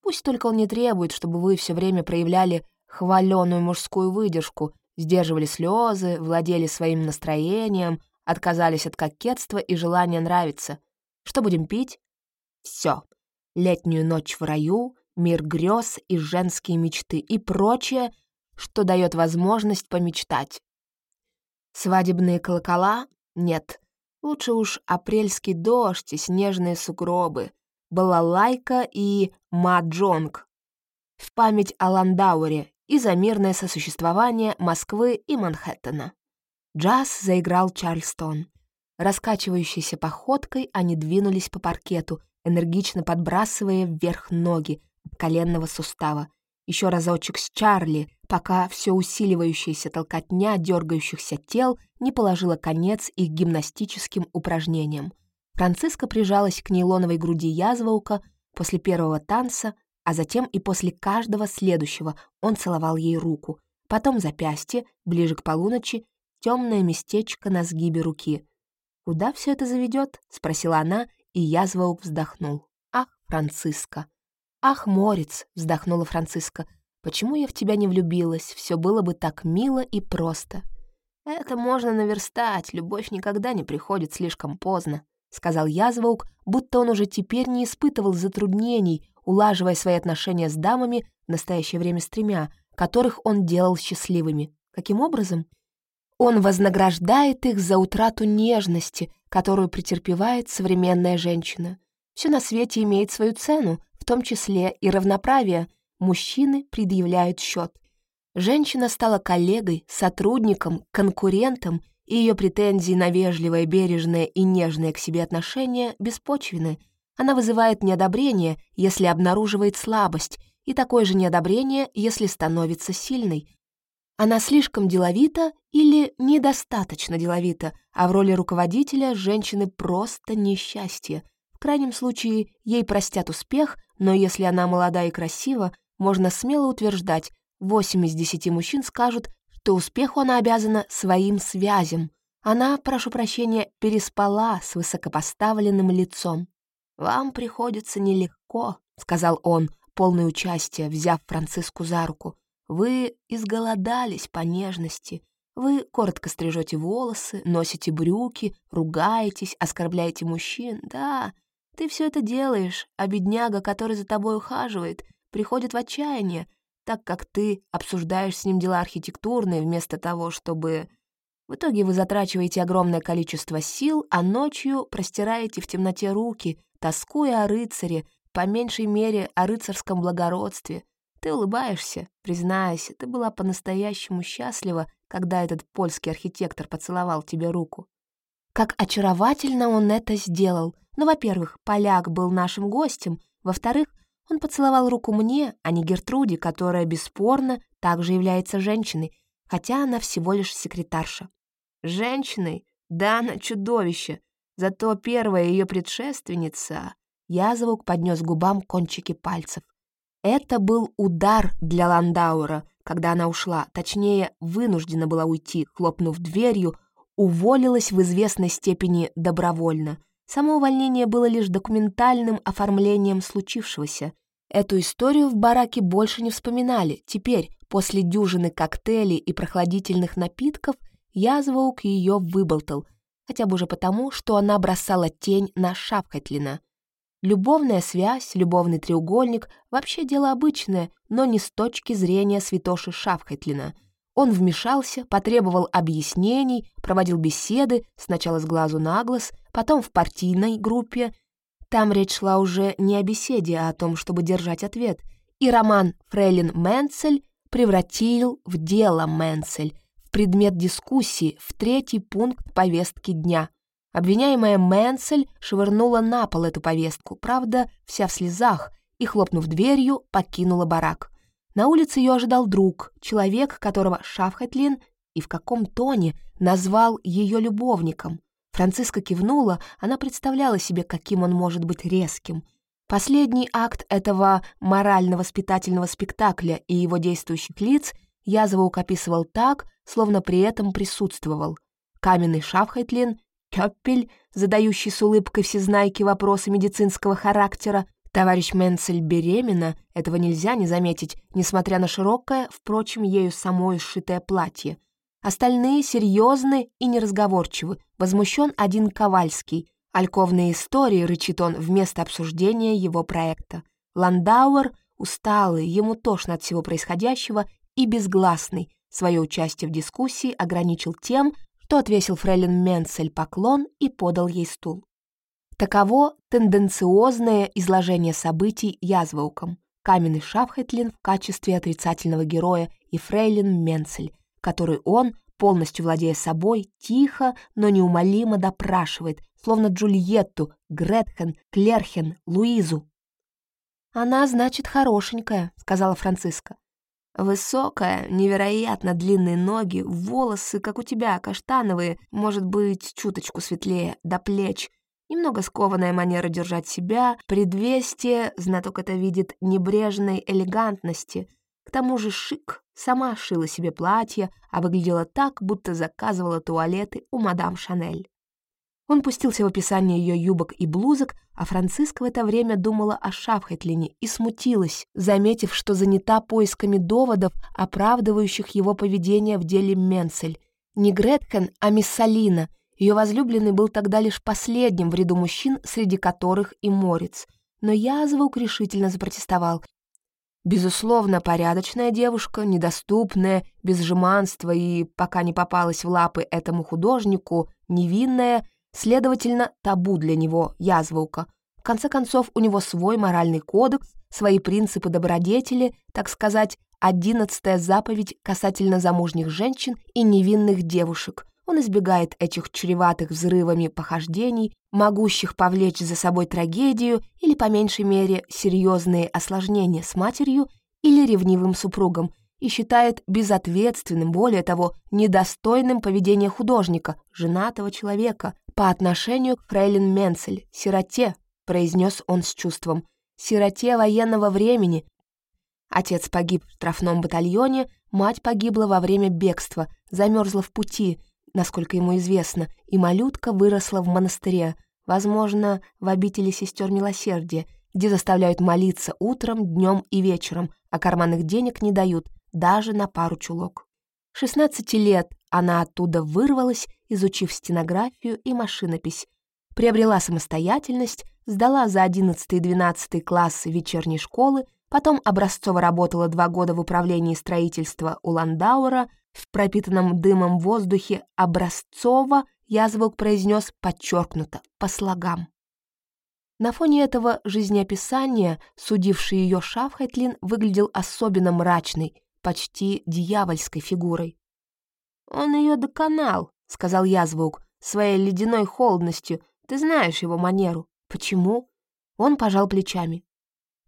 Пусть только он не требует, чтобы вы все время проявляли хваленую мужскую выдержку, сдерживали слезы, владели своим настроением, отказались от кокетства и желания нравиться. Что будем пить? Все. Летнюю ночь в раю, мир грез и женские мечты и прочее, что дает возможность помечтать. Свадебные колокола? Нет. Лучше уж апрельский дождь и снежные сугробы — балалайка и маджонг в память о Ландауре и за мирное сосуществование Москвы и Манхэттена. Джаз заиграл Чарльстон. Раскачивающейся походкой они двинулись по паркету, энергично подбрасывая вверх ноги коленного сустава. Еще разочек с Чарли, пока все усиливающаяся толкотня дергающихся тел не положила конец их гимнастическим упражнениям. Франциска прижалась к нейлоновой груди язваука после первого танца, а затем и после каждого следующего он целовал ей руку, потом запястье, ближе к полуночи, темное местечко на сгибе руки. «Куда все это заведет? спросила она, и Язваук вздохнул. «Ах, Франциска!» «Ах, Морец!» — вздохнула Франциска. «Почему я в тебя не влюбилась? Все было бы так мило и просто». «Это можно наверстать, любовь никогда не приходит слишком поздно», — сказал Язваук, будто он уже теперь не испытывал затруднений, улаживая свои отношения с дамами, в настоящее время с тремя, которых он делал счастливыми. Каким образом? Он вознаграждает их за утрату нежности, которую претерпевает современная женщина. Все на свете имеет свою цену, в том числе и равноправие. Мужчины предъявляют счет. Женщина стала коллегой, сотрудником, конкурентом, и ее претензии на вежливое, бережное и нежное к себе отношение беспочвены. Она вызывает неодобрение, если обнаруживает слабость, и такое же неодобрение, если становится сильной. Она слишком деловита или недостаточно деловита, а в роли руководителя женщины просто несчастье. В крайнем случае, ей простят успех, но если она молода и красива, можно смело утверждать, 8 из 10 мужчин скажут, что успеху она обязана своим связям. Она, прошу прощения, переспала с высокопоставленным лицом. «Вам приходится нелегко», — сказал он, полный участия, взяв Франциску за руку. Вы изголодались по нежности. Вы коротко стрижете волосы, носите брюки, ругаетесь, оскорбляете мужчин. Да, ты все это делаешь, а бедняга, который за тобой ухаживает, приходит в отчаяние, так как ты обсуждаешь с ним дела архитектурные вместо того, чтобы... В итоге вы затрачиваете огромное количество сил, а ночью простираете в темноте руки, тоскуя о рыцаре, по меньшей мере о рыцарском благородстве, ты улыбаешься, признайся, ты была по-настоящему счастлива, когда этот польский архитектор поцеловал тебе руку. Как очаровательно он это сделал. Ну, во-первых, поляк был нашим гостем, во-вторых, он поцеловал руку мне, а не Гертруде, которая, бесспорно, также является женщиной, хотя она всего лишь секретарша. Женщиной? Да, она чудовище. Зато первая ее предшественница... Я звук поднес губам кончики пальцев. Это был удар для Ландаура, когда она ушла, точнее, вынуждена была уйти, хлопнув дверью, уволилась в известной степени добровольно. Само увольнение было лишь документальным оформлением случившегося. Эту историю в бараке больше не вспоминали. Теперь, после дюжины коктейлей и прохладительных напитков, Язваук ее выболтал, хотя бы уже потому, что она бросала тень на Шапхатлина — Любовная связь, любовный треугольник — вообще дело обычное, но не с точки зрения святоши Шафхайтлина. Он вмешался, потребовал объяснений, проводил беседы, сначала с глазу на глаз, потом в партийной группе. Там речь шла уже не о беседе, а о том, чтобы держать ответ. И роман «Фрейлин Менцель» превратил в дело Менцель, в предмет дискуссии, в третий пункт повестки дня — Обвиняемая Мэнсель швырнула на пол эту повестку, правда, вся в слезах, и, хлопнув дверью, покинула барак. На улице ее ожидал друг, человек, которого Шафхатлин и в каком тоне назвал ее любовником. Франциска кивнула, она представляла себе, каким он может быть резким. Последний акт этого морально-воспитательного спектакля и его действующих лиц Язовук описывал так, словно при этом присутствовал. Каменный Шафхайтлин Кёппель, задающий с улыбкой всезнайки вопросы медицинского характера, товарищ Менцель беременна, этого нельзя не заметить, несмотря на широкое, впрочем, ею самой сшитое платье. Остальные серьезны и неразговорчивы, возмущен один Ковальский. Альковные истории, рычит он, вместо обсуждения его проекта. Ландауэр, усталый, ему тошно от всего происходящего и безгласный, свое участие в дискуссии ограничил тем, что отвесил фрейлин Менцель поклон и подал ей стул. Таково тенденциозное изложение событий язвауком. Каменный Шафхетлин в качестве отрицательного героя и фрейлин Менцель, который он, полностью владея собой, тихо, но неумолимо допрашивает, словно Джульетту, Гретхен, Клерхен, Луизу. «Она, значит, хорошенькая», — сказала Франциска. Высокая, невероятно длинные ноги, волосы, как у тебя, каштановые, может быть, чуточку светлее, до плеч. Немного скованная манера держать себя, предвестие, знаток это видит, небрежной элегантности. К тому же шик, сама шила себе платье, а выглядела так, будто заказывала туалеты у мадам Шанель. Он пустился в описание ее юбок и блузок, а Франциска в это время думала о Шафхетлине и смутилась, заметив, что занята поисками доводов, оправдывающих его поведение в деле Менцель. Не Гретхен, а Миссалина. Ее возлюбленный был тогда лишь последним в ряду мужчин, среди которых и Морец. Но Язвук решительно запротестовал. Безусловно, порядочная девушка, недоступная, без жеманства и, пока не попалась в лапы этому художнику, невинная — Следовательно, табу для него язвука. В конце концов, у него свой моральный кодекс, свои принципы добродетели, так сказать, одиннадцатая заповедь касательно замужних женщин и невинных девушек. Он избегает этих чреватых взрывами похождений, могущих повлечь за собой трагедию или, по меньшей мере, серьезные осложнения с матерью или ревнивым супругом, и считает безответственным, более того, недостойным поведения художника, женатого человека, по отношению к фрейлин Менцель, сироте, произнес он с чувством, сироте военного времени. Отец погиб в штрафном батальоне, мать погибла во время бегства, замерзла в пути, насколько ему известно, и малютка выросла в монастыре, возможно, в обители сестер милосердия, где заставляют молиться утром, днем и вечером, а карманных денег не дают, даже на пару чулок. 16 лет она оттуда вырвалась, изучив стенографию и машинопись, приобрела самостоятельность, сдала за 11 и 12 классы вечерней школы, потом образцово работала два года в управлении строительства у Ландауэра, в пропитанном дымом воздухе образцово я звук произнес подчеркнуто, по слогам. На фоне этого жизнеописания, судивший ее Шафхайтлин выглядел особенно мрачной, почти дьявольской фигурой. «Он ее доконал», — сказал Язвук, своей ледяной холодностью. «Ты знаешь его манеру». «Почему?» Он пожал плечами.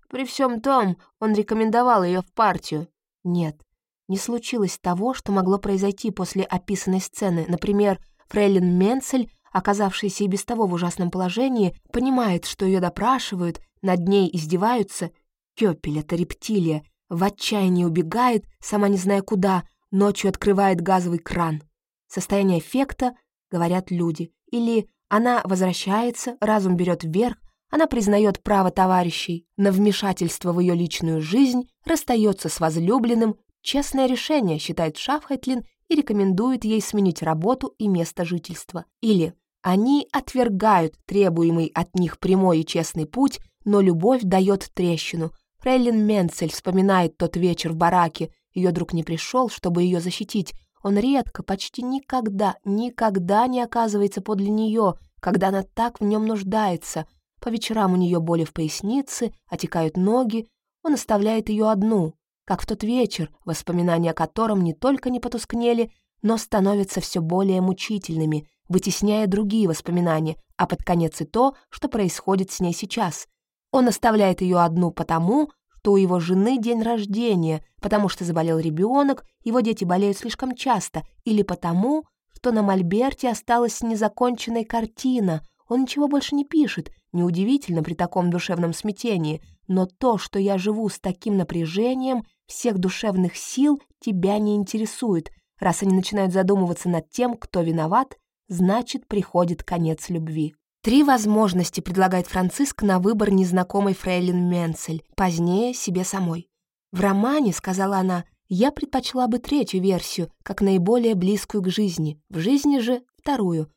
«При всем том, он рекомендовал ее в партию». «Нет, не случилось того, что могло произойти после описанной сцены. Например, Фрейлин Менцель, оказавшаяся и без того в ужасном положении, понимает, что ее допрашивают, над ней издеваются. Кёпель — это рептилия, в отчаянии убегает, сама не зная куда, ночью открывает газовый кран. Состояние эффекта, говорят люди. Или она возвращается, разум берет вверх, она признает право товарищей на вмешательство в ее личную жизнь, расстается с возлюбленным, честное решение, считает Шафхайтлин и рекомендует ей сменить работу и место жительства. Или они отвергают требуемый от них прямой и честный путь, но любовь дает трещину. Фрейлин Менцель вспоминает тот вечер в бараке, ее друг не пришел, чтобы ее защитить. Он редко, почти никогда, никогда не оказывается подле нее, когда она так в нем нуждается. По вечерам у нее боли в пояснице, отекают ноги. Он оставляет ее одну, как в тот вечер, воспоминания о котором не только не потускнели, но становятся все более мучительными, вытесняя другие воспоминания, а под конец и то, что происходит с ней сейчас. Он оставляет ее одну потому, что у его жены день рождения, потому что заболел ребенок, его дети болеют слишком часто, или потому, что на мольберте осталась незаконченная картина. Он ничего больше не пишет, неудивительно при таком душевном смятении, но то, что я живу с таким напряжением всех душевных сил, тебя не интересует. Раз они начинают задумываться над тем, кто виноват, значит, приходит конец любви. Три возможности предлагает Франциск на выбор незнакомой фрейлин Менцель, позднее себе самой. В романе, сказала она, я предпочла бы третью версию, как наиболее близкую к жизни, в жизни же вторую,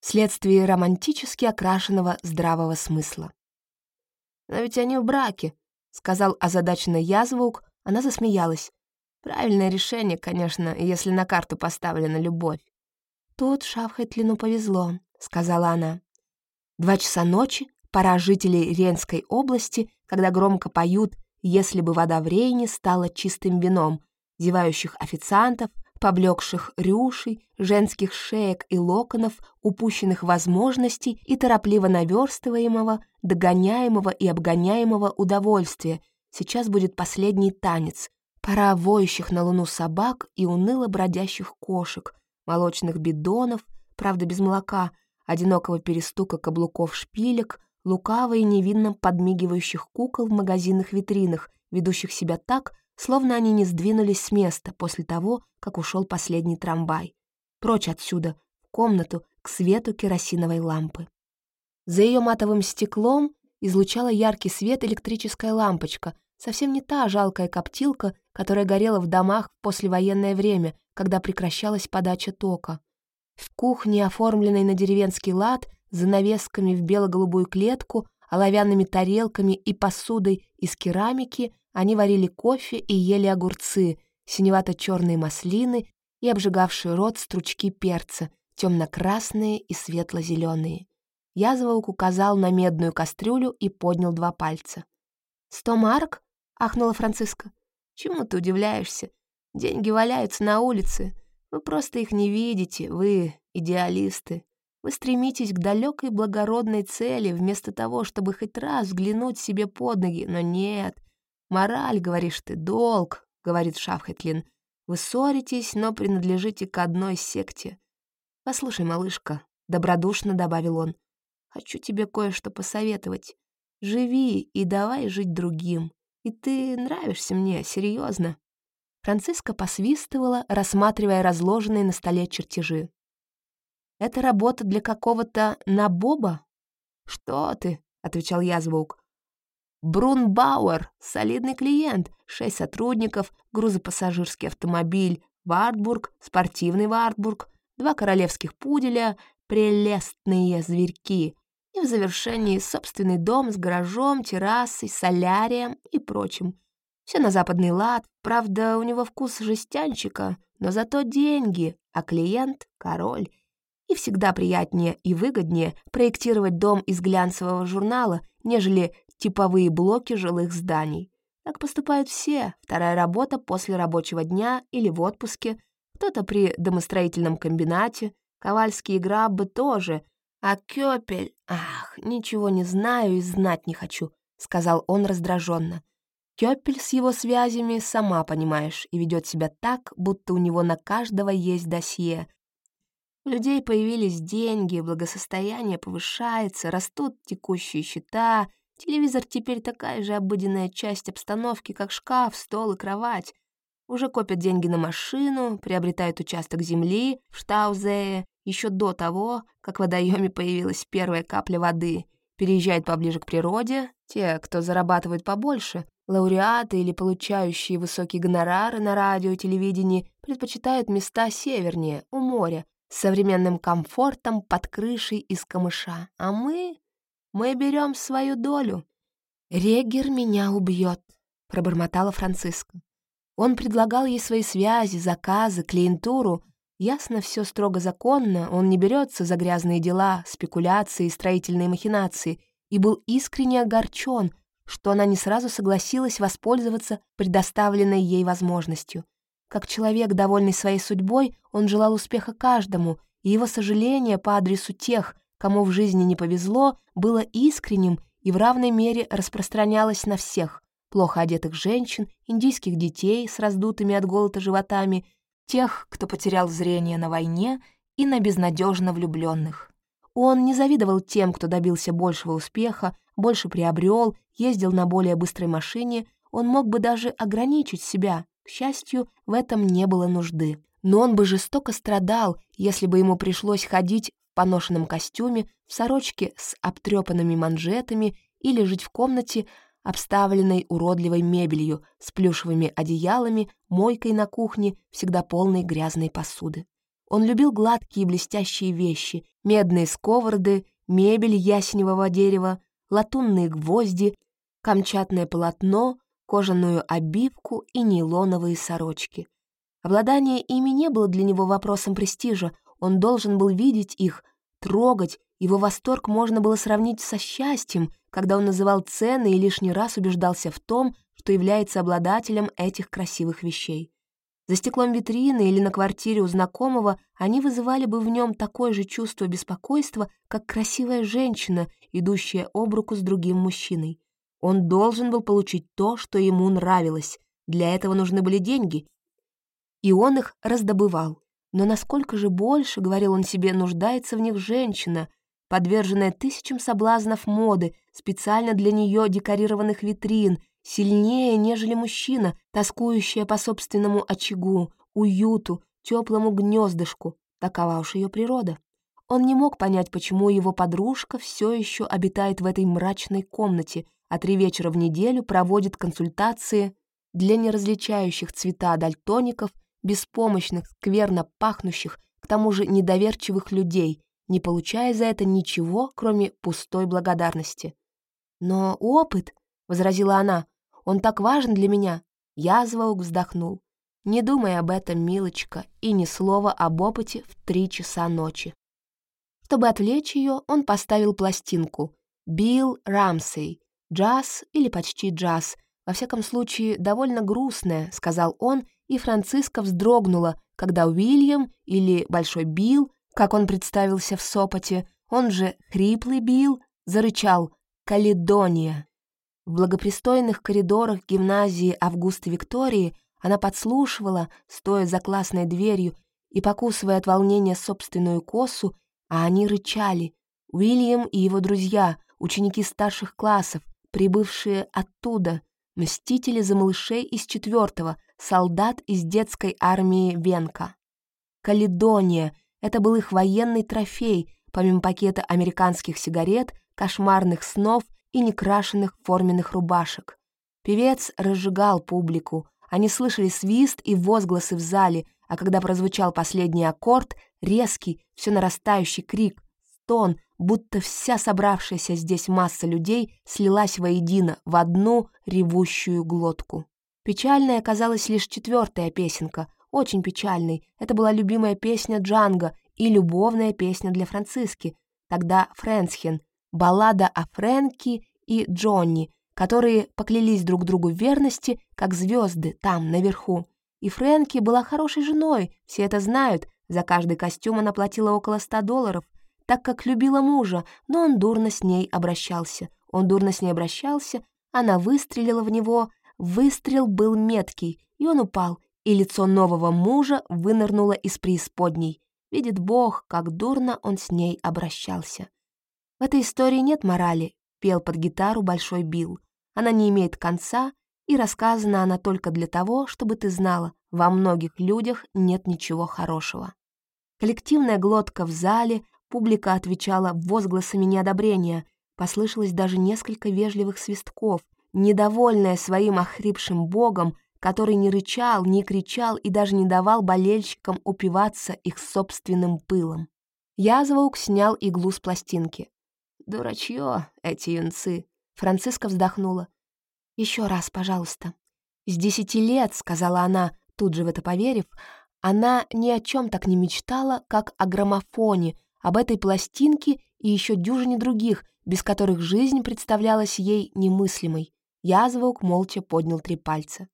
вследствие романтически окрашенного здравого смысла. «Но ведь они в браке», — сказал озадаченно Язвук, она засмеялась. «Правильное решение, конечно, если на карту поставлена любовь». «Тут Шавхетлину повезло», — сказала она. Два часа ночи, пора жителей Ренской области, когда громко поют «Если бы вода в Рейне стала чистым вином», зевающих официантов, поблекших рюшей, женских шеек и локонов, упущенных возможностей и торопливо наверстываемого, догоняемого и обгоняемого удовольствия. Сейчас будет последний танец. Пора воющих на луну собак и уныло бродящих кошек, молочных бидонов, правда без молока — одинокого перестука каблуков шпилек, лукаво и невинно подмигивающих кукол в магазинных витринах ведущих себя так, словно они не сдвинулись с места после того, как ушел последний трамвай. Прочь отсюда, в комнату, к свету керосиновой лампы. За ее матовым стеклом излучала яркий свет электрическая лампочка, совсем не та жалкая коптилка, которая горела в домах в послевоенное время, когда прекращалась подача тока. В кухне, оформленной на деревенский лад, занавесками в бело-голубую клетку, оловянными тарелками и посудой из керамики, они варили кофе и ели огурцы, синевато-черные маслины и обжигавшие рот стручки перца, темно-красные и светло-зеленые. Язволк указал на медную кастрюлю и поднял два пальца. «Сто марк?» — ахнула Франциска. «Чему ты удивляешься? Деньги валяются на улице. Вы просто их не видите, вы идеалисты. Вы стремитесь к далекой благородной цели вместо того, чтобы хоть раз взглянуть себе под ноги, но нет. Мораль, говоришь ты, долг, говорит Шафхетлин. Вы ссоритесь, но принадлежите к одной секте. Послушай, малышка, добродушно добавил он, хочу тебе кое-что посоветовать. Живи и давай жить другим. И ты нравишься мне, серьезно. Франциска посвистывала, рассматривая разложенные на столе чертежи. «Это работа для какого-то набоба?» «Что ты?» — отвечал я звук. «Брунбауэр, солидный клиент, шесть сотрудников, грузопассажирский автомобиль, Вартбург, спортивный Вартбург, два королевских пуделя, прелестные зверьки, и в завершении собственный дом с гаражом, террасой, солярием и прочим. Все на западный лад, правда, у него вкус жестянщика, но зато деньги, а клиент — король. И всегда приятнее и выгоднее проектировать дом из глянцевого журнала, нежели типовые блоки жилых зданий. Так поступают все, вторая работа после рабочего дня или в отпуске, кто-то при домостроительном комбинате, ковальские граббы тоже, а Кёпель... Ах, ничего не знаю и знать не хочу, — сказал он раздраженно. Кёпель с его связями, сама понимаешь, и ведет себя так, будто у него на каждого есть досье. У людей появились деньги, благосостояние повышается, растут текущие счета, телевизор теперь такая же обыденная часть обстановки, как шкаф, стол и кровать. Уже копят деньги на машину, приобретают участок земли в Штаузее еще до того, как в водоеме появилась первая капля воды, переезжают поближе к природе, те, кто зарабатывает побольше, Лауреаты или получающие высокие гонорары на радио и телевидении предпочитают места севернее, у моря, с современным комфортом под крышей из камыша. А мы... мы берем свою долю. «Регер меня убьет», — пробормотала Франциска. Он предлагал ей свои связи, заказы, клиентуру. Ясно, все строго законно, он не берется за грязные дела, спекуляции, строительные махинации, и был искренне огорчен — что она не сразу согласилась воспользоваться предоставленной ей возможностью. Как человек, довольный своей судьбой, он желал успеха каждому, и его сожаление по адресу тех, кому в жизни не повезло, было искренним и в равной мере распространялось на всех — плохо одетых женщин, индийских детей с раздутыми от голода животами, тех, кто потерял зрение на войне, и на безнадежно влюбленных. Он не завидовал тем, кто добился большего успеха, больше приобрел, ездил на более быстрой машине, он мог бы даже ограничить себя. К счастью, в этом не было нужды. Но он бы жестоко страдал, если бы ему пришлось ходить в поношенном костюме, в сорочке с обтрепанными манжетами или жить в комнате, обставленной уродливой мебелью, с плюшевыми одеялами, мойкой на кухне, всегда полной грязной посуды. Он любил гладкие блестящие вещи, медные сковороды, мебель ясеневого дерева, латунные гвозди, камчатное полотно, кожаную обивку и нейлоновые сорочки. Обладание ими не было для него вопросом престижа, он должен был видеть их, трогать, его восторг можно было сравнить со счастьем, когда он называл цены и лишний раз убеждался в том, что является обладателем этих красивых вещей. За стеклом витрины или на квартире у знакомого они вызывали бы в нем такое же чувство беспокойства, как красивая женщина, идущая об руку с другим мужчиной. Он должен был получить то, что ему нравилось. Для этого нужны были деньги. И он их раздобывал. Но насколько же больше, говорил он себе, нуждается в них женщина, подверженная тысячам соблазнов моды, специально для нее декорированных витрин, сильнее, нежели мужчина, тоскующая по собственному очагу, уюту, теплому гнездышку. Такова уж ее природа. Он не мог понять, почему его подружка все еще обитает в этой мрачной комнате, а три вечера в неделю проводит консультации для неразличающих цвета дальтоников, беспомощных, скверно пахнущих, к тому же недоверчивых людей, не получая за это ничего, кроме пустой благодарности. «Но опыт», — возразила она, — «он так важен для меня». Я звук вздохнул. «Не думай об этом, милочка, и ни слова об опыте в три часа ночи». Чтобы отвлечь ее, он поставил пластинку «Билл Рамсей», «Джаз» или почти «джаз», во всяком случае, довольно грустная, сказал он, и Франциска вздрогнула, когда Уильям или Большой Билл, как он представился в Сопоте, он же Хриплый Билл, зарычал «Каледония». В благопристойных коридорах гимназии Августы Виктории она подслушивала, стоя за классной дверью и покусывая от волнения собственную косу, а они рычали. Уильям и его друзья, ученики старших классов, прибывшие оттуда, мстители за малышей из четвертого, солдат из детской армии Венка. Каледония — это был их военный трофей, помимо пакета американских сигарет, кошмарных снов и некрашенных форменных рубашек. Певец разжигал публику, они слышали свист и возгласы в зале, а когда прозвучал последний аккорд, резкий, все нарастающий крик, стон, будто вся собравшаяся здесь масса людей слилась воедино в одну ревущую глотку. Печальной оказалась лишь четвертая песенка, очень печальной. Это была любимая песня Джанга и любовная песня для Франциски, тогда Фрэнсхен, баллада о Фрэнке и Джонни, которые поклялись друг другу в верности, как звезды там, наверху. И Фрэнки была хорошей женой, все это знают, за каждый костюм она платила около ста долларов, так как любила мужа, но он дурно с ней обращался. Он дурно с ней обращался, она выстрелила в него, выстрел был меткий, и он упал, и лицо нового мужа вынырнуло из преисподней. Видит Бог, как дурно он с ней обращался. В этой истории нет морали, пел под гитару Большой Билл. Она не имеет конца, и рассказана она только для того, чтобы ты знала, во многих людях нет ничего хорошего. Коллективная глотка в зале, публика отвечала возгласами неодобрения, послышалось даже несколько вежливых свистков, недовольная своим охрипшим богом, который не рычал, не кричал и даже не давал болельщикам упиваться их собственным пылом. Язваук снял иглу с пластинки. «Дурачье, эти юнцы!» Франциска вздохнула. «Еще раз, пожалуйста». «С десяти лет», — сказала она, тут же в это поверив, она ни о чем так не мечтала, как о граммофоне, об этой пластинке и еще дюжине других, без которых жизнь представлялась ей немыслимой. Язваук молча поднял три пальца.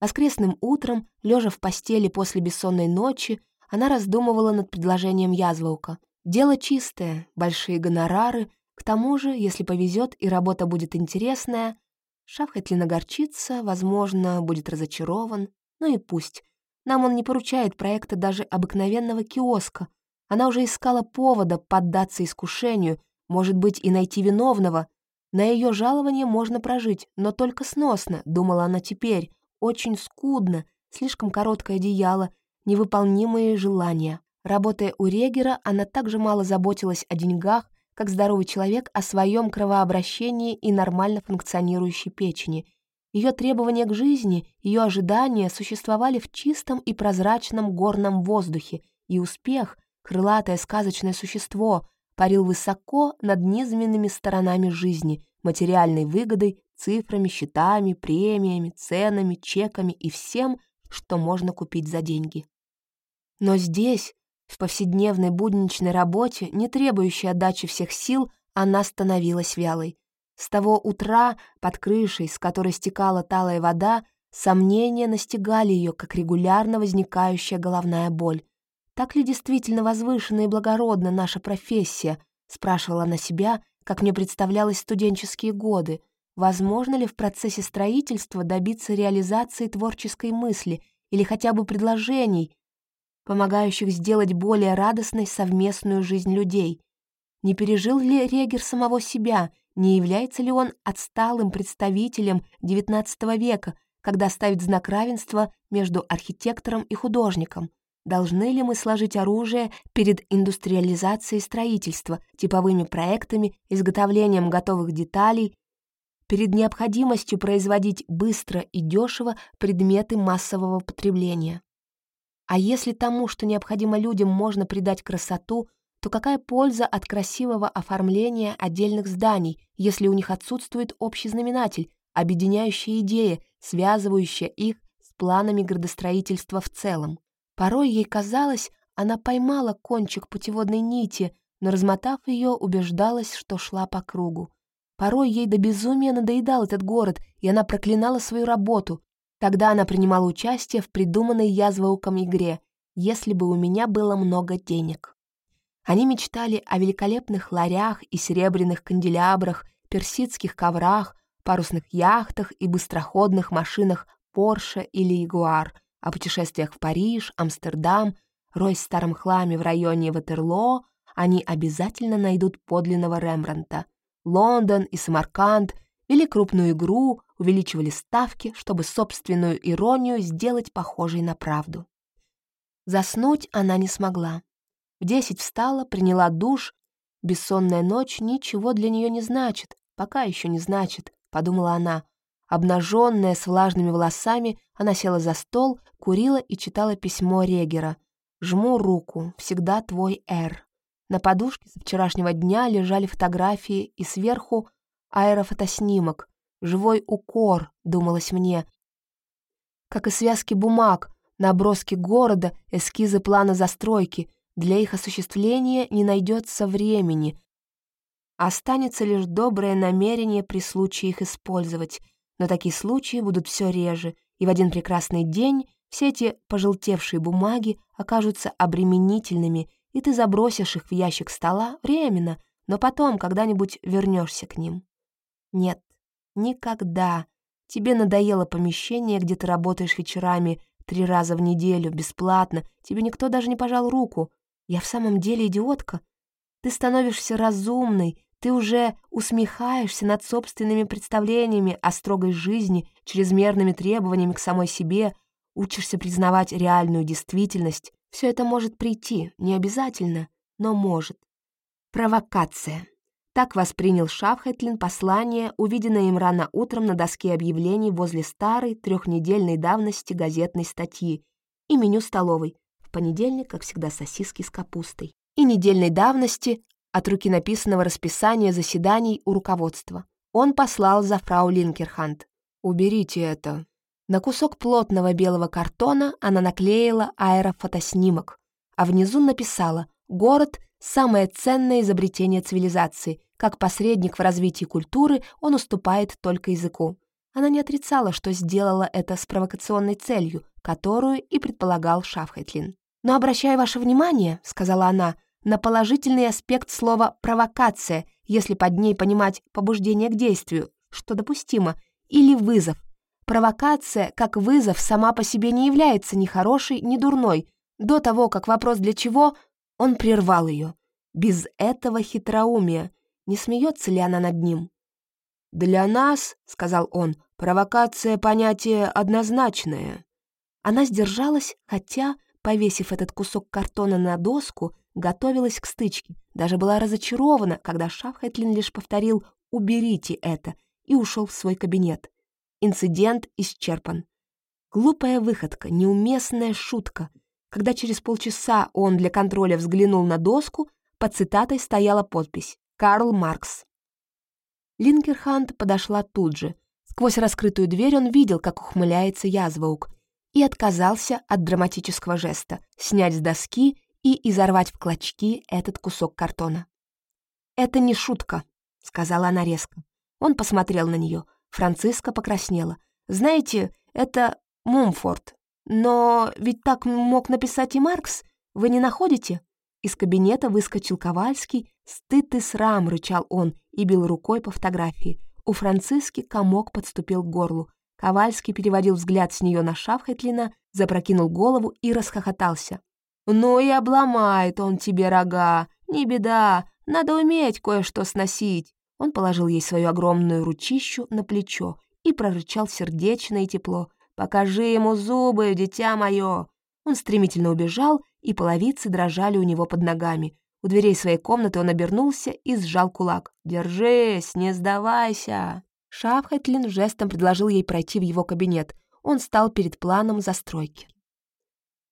Воскресным утром, лежа в постели после бессонной ночи, она раздумывала над предложением Язваука. Дело чистое, большие гонорары, к тому же, если повезет и работа будет интересная, Шавхатлин огорчится, возможно, будет разочарован, ну и пусть. Нам он не поручает проекта даже обыкновенного киоска. Она уже искала повода поддаться искушению, может быть, и найти виновного. На ее жалование можно прожить, но только сносно, думала она теперь, очень скудно, слишком короткое одеяло, невыполнимые желания. Работая у Регера, она также мало заботилась о деньгах, как здоровый человек о своем кровообращении и нормально функционирующей печени. Ее требования к жизни, ее ожидания существовали в чистом и прозрачном горном воздухе, и успех, крылатое сказочное существо, парил высоко над низменными сторонами жизни, материальной выгодой, цифрами, счетами, премиями, ценами, чеками и всем, что можно купить за деньги. Но здесь, в повседневной будничной работе, не требующей отдачи всех сил, она становилась вялой. С того утра под крышей, с которой стекала талая вода, сомнения настигали ее, как регулярно возникающая головная боль. «Так ли действительно возвышена и благородна наша профессия?» — спрашивала она себя, как мне представлялось студенческие годы. Возможно ли в процессе строительства добиться реализации творческой мысли или хотя бы предложений, помогающих сделать более радостной совместную жизнь людей. Не пережил ли Регер самого себя, Не является ли он отсталым представителем XIX века, когда ставит знак равенства между архитектором и художником? Должны ли мы сложить оружие перед индустриализацией строительства, типовыми проектами, изготовлением готовых деталей, перед необходимостью производить быстро и дешево предметы массового потребления? А если тому, что необходимо людям, можно придать красоту, то какая польза от красивого оформления отдельных зданий, если у них отсутствует общий знаменатель, объединяющая идея, связывающая их с планами градостроительства в целом? Порой ей казалось, она поймала кончик путеводной нити, но, размотав ее, убеждалась, что шла по кругу. Порой ей до безумия надоедал этот город, и она проклинала свою работу. Тогда она принимала участие в придуманной язвоуком игре «Если бы у меня было много денег». Они мечтали о великолепных ларях и серебряных канделябрах, персидских коврах, парусных яхтах и быстроходных машинах Порше или Ягуар — о путешествиях в Париж, Амстердам, роясь в старом хламе в районе Ватерлоо, они обязательно найдут подлинного Рембранта. Лондон и Самарканд вели крупную игру, увеличивали ставки, чтобы собственную иронию сделать похожей на правду. Заснуть она не смогла. В десять встала, приняла душ. Бессонная ночь ничего для нее не значит, пока еще не значит, подумала она, Обнаженная, с влажными волосами, она села за стол, курила и читала письмо Регера. «Жму руку, всегда твой Р». На подушке со вчерашнего дня лежали фотографии и сверху аэрофотоснимок. «Живой укор», — думалось мне. Как и связки бумаг, наброски города, эскизы плана застройки. Для их осуществления не найдется времени. Останется лишь доброе намерение при случае их использовать — но такие случаи будут все реже, и в один прекрасный день все эти пожелтевшие бумаги окажутся обременительными, и ты забросишь их в ящик стола временно, но потом когда-нибудь вернешься к ним. Нет, никогда. Тебе надоело помещение, где ты работаешь вечерами три раза в неделю, бесплатно, тебе никто даже не пожал руку. Я в самом деле идиотка. Ты становишься разумной, ты уже усмехаешься над собственными представлениями о строгой жизни, чрезмерными требованиями к самой себе, учишься признавать реальную действительность. Все это может прийти, не обязательно, но может. Провокация. Так воспринял Шафхетлин послание, увиденное им рано утром на доске объявлений возле старой трехнедельной давности газетной статьи и меню столовой. В понедельник, как всегда, сосиски с капустой. И недельной давности от руки написанного расписания заседаний у руководства. Он послал за фрау Линкерхант. «Уберите это». На кусок плотного белого картона она наклеила аэрофотоснимок, а внизу написала «Город — самое ценное изобретение цивилизации. Как посредник в развитии культуры он уступает только языку». Она не отрицала, что сделала это с провокационной целью, которую и предполагал Шафхайтлин. «Но обращаю ваше внимание», — сказала она, — на положительный аспект слова «провокация», если под ней понимать побуждение к действию, что допустимо, или вызов. Провокация, как вызов, сама по себе не является ни хорошей, ни дурной. До того, как вопрос «для чего?», он прервал ее. Без этого хитроумия. Не смеется ли она над ним? «Для нас, — сказал он, — провокация — понятие однозначное». Она сдержалась, хотя, повесив этот кусок картона на доску, готовилась к стычке, даже была разочарована, когда Шафхетлин лишь повторил «уберите это» и ушел в свой кабинет. Инцидент исчерпан. Глупая выходка, неуместная шутка. Когда через полчаса он для контроля взглянул на доску, под цитатой стояла подпись «Карл Маркс». Линкерхант подошла тут же. Сквозь раскрытую дверь он видел, как ухмыляется Язваук, и отказался от драматического жеста — снять с доски и изорвать в клочки этот кусок картона. «Это не шутка», — сказала она резко. Он посмотрел на нее. Франциска покраснела. «Знаете, это Мумфорд. Но ведь так мог написать и Маркс. Вы не находите?» Из кабинета выскочил Ковальский. «Стыд и срам!» — рычал он и бил рукой по фотографии. У Франциски комок подступил к горлу. Ковальский переводил взгляд с нее на Шафхетлина, запрокинул голову и расхохотался. «Ну и обломает он тебе рога. Не беда, надо уметь кое-что сносить. Он положил ей свою огромную ручищу на плечо и прорычал сердечно и тепло. «Покажи ему зубы, дитя мое!» Он стремительно убежал, и половицы дрожали у него под ногами. У дверей своей комнаты он обернулся и сжал кулак. «Держись, не сдавайся!» Шафхайтлин жестом предложил ей пройти в его кабинет. Он стал перед планом застройки.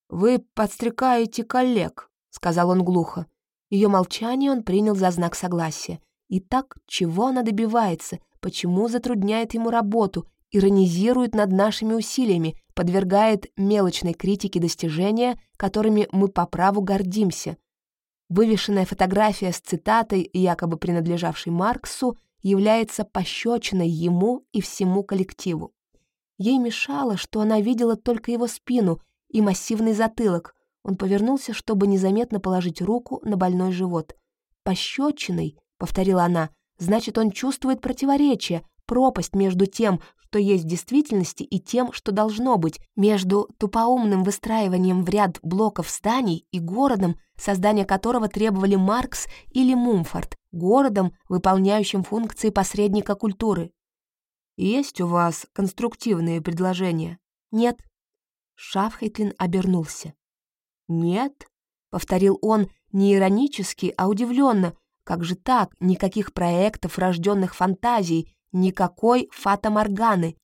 «Вы подстрекаете коллег», — сказал он глухо. Ее молчание он принял за знак согласия. Итак, чего она добивается, почему затрудняет ему работу, иронизирует над нашими усилиями, подвергает мелочной критике достижения, которыми мы по праву гордимся. Вывешенная фотография с цитатой, якобы принадлежавшей Марксу, является пощечиной ему и всему коллективу. Ей мешало, что она видела только его спину и массивный затылок. Он повернулся, чтобы незаметно положить руку на больной живот. «Пощечиной», — повторила она, — «значит, он чувствует противоречие, пропасть между тем, что есть в действительности, и тем, что должно быть, между тупоумным выстраиванием в ряд блоков зданий и городом, создание которого требовали Маркс или Мумфорд, городом, выполняющим функции посредника культуры. «Есть у вас конструктивные предложения?» «Нет». Шафхейтлин обернулся. «Нет?» — повторил он не иронически, а удивленно. «Как же так? Никаких проектов, рожденных фантазией, никакой фата-морганы».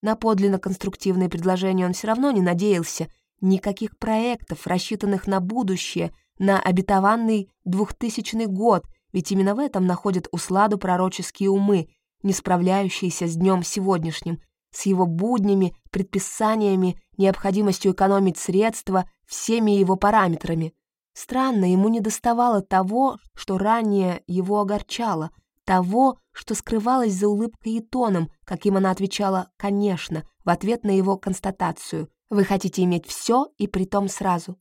На подлинно конструктивные предложения он все равно не надеялся. Никаких проектов, рассчитанных на будущее, на обетованный двухтысячный год, ведь именно в этом находят усладу пророческие умы, не справляющиеся с днем сегодняшним, с его буднями, предписаниями, необходимостью экономить средства, всеми его параметрами. Странно, ему не доставало того, что ранее его огорчало, того, что скрывалось за улыбкой и тоном, каким она отвечала «конечно» в ответ на его констатацию. «Вы хотите иметь все и притом сразу».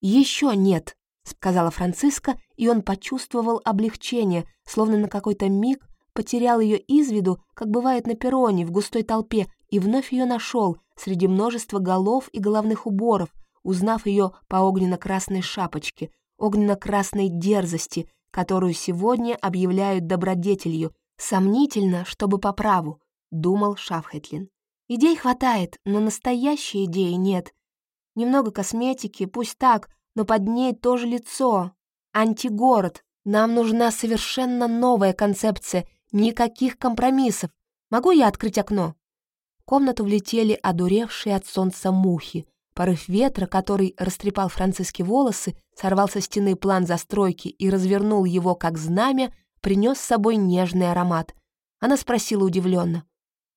«Еще нет», — сказала Франциска, и он почувствовал облегчение, словно на какой-то миг потерял ее из виду, как бывает на перроне в густой толпе, и вновь ее нашел среди множества голов и головных уборов, узнав ее по огненно-красной шапочке, огненно-красной дерзости, которую сегодня объявляют добродетелью. Сомнительно, чтобы по праву, думал Шафхетлин. Идей хватает, но настоящей идеи нет. Немного косметики, пусть так, но под ней тоже лицо. Антигород. Нам нужна совершенно новая концепция, никаких компромиссов. Могу я открыть окно?» В комнату влетели одуревшие от солнца мухи. Порыв ветра, который растрепал Франциске волосы, сорвал со стены план застройки и развернул его как знамя, принес с собой нежный аромат. Она спросила удивленно.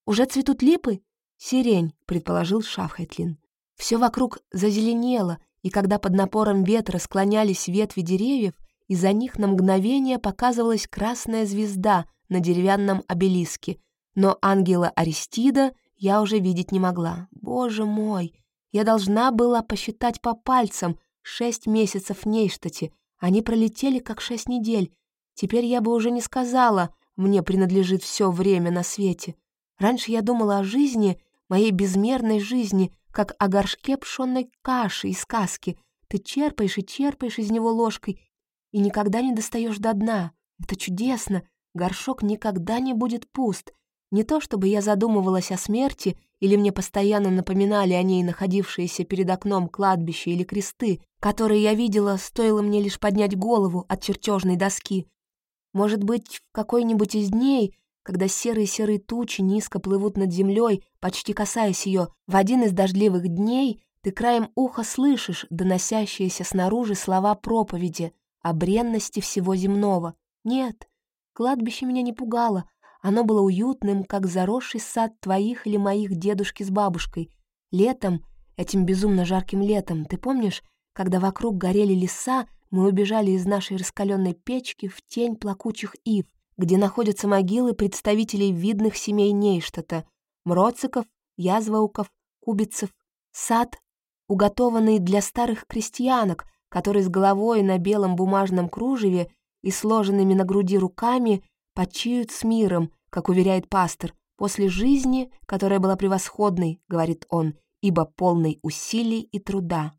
«Уже цветут липы?» «Сирень», — предположил Шафхайтлин. Все вокруг зазеленело, и когда под напором ветра склонялись ветви деревьев, из-за них на мгновение показывалась красная звезда на деревянном обелиске, но ангела Аристида я уже видеть не могла. Боже мой! Я должна была посчитать по пальцам шесть месяцев в Нейштате. Они пролетели как шесть недель. Теперь я бы уже не сказала, мне принадлежит все время на свете. Раньше я думала о жизни, моей безмерной жизни, как о горшке пшенной каши из сказки. Ты черпаешь и черпаешь из него ложкой и никогда не достаешь до дна. Это чудесно. Горшок никогда не будет пуст. Не то чтобы я задумывалась о смерти, или мне постоянно напоминали о ней находившиеся перед окном кладбища или кресты, которые я видела, стоило мне лишь поднять голову от чертежной доски. Может быть, в какой-нибудь из дней когда серые-серые тучи низко плывут над землей, почти касаясь ее, в один из дождливых дней ты краем уха слышишь доносящиеся снаружи слова проповеди о бренности всего земного. Нет, кладбище меня не пугало, оно было уютным, как заросший сад твоих или моих дедушки с бабушкой. Летом, этим безумно жарким летом, ты помнишь, когда вокруг горели леса, мы убежали из нашей раскаленной печки в тень плакучих ив, где находятся могилы представителей видных семей Нейштата — Мроциков, Язвауков, Кубицев, сад, уготованный для старых крестьянок, которые с головой на белом бумажном кружеве и сложенными на груди руками почиют с миром, как уверяет пастор, после жизни, которая была превосходной, говорит он, ибо полной усилий и труда.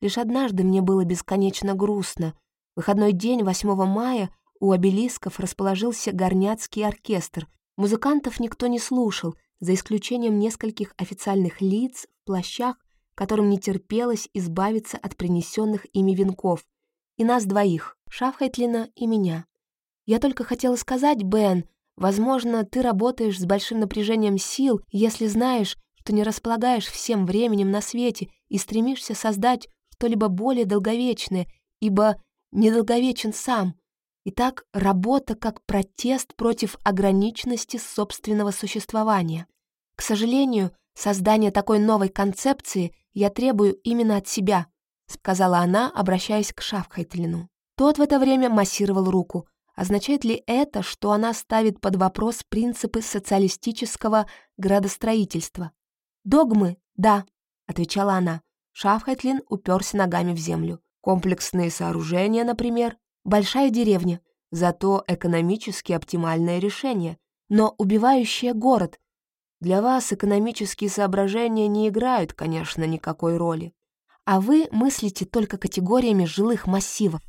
Лишь однажды мне было бесконечно грустно. Выходной день 8 мая У обелисков расположился горняцкий оркестр. Музыкантов никто не слушал, за исключением нескольких официальных лиц в плащах, которым не терпелось избавиться от принесенных ими венков, и нас двоих, Шафхайтлина и меня. Я только хотела сказать, Бен, возможно, ты работаешь с большим напряжением сил, если знаешь, что не располагаешь всем временем на свете и стремишься создать что-либо более долговечное, ибо недолговечен сам. Итак, работа как протест против ограниченности собственного существования. К сожалению, создание такой новой концепции я требую именно от себя, сказала она, обращаясь к Шафхайтлину. Тот в это время массировал руку. Означает ли это, что она ставит под вопрос принципы социалистического градостроительства? «Догмы, да», — отвечала она. Шафхайтлин уперся ногами в землю. «Комплексные сооружения, например. Большая деревня. Зато экономически оптимальное решение. Но убивающее город. Для вас экономические соображения не играют, конечно, никакой роли. А вы мыслите только категориями жилых массивов.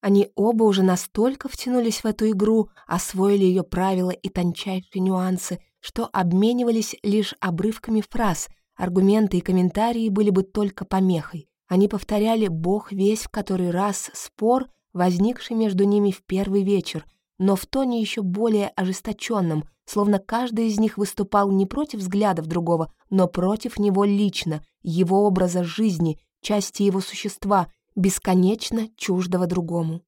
Они оба уже настолько втянулись в эту игру, освоили ее правила и тончайшие нюансы, что обменивались лишь обрывками фраз, аргументы и комментарии были бы только помехой. Они повторяли «бог весь» в который раз спор, возникший между ними в первый вечер, но в тоне еще более ожесточенном, словно каждый из них выступал не против взглядов другого, но против него лично, его образа жизни, части его существа, бесконечно чуждого другому.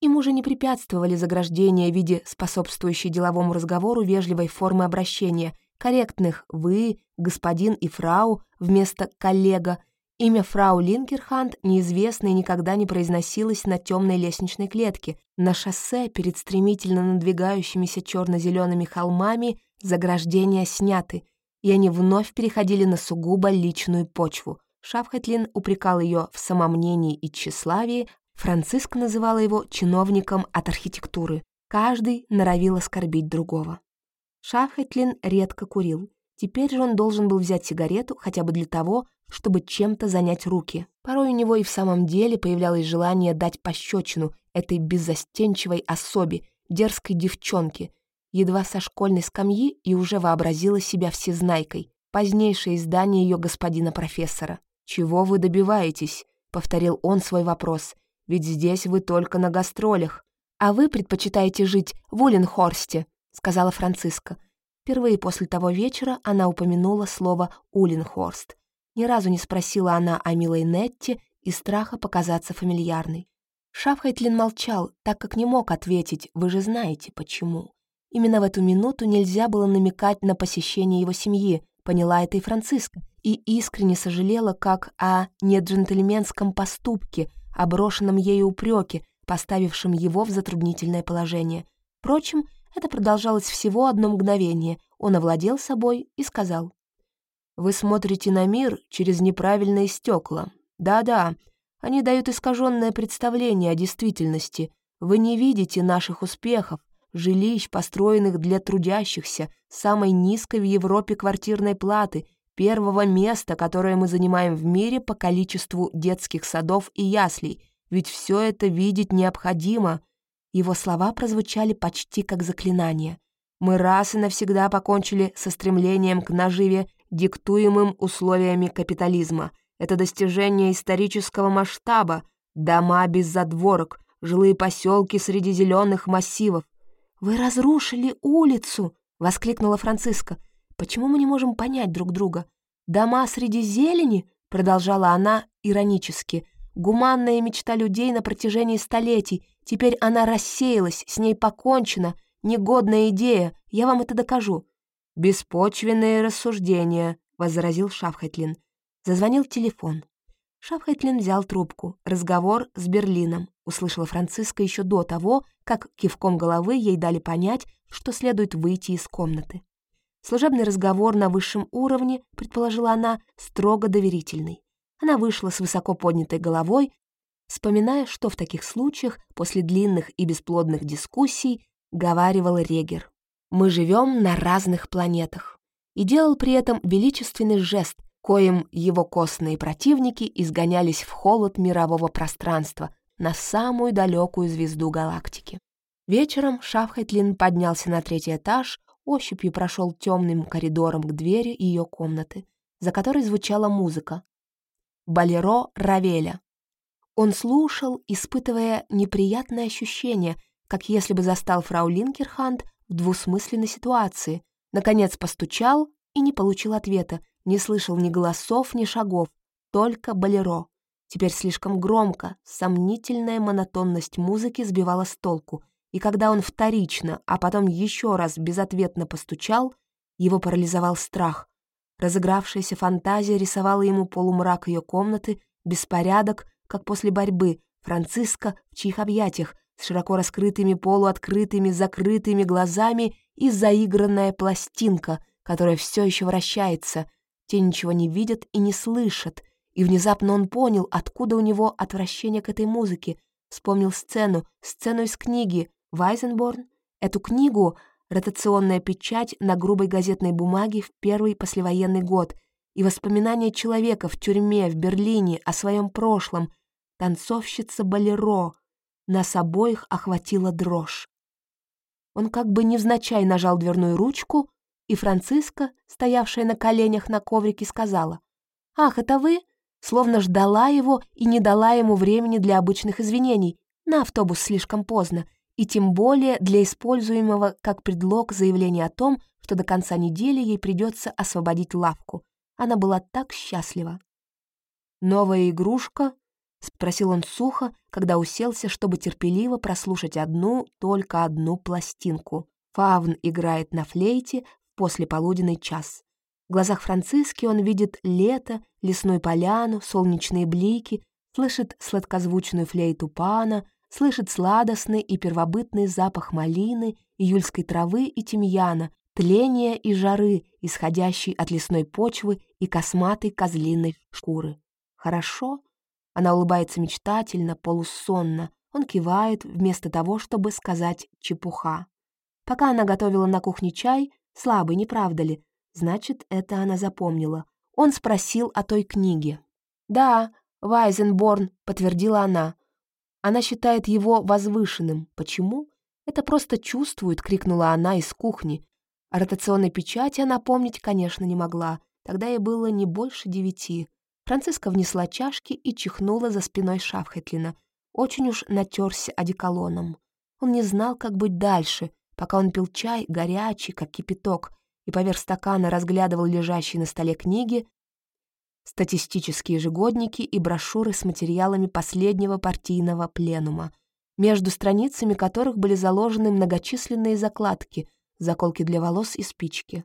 Им уже не препятствовали заграждения в виде способствующей деловому разговору вежливой формы обращения, корректных «вы», «господин» и «фрау» вместо «коллега». Имя фрау Линкерханд неизвестно и никогда не произносилось на темной лестничной клетке. На шоссе перед стремительно надвигающимися черно-зелеными холмами заграждения сняты, и они вновь переходили на сугубо личную почву. Шафхатлин упрекал ее в самомнении и тщеславии, Франциск называла его чиновником от архитектуры. Каждый норовил оскорбить другого. Шафхетлин редко курил. Теперь же он должен был взять сигарету хотя бы для того, чтобы чем-то занять руки. Порой у него и в самом деле появлялось желание дать пощечину этой беззастенчивой особе, дерзкой девчонке, едва со школьной скамьи и уже вообразила себя всезнайкой, позднейшее издание ее господина профессора. «Чего вы добиваетесь?» — повторил он свой вопрос ведь здесь вы только на гастролях. А вы предпочитаете жить в Улинхорсте», — сказала Франциска. Впервые после того вечера она упомянула слово «Улинхорст». Ни разу не спросила она о милой Нетте из страха показаться фамильярной. Шафхайтлин молчал, так как не мог ответить, вы же знаете, почему. Именно в эту минуту нельзя было намекать на посещение его семьи, поняла это и Франциска, и искренне сожалела как о неджентльменском поступке, о брошенном ею упреке, поставившем его в затруднительное положение. Впрочем, это продолжалось всего одно мгновение. Он овладел собой и сказал. «Вы смотрите на мир через неправильные стекла. Да-да, они дают искаженное представление о действительности. Вы не видите наших успехов, жилищ, построенных для трудящихся, самой низкой в Европе квартирной платы — первого места, которое мы занимаем в мире по количеству детских садов и яслей, ведь все это видеть необходимо. Его слова прозвучали почти как заклинание. Мы раз и навсегда покончили со стремлением к наживе, диктуемым условиями капитализма. Это достижение исторического масштаба, дома без задворок, жилые поселки среди зеленых массивов. «Вы разрушили улицу!» — воскликнула Франциска. Почему мы не можем понять друг друга? Дома среди зелени, продолжала она иронически, гуманная мечта людей на протяжении столетий. Теперь она рассеялась, с ней покончено, негодная идея, я вам это докажу. Беспочвенные рассуждения, возразил Шафхайтлин. Зазвонил телефон. Шафхайтлин взял трубку. Разговор с Берлином. Услышала Франциска еще до того, как кивком головы ей дали понять, что следует выйти из комнаты. Служебный разговор на высшем уровне, предположила она, строго доверительный. Она вышла с высоко поднятой головой, вспоминая, что в таких случаях после длинных и бесплодных дискуссий говаривал Регер. «Мы живем на разных планетах» и делал при этом величественный жест, коим его костные противники изгонялись в холод мирового пространства на самую далекую звезду галактики. Вечером Шафхайтлин поднялся на третий этаж, ощупью прошел темным коридором к двери ее комнаты, за которой звучала музыка. Болеро Равеля. Он слушал, испытывая неприятное ощущение, как если бы застал фрау Линкерханд в двусмысленной ситуации. Наконец постучал и не получил ответа, не слышал ни голосов, ни шагов, только болеро. Теперь слишком громко, сомнительная монотонность музыки сбивала с толку, и когда он вторично, а потом еще раз безответно постучал, его парализовал страх. Разыгравшаяся фантазия рисовала ему полумрак ее комнаты, беспорядок, как после борьбы, Франциска в чьих объятиях, с широко раскрытыми полуоткрытыми закрытыми глазами и заигранная пластинка, которая все еще вращается. Те ничего не видят и не слышат, и внезапно он понял, откуда у него отвращение к этой музыке, вспомнил сцену, сцену из книги «Вайзенборн», эту книгу ротационная печать на грубой газетной бумаге в первый послевоенный год и воспоминания человека в тюрьме в Берлине о своем прошлом, танцовщица Болеро, нас обоих охватила дрожь. Он как бы невзначай нажал дверную ручку, и Франциска, стоявшая на коленях на коврике, сказала, «Ах, это вы? словно ждала его и не дала ему времени для обычных извинений. На автобус слишком поздно, и тем более для используемого как предлог заявления о том, что до конца недели ей придется освободить лавку. Она была так счастлива. «Новая игрушка?» — спросил он сухо, когда уселся, чтобы терпеливо прослушать одну, только одну пластинку. Фавн играет на флейте в послеполуденный час. В глазах Франциски он видит лето, лесную поляну, солнечные блики, слышит сладкозвучную флейту пана, слышит сладостный и первобытный запах малины, июльской травы и тимьяна, тления и жары, исходящей от лесной почвы и косматой козлиной шкуры. Хорошо? Она улыбается мечтательно, полусонно. Он кивает вместо того, чтобы сказать «чепуха». Пока она готовила на кухне чай, слабый, не правда ли, Значит, это она запомнила. Он спросил о той книге. «Да, Вайзенборн», — подтвердила она. Она считает его возвышенным. Почему? Это просто чувствует, крикнула она из кухни. О ротационной печати она помнить, конечно, не могла. Тогда ей было не больше девяти. Франциска внесла чашки и чихнула за спиной Шафхетлина. Очень уж натерся одеколоном. Он не знал, как быть дальше, пока он пил чай, горячий, как кипяток, и поверх стакана разглядывал лежащие на столе книги, статистические ежегодники и брошюры с материалами последнего партийного пленума, между страницами которых были заложены многочисленные закладки, заколки для волос и спички.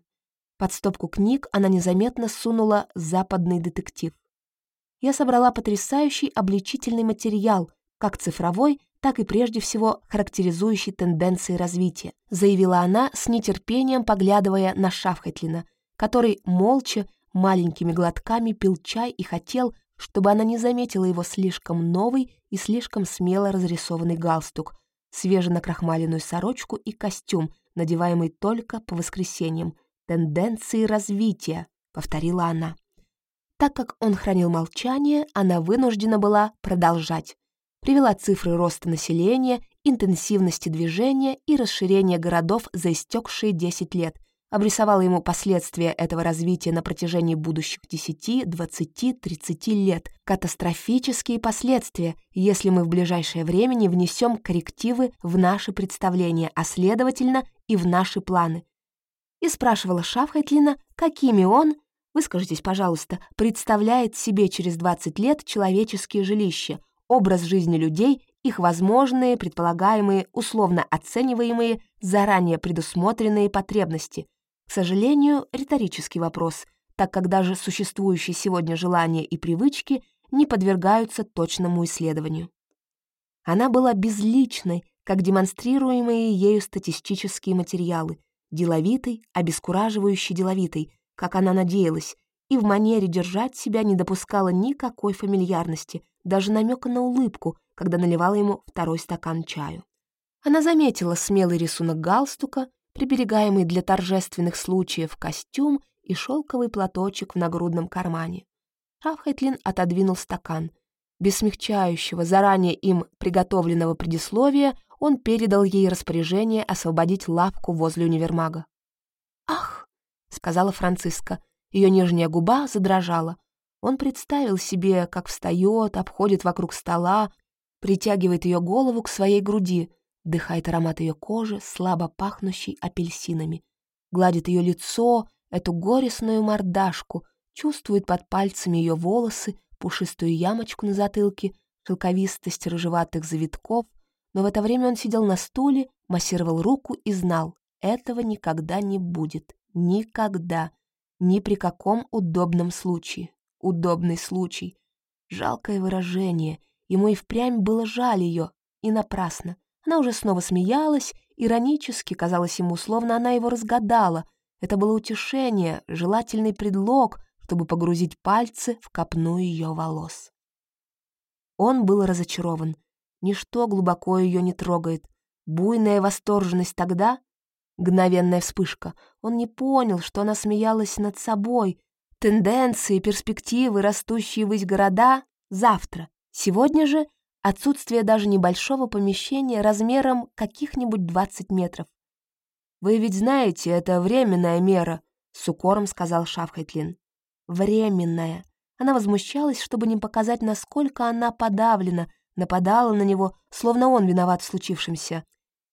Под стопку книг она незаметно сунула западный детектив. Я собрала потрясающий обличительный материал, как цифровой, так и прежде всего характеризующий тенденции развития, заявила она с нетерпением, поглядывая на Шафхетлина, который молча, маленькими глотками пил чай и хотел, чтобы она не заметила его слишком новый и слишком смело разрисованный галстук, свеженакрахмаленную сорочку и костюм, надеваемый только по воскресеньям. «Тенденции развития», — повторила она. Так как он хранил молчание, она вынуждена была продолжать привела цифры роста населения, интенсивности движения и расширения городов за истекшие 10 лет, обрисовала ему последствия этого развития на протяжении будущих 10, 20, 30 лет, катастрофические последствия, если мы в ближайшее время не внесем коррективы в наши представления, а следовательно и в наши планы. И спрашивала Шафхайтлина, какими он, выскажитесь, пожалуйста, представляет себе через 20 лет человеческие жилища, образ жизни людей, их возможные, предполагаемые, условно оцениваемые, заранее предусмотренные потребности. К сожалению, риторический вопрос, так как даже существующие сегодня желания и привычки не подвергаются точному исследованию. Она была безличной, как демонстрируемые ею статистические материалы, деловитой, обескураживающей деловитой, как она надеялась, и в манере держать себя не допускала никакой фамильярности, даже намека на улыбку, когда наливала ему второй стакан чаю. Она заметила смелый рисунок галстука, приберегаемый для торжественных случаев костюм и шелковый платочек в нагрудном кармане. Шафхайтлин отодвинул стакан. Без смягчающего, заранее им приготовленного предисловия он передал ей распоряжение освободить лавку возле универмага. «Ах!» — сказала Франциска. Ее нижняя губа задрожала. Он представил себе, как встает, обходит вокруг стола, притягивает ее голову к своей груди, дыхает аромат ее кожи, слабо пахнущий апельсинами, гладит ее лицо, эту горестную мордашку, чувствует под пальцами ее волосы, пушистую ямочку на затылке, шелковистость рыжеватых завитков, но в это время он сидел на стуле, массировал руку и знал, этого никогда не будет. Никогда. Ни при каком удобном случае. Удобный случай. Жалкое выражение. Ему и впрямь было жаль ее, и напрасно. Она уже снова смеялась, иронически, казалось ему, словно она его разгадала. Это было утешение, желательный предлог, чтобы погрузить пальцы в копну ее волос. Он был разочарован. Ничто глубоко ее не трогает. Буйная восторженность тогда — мгновенная вспышка. Он не понял, что она смеялась над собой. Тенденции, перспективы, растущие ввысь города — завтра. Сегодня же отсутствие даже небольшого помещения размером каких-нибудь 20 метров. «Вы ведь знаете, это временная мера», — с укором сказал Шафхайтлин. «Временная». Она возмущалась, чтобы не показать, насколько она подавлена, нападала на него, словно он виноват в случившемся.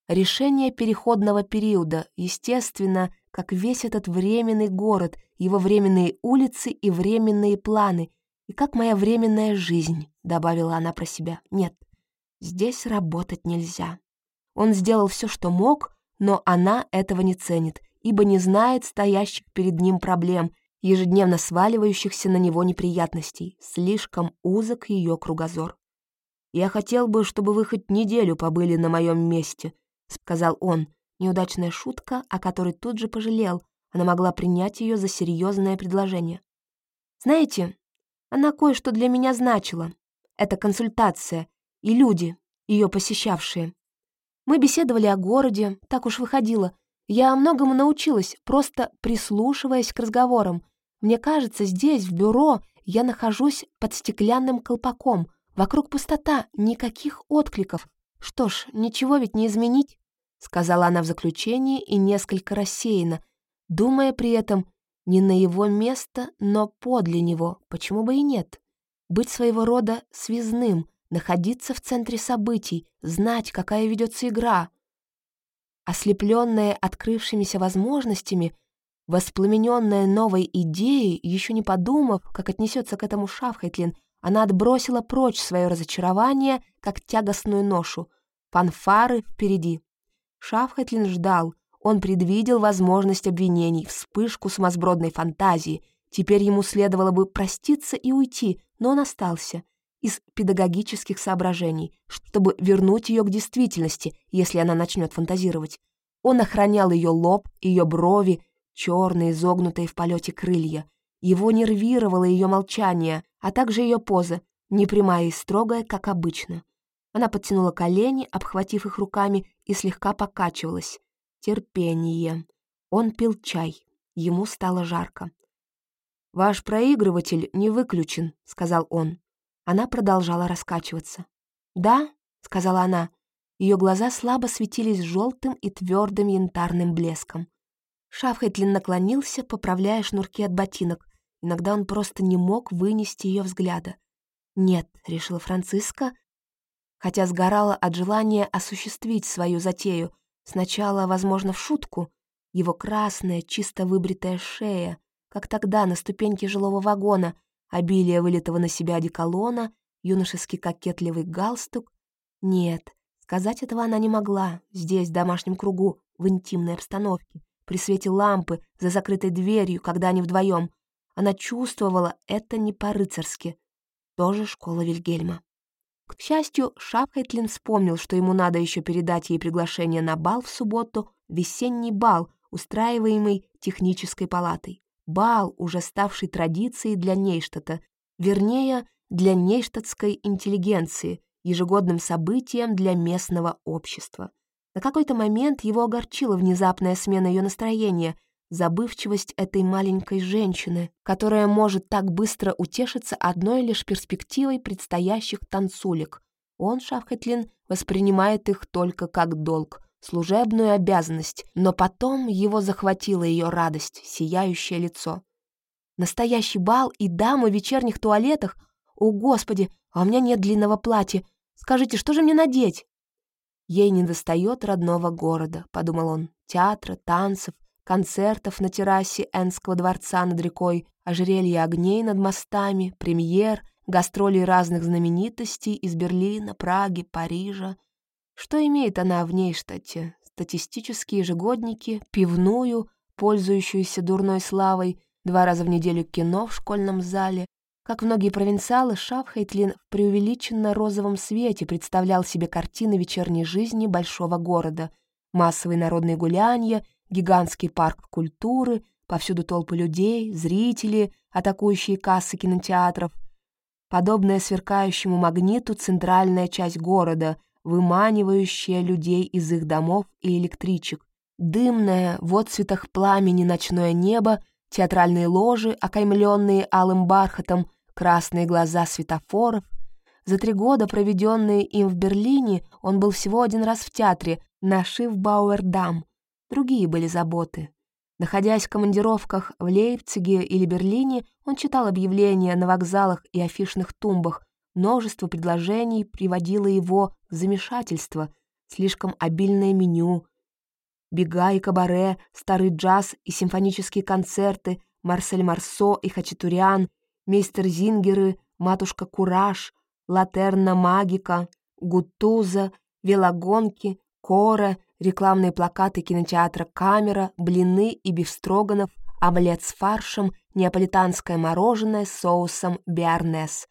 Решение переходного периода, естественно, как весь этот временный город, его временные улицы и временные планы, и как моя временная жизнь, добавила она про себя. Нет, здесь работать нельзя. Он сделал все, что мог, но она этого не ценит, ибо не знает стоящих перед ним проблем, ежедневно сваливающихся на него неприятностей. Слишком узок ее кругозор. «Я хотел бы, чтобы вы хоть неделю побыли на моем месте», — сказал он. Неудачная шутка, о которой тут же пожалел. Она могла принять ее за серьезное предложение. «Знаете, она кое-что для меня значила. Это консультация и люди, ее посещавшие. Мы беседовали о городе, так уж выходило. Я многому научилась, просто прислушиваясь к разговорам, мне кажется, здесь, в бюро, я нахожусь под стеклянным колпаком. Вокруг пустота, никаких откликов. Что ж, ничего ведь не изменить, сказала она в заключении и несколько рассеяна, думая при этом не на его место, но подле него, почему бы и нет. Быть своего рода связным, находиться в центре событий, знать, какая ведется игра. Ослепленная открывшимися возможностями, Воспламененная новой идеей, еще не подумав, как отнесется к этому Шафхайтлин, она отбросила прочь свое разочарование, как тягостную ношу. Фанфары впереди. Шафхайтлин ждал. Он предвидел возможность обвинений, вспышку сумасбродной фантазии. Теперь ему следовало бы проститься и уйти, но он остался. Из педагогических соображений, чтобы вернуть ее к действительности, если она начнет фантазировать. Он охранял ее лоб, ее брови, черные, изогнутые в полете крылья. Его нервировало ее молчание, а также ее поза, непрямая и строгая, как обычно. Она подтянула колени, обхватив их руками, и слегка покачивалась. Терпение. Он пил чай. Ему стало жарко. «Ваш проигрыватель не выключен», — сказал он. Она продолжала раскачиваться. «Да», — сказала она. Ее глаза слабо светились желтым и твердым янтарным блеском. Шафхайтлин наклонился, поправляя шнурки от ботинок. Иногда он просто не мог вынести ее взгляда. «Нет», — решила Франциска, хотя сгорала от желания осуществить свою затею. Сначала, возможно, в шутку. Его красная, чисто выбритая шея, как тогда на ступеньке жилого вагона, обилие вылитого на себя одеколона, юношеский кокетливый галстук. Нет, сказать этого она не могла, здесь, в домашнем кругу, в интимной обстановке при свете лампы за закрытой дверью, когда они вдвоем. Она чувствовала это не по-рыцарски. Тоже школа Вильгельма. К счастью, Шапхайтлин вспомнил, что ему надо еще передать ей приглашение на бал в субботу, весенний бал, устраиваемый технической палатой. Бал, уже ставший традицией для Нейштата, вернее, для нейштатской интеллигенции, ежегодным событием для местного общества. На какой-то момент его огорчила внезапная смена ее настроения, забывчивость этой маленькой женщины, которая может так быстро утешиться одной лишь перспективой предстоящих танцулек. Он, Шавхетлин, воспринимает их только как долг, служебную обязанность, но потом его захватила ее радость, сияющее лицо. Настоящий бал и дамы в вечерних туалетах? О, Господи, а у меня нет длинного платья. Скажите, что же мне надеть? Ей не достает родного города, подумал он, театра, танцев, концертов на террасе Энского дворца над рекой, ожерелья огней над мостами, премьер, гастролей разных знаменитостей из Берлина, Праги, Парижа. Что имеет она в Нейштадте? Статистические ежегодники, пивную, пользующуюся дурной славой, два раза в неделю кино в школьном зале. Как многие провинциалы, Шафхейтлин в преувеличенно розовом свете представлял себе картины вечерней жизни большого города. Массовые народные гулянья, гигантский парк культуры, повсюду толпы людей, зрители, атакующие кассы кинотеатров. Подобная сверкающему магниту центральная часть города — выманивающая людей из их домов и электричек. Дымное, в отцветах пламени ночное небо, театральные ложи, окаймленные алым бархатом, красные глаза светофоров. За три года, проведенные им в Берлине, он был всего один раз в театре, на Шифбауэрдам. Другие были заботы. Находясь в командировках в Лейпциге или Берлине, он читал объявления на вокзалах и афишных тумбах, Множество предложений приводило его в замешательство, слишком обильное меню. Бега и кабаре, старый джаз и симфонические концерты, Марсель Марсо и Хачатурян, мейстер Зингеры, матушка Кураж, Латерна Магика, Гутуза, велогонки, кора, рекламные плакаты кинотеатра «Камера», блины и бифстроганов, омлет с фаршем, неаполитанское мороженое с соусом биарнес.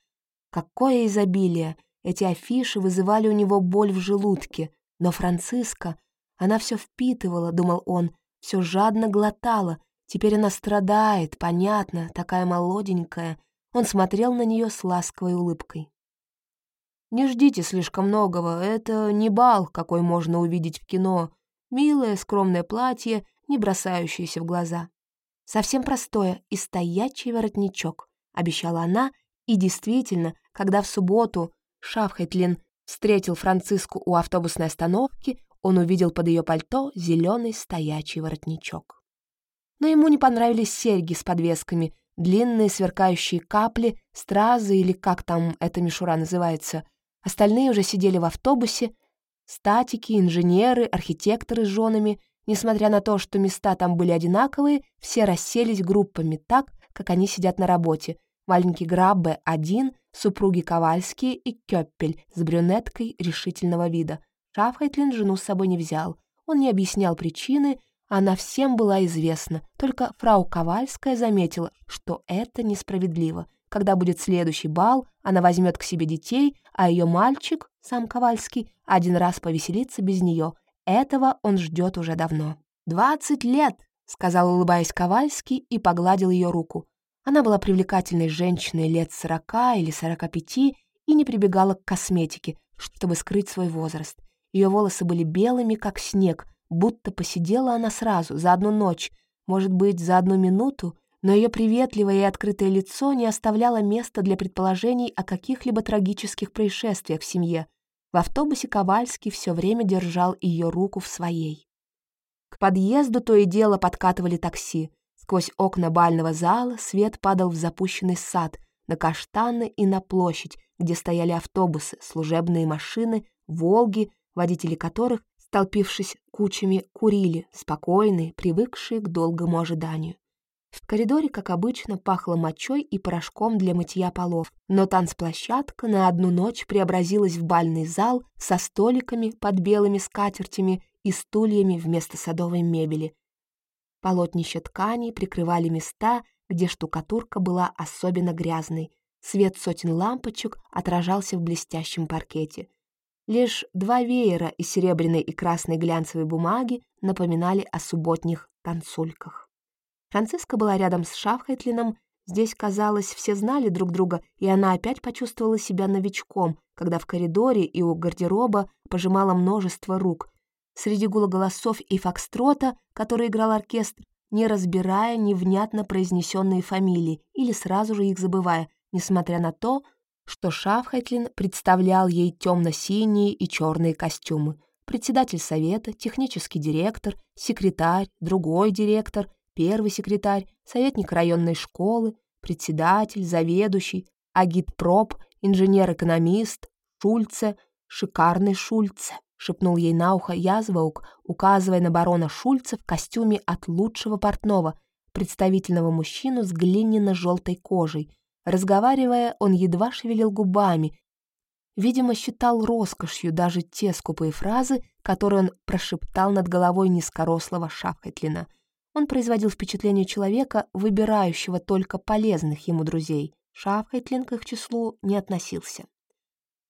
Какое изобилие! Эти афиши вызывали у него боль в желудке. Но Франциска, она все впитывала, думал он, все жадно глотала. Теперь она страдает, понятно, такая молоденькая. Он смотрел на нее с ласковой улыбкой. «Не ждите слишком многого, это не бал, какой можно увидеть в кино. Милое, скромное платье, не бросающееся в глаза. Совсем простое и стоячий воротничок», — обещала она и действительно, когда в субботу Шафхетлин встретил Франциску у автобусной остановки, он увидел под ее пальто зеленый стоячий воротничок. Но ему не понравились серьги с подвесками, длинные сверкающие капли, стразы или как там эта мишура называется. Остальные уже сидели в автобусе, статики, инженеры, архитекторы с женами. Несмотря на то, что места там были одинаковые, все расселись группами так, как они сидят на работе — маленький Граббе один, супруги Ковальские и Кёппель с брюнеткой решительного вида. Шафхайтлин жену с собой не взял. Он не объяснял причины, она всем была известна. Только фрау Ковальская заметила, что это несправедливо. Когда будет следующий бал, она возьмет к себе детей, а ее мальчик, сам Ковальский, один раз повеселится без нее. Этого он ждет уже давно. «Двадцать лет!» — сказал, улыбаясь Ковальский, и погладил ее руку. Она была привлекательной женщиной лет сорока или сорока пяти и не прибегала к косметике, чтобы скрыть свой возраст. Ее волосы были белыми, как снег, будто посидела она сразу, за одну ночь, может быть, за одну минуту, но ее приветливое и открытое лицо не оставляло места для предположений о каких-либо трагических происшествиях в семье. В автобусе Ковальский все время держал ее руку в своей. К подъезду то и дело подкатывали такси. Сквозь окна бального зала свет падал в запущенный сад, на каштаны и на площадь, где стояли автобусы, служебные машины, «Волги», водители которых, столпившись кучами, курили, спокойные, привыкшие к долгому ожиданию. В коридоре, как обычно, пахло мочой и порошком для мытья полов, но танцплощадка на одну ночь преобразилась в бальный зал со столиками под белыми скатертями и стульями вместо садовой мебели, Полотнища ткани прикрывали места, где штукатурка была особенно грязной. Свет сотен лампочек отражался в блестящем паркете. Лишь два веера из серебряной и красной глянцевой бумаги напоминали о субботних танцульках. Франциска была рядом с Шафхайтлином, здесь, казалось, все знали друг друга, и она опять почувствовала себя новичком, когда в коридоре и у гардероба пожимала множество рук, Среди гула голосов и фокстрота, который играл оркестр, не разбирая невнятно произнесенные фамилии или сразу же их забывая, несмотря на то, что Шафхайтлин представлял ей темно-синие и черные костюмы. Председатель совета, технический директор, секретарь, другой директор, первый секретарь, советник районной школы, председатель, заведующий, агитпроп, инженер-экономист, Шульце, шикарный Шульце, шепнул ей на ухо Язваук, указывая на барона Шульца в костюме от лучшего портного, представительного мужчину с глиняно-желтой кожей. Разговаривая, он едва шевелил губами, видимо, считал роскошью даже те скупые фразы, которые он прошептал над головой низкорослого Шафхетлина — он производил впечатление человека, выбирающего только полезных ему друзей. Шафхайтлин к их числу не относился.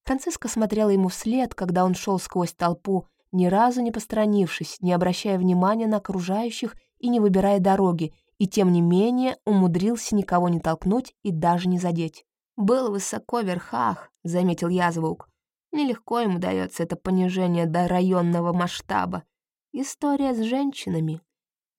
Франциска смотрела ему вслед, когда он шел сквозь толпу, ни разу не посторонившись, не обращая внимания на окружающих и не выбирая дороги, и тем не менее умудрился никого не толкнуть и даже не задеть. «Был высоко в верхах», — заметил Язвук. «Нелегко ему дается это понижение до районного масштаба. История с женщинами.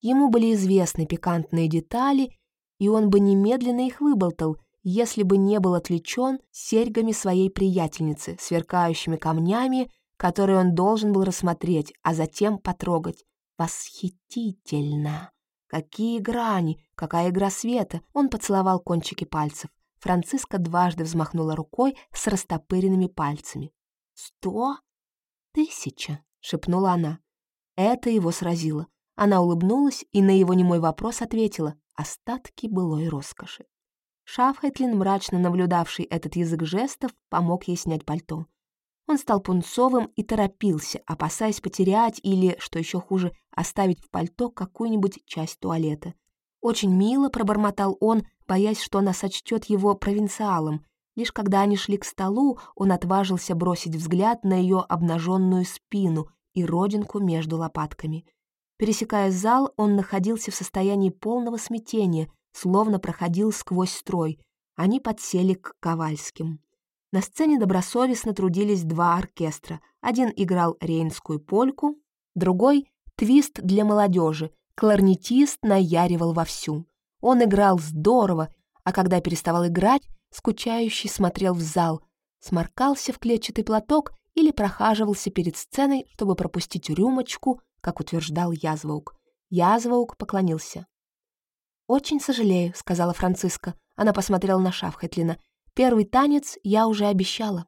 Ему были известны пикантные детали, и он бы немедленно их выболтал, если бы не был отвлечен серьгами своей приятельницы, сверкающими камнями, которые он должен был рассмотреть, а затем потрогать. Восхитительно! Какие грани, какая игра света! Он поцеловал кончики пальцев. Франциска дважды взмахнула рукой с растопыренными пальцами. «Сто? Тысяча!» — шепнула она. Это его сразило. Она улыбнулась и на его немой вопрос ответила «остатки былой роскоши». Шафхайтлин, мрачно наблюдавший этот язык жестов, помог ей снять пальто. Он стал пунцовым и торопился, опасаясь потерять или, что еще хуже, оставить в пальто какую-нибудь часть туалета. Очень мило пробормотал он, боясь, что она сочтет его провинциалом. Лишь когда они шли к столу, он отважился бросить взгляд на ее обнаженную спину и родинку между лопатками — Пересекая зал, он находился в состоянии полного смятения, словно проходил сквозь строй. Они подсели к Ковальским. На сцене добросовестно трудились два оркестра. Один играл рейнскую польку, другой — твист для молодежи. Кларнетист наяривал вовсю. Он играл здорово, а когда переставал играть, скучающий смотрел в зал, сморкался в клетчатый платок или прохаживался перед сценой, чтобы пропустить рюмочку как утверждал Язваук. Язваук поклонился. «Очень сожалею», — сказала Франциска. Она посмотрела на Шафхетлина. «Первый танец я уже обещала».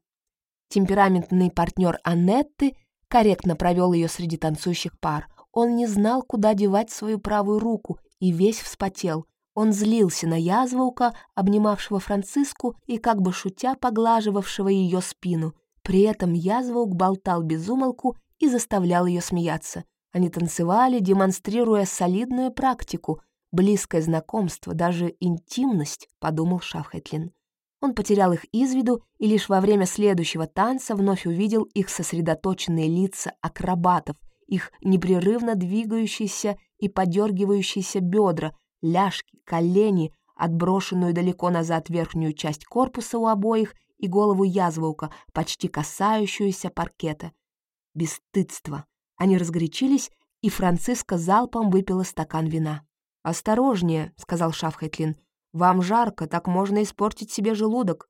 Темпераментный партнер Аннетты корректно провел ее среди танцующих пар. Он не знал, куда девать свою правую руку, и весь вспотел. Он злился на Язваука, обнимавшего Франциску и как бы шутя поглаживавшего ее спину. При этом Язваук болтал без умолку и заставлял ее смеяться. Они танцевали, демонстрируя солидную практику, близкое знакомство, даже интимность, подумал Шафхетлин. Он потерял их из виду и лишь во время следующего танца вновь увидел их сосредоточенные лица акробатов, их непрерывно двигающиеся и подергивающиеся бедра, ляжки, колени, отброшенную далеко назад верхнюю часть корпуса у обоих и голову язваука, почти касающуюся паркета. Бесстыдство, они разгорячились, и Франциска залпом выпила стакан вина. «Осторожнее», — сказал Шафхайтлин. «Вам жарко, так можно испортить себе желудок».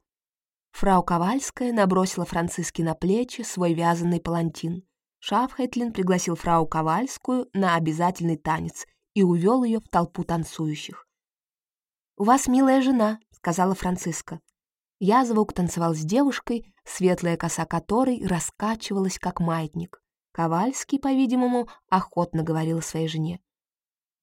Фрау Ковальская набросила Франциске на плечи свой вязаный палантин. Шафхайтлин пригласил фрау Ковальскую на обязательный танец и увел ее в толпу танцующих. «У вас милая жена», — сказала Франциска. Я звук танцевал с девушкой, светлая коса которой раскачивалась, как маятник. Ковальский, по-видимому, охотно говорил своей жене.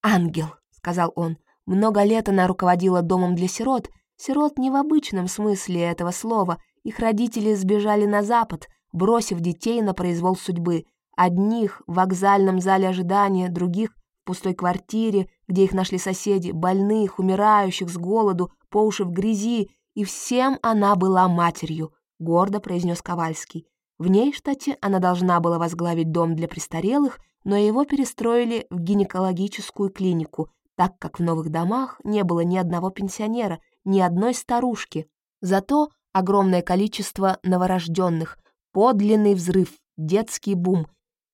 «Ангел», — сказал он, — «много лет она руководила домом для сирот, сирот не в обычном смысле этого слова, их родители сбежали на запад, бросив детей на произвол судьбы, одних в вокзальном зале ожидания, других в пустой квартире, где их нашли соседи, больных, умирающих с голоду, по уши в грязи, и всем она была матерью», — гордо произнес Ковальский. В Нейштате она должна была возглавить дом для престарелых, но его перестроили в гинекологическую клинику, так как в новых домах не было ни одного пенсионера, ни одной старушки. Зато огромное количество новорожденных, подлинный взрыв, детский бум.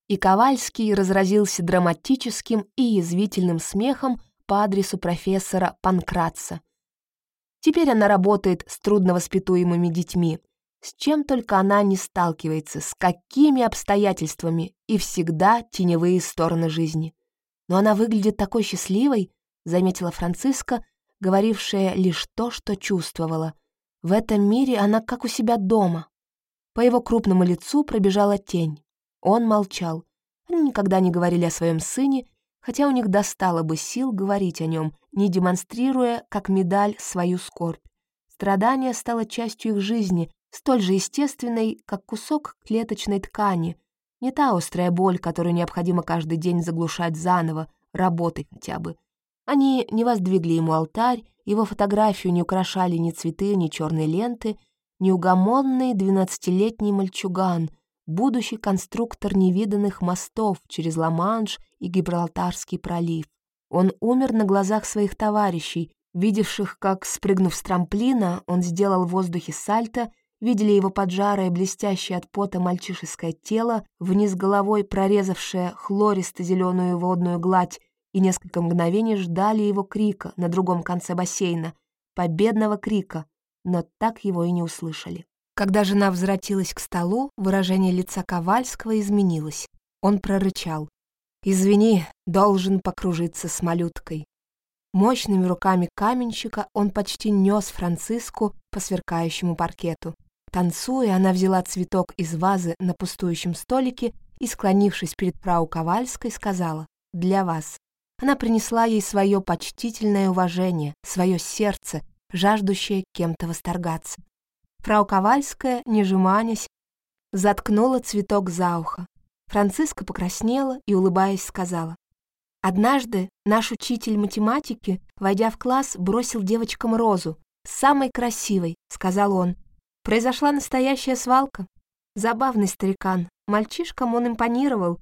И Ковальский разразился драматическим и язвительным смехом по адресу профессора Панкратца. Теперь она работает с трудновоспитуемыми детьми. С чем только она не сталкивается, с какими обстоятельствами, и всегда теневые стороны жизни. Но она выглядит такой счастливой, заметила Франциска, говорившая лишь то, что чувствовала. В этом мире она как у себя дома. По его крупному лицу пробежала тень. Он молчал. Они никогда не говорили о своем сыне, хотя у них достало бы сил говорить о нем, не демонстрируя, как медаль, свою скорбь. Страдание стало частью их жизни, столь же естественной, как кусок клеточной ткани, не та острая боль, которую необходимо каждый день заглушать заново, работой хотя бы. Они не воздвигли ему алтарь, его фотографию не украшали ни цветы, ни черные ленты, неугомонный двенадцатилетний мальчуган, будущий конструктор невиданных мостов через Ла-Манш и Гибралтарский пролив. Он умер на глазах своих товарищей, видевших, как, спрыгнув с трамплина, он сделал в воздухе сальто видели его поджарое, блестящее от пота мальчишеское тело, вниз головой прорезавшее хлористо-зеленую водную гладь, и несколько мгновений ждали его крика на другом конце бассейна, победного крика, но так его и не услышали. Когда жена возвратилась к столу, выражение лица Ковальского изменилось. Он прорычал. «Извини, должен покружиться с малюткой». Мощными руками каменщика он почти нес Франциску по сверкающему паркету. Танцуя, она взяла цветок из вазы на пустующем столике и, склонившись перед фрау Ковальской, сказала «Для вас». Она принесла ей свое почтительное уважение, свое сердце, жаждущее кем-то восторгаться. Фрау Ковальская, не жеманясь, заткнула цветок за ухо. Франциска покраснела и, улыбаясь, сказала «Однажды наш учитель математики, войдя в класс, бросил девочкам розу. «Самой красивой», — сказал он, Произошла настоящая свалка. Забавный старикан. Мальчишкам он импонировал,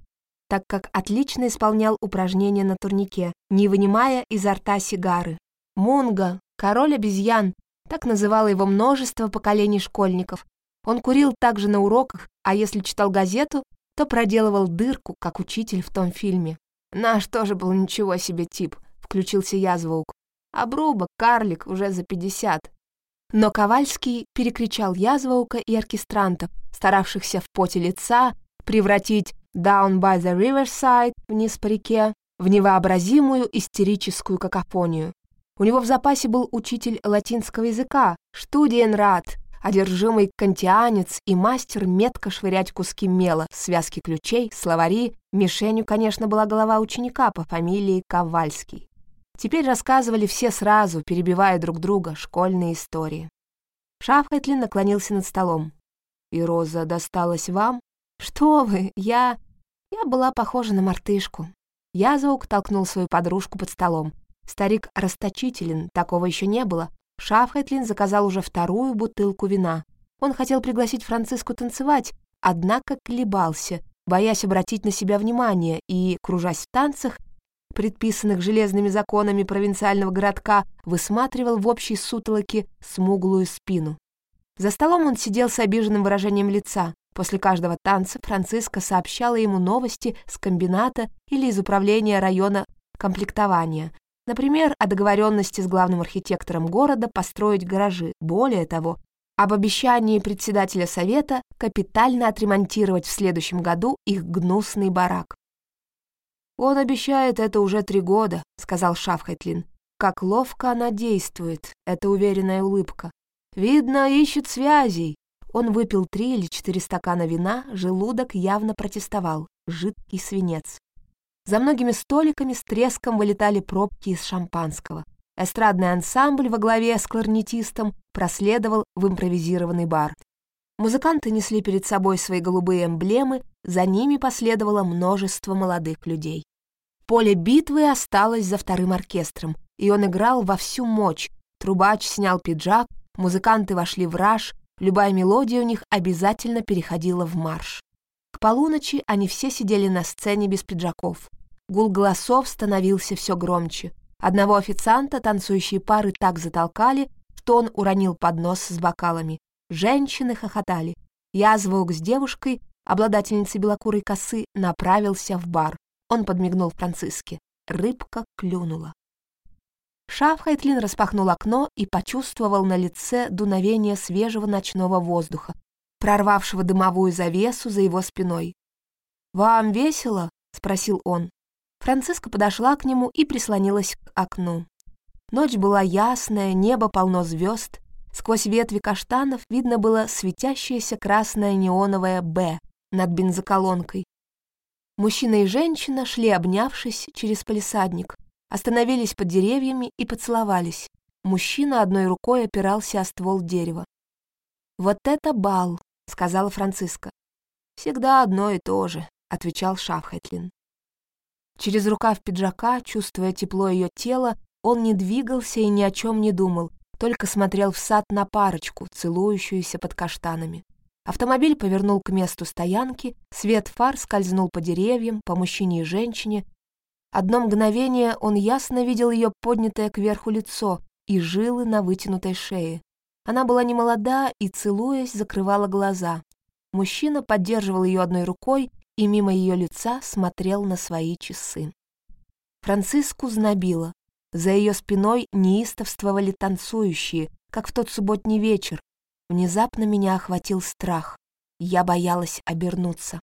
так как отлично исполнял упражнения на турнике, не вынимая изо рта сигары. Мунга, король обезьян, так называло его множество поколений школьников. Он курил также на уроках, а если читал газету, то проделывал дырку, как учитель в том фильме. Наш тоже был ничего себе тип, включился язвук. Обрубок, карлик, уже за пятьдесят. Но Ковальский перекричал Язваука и оркестрантов, старавшихся в поте лица превратить «Down by the Riverside» вниз по реке в невообразимую истерическую какофонию. У него в запасе был учитель латинского языка, Штудиенрат, одержимый кантианец и мастер метко швырять куски мела, связки ключей, словари. Мишенью, конечно, была голова ученика по фамилии Ковальский. Теперь рассказывали все сразу, перебивая друг друга, школьные истории. Шафхайтлин наклонился над столом. «И Роза досталась вам?» «Что вы, я...» Я была похожа на мартышку. Язаук толкнул свою подружку под столом. Старик расточителен, такого еще не было. Шафхайтлин заказал уже вторую бутылку вина. Он хотел пригласить Франциску танцевать, однако колебался, боясь обратить на себя внимание, и, кружась в танцах, предписанных железными законами провинциального городка, высматривал в общей сутолоке смуглую спину. За столом он сидел с обиженным выражением лица. После каждого танца Франциска сообщала ему новости с комбината или из управления района комплектования. Например, о договоренности с главным архитектором города построить гаражи. Более того, об обещании председателя совета капитально отремонтировать в следующем году их гнусный барак. «Он обещает это уже три года», — сказал Шафхайтлин. «Как ловко она действует, эта уверенная улыбка. Видно, ищет связей». Он выпил три или четыре стакана вина, желудок явно протестовал. Жидкий свинец. За многими столиками с треском вылетали пробки из шампанского. Эстрадный ансамбль во главе с кларнетистом проследовал в импровизированный бар. Музыканты несли перед собой свои голубые эмблемы, за ними последовало множество молодых людей. Поле битвы осталось за вторым оркестром, и он играл во всю мощь. Трубач снял пиджак, музыканты вошли в раж, любая мелодия у них обязательно переходила в марш. К полуночи они все сидели на сцене без пиджаков. Гул голосов становился все громче. Одного официанта танцующие пары так затолкали, что он уронил поднос с бокалами. Женщины хохотали. Я звук с девушкой, обладательницей белокурой косы, направился в бар. Он подмигнул Франциске. Рыбка клюнула. Шафхайтлин распахнул окно и почувствовал на лице дуновение свежего ночного воздуха, прорвавшего дымовую завесу за его спиной. «Вам весело?» — спросил он. Франциска подошла к нему и прислонилась к окну. Ночь была ясная, небо полно звезд. Сквозь ветви каштанов видно было светящееся красное неоновое «Б» над бензоколонкой. Мужчина и женщина шли, обнявшись, через палисадник, остановились под деревьями и поцеловались. Мужчина одной рукой опирался о ствол дерева. «Вот это бал!» — сказала Франциска. «Всегда одно и то же», — отвечал Шафхайтлин. Через рукав пиджака, чувствуя тепло ее тела, он не двигался и ни о чем не думал, только смотрел в сад на парочку, целующуюся под каштанами. Автомобиль повернул к месту стоянки, свет фар скользнул по деревьям, по мужчине и женщине. Одно мгновение он ясно видел ее поднятое кверху лицо и жилы на вытянутой шее. Она была немолода и, целуясь, закрывала глаза. Мужчина поддерживал ее одной рукой и мимо ее лица смотрел на свои часы. Франциску знобило. За ее спиной неистовствовали танцующие, как в тот субботний вечер. Внезапно меня охватил страх. Я боялась обернуться.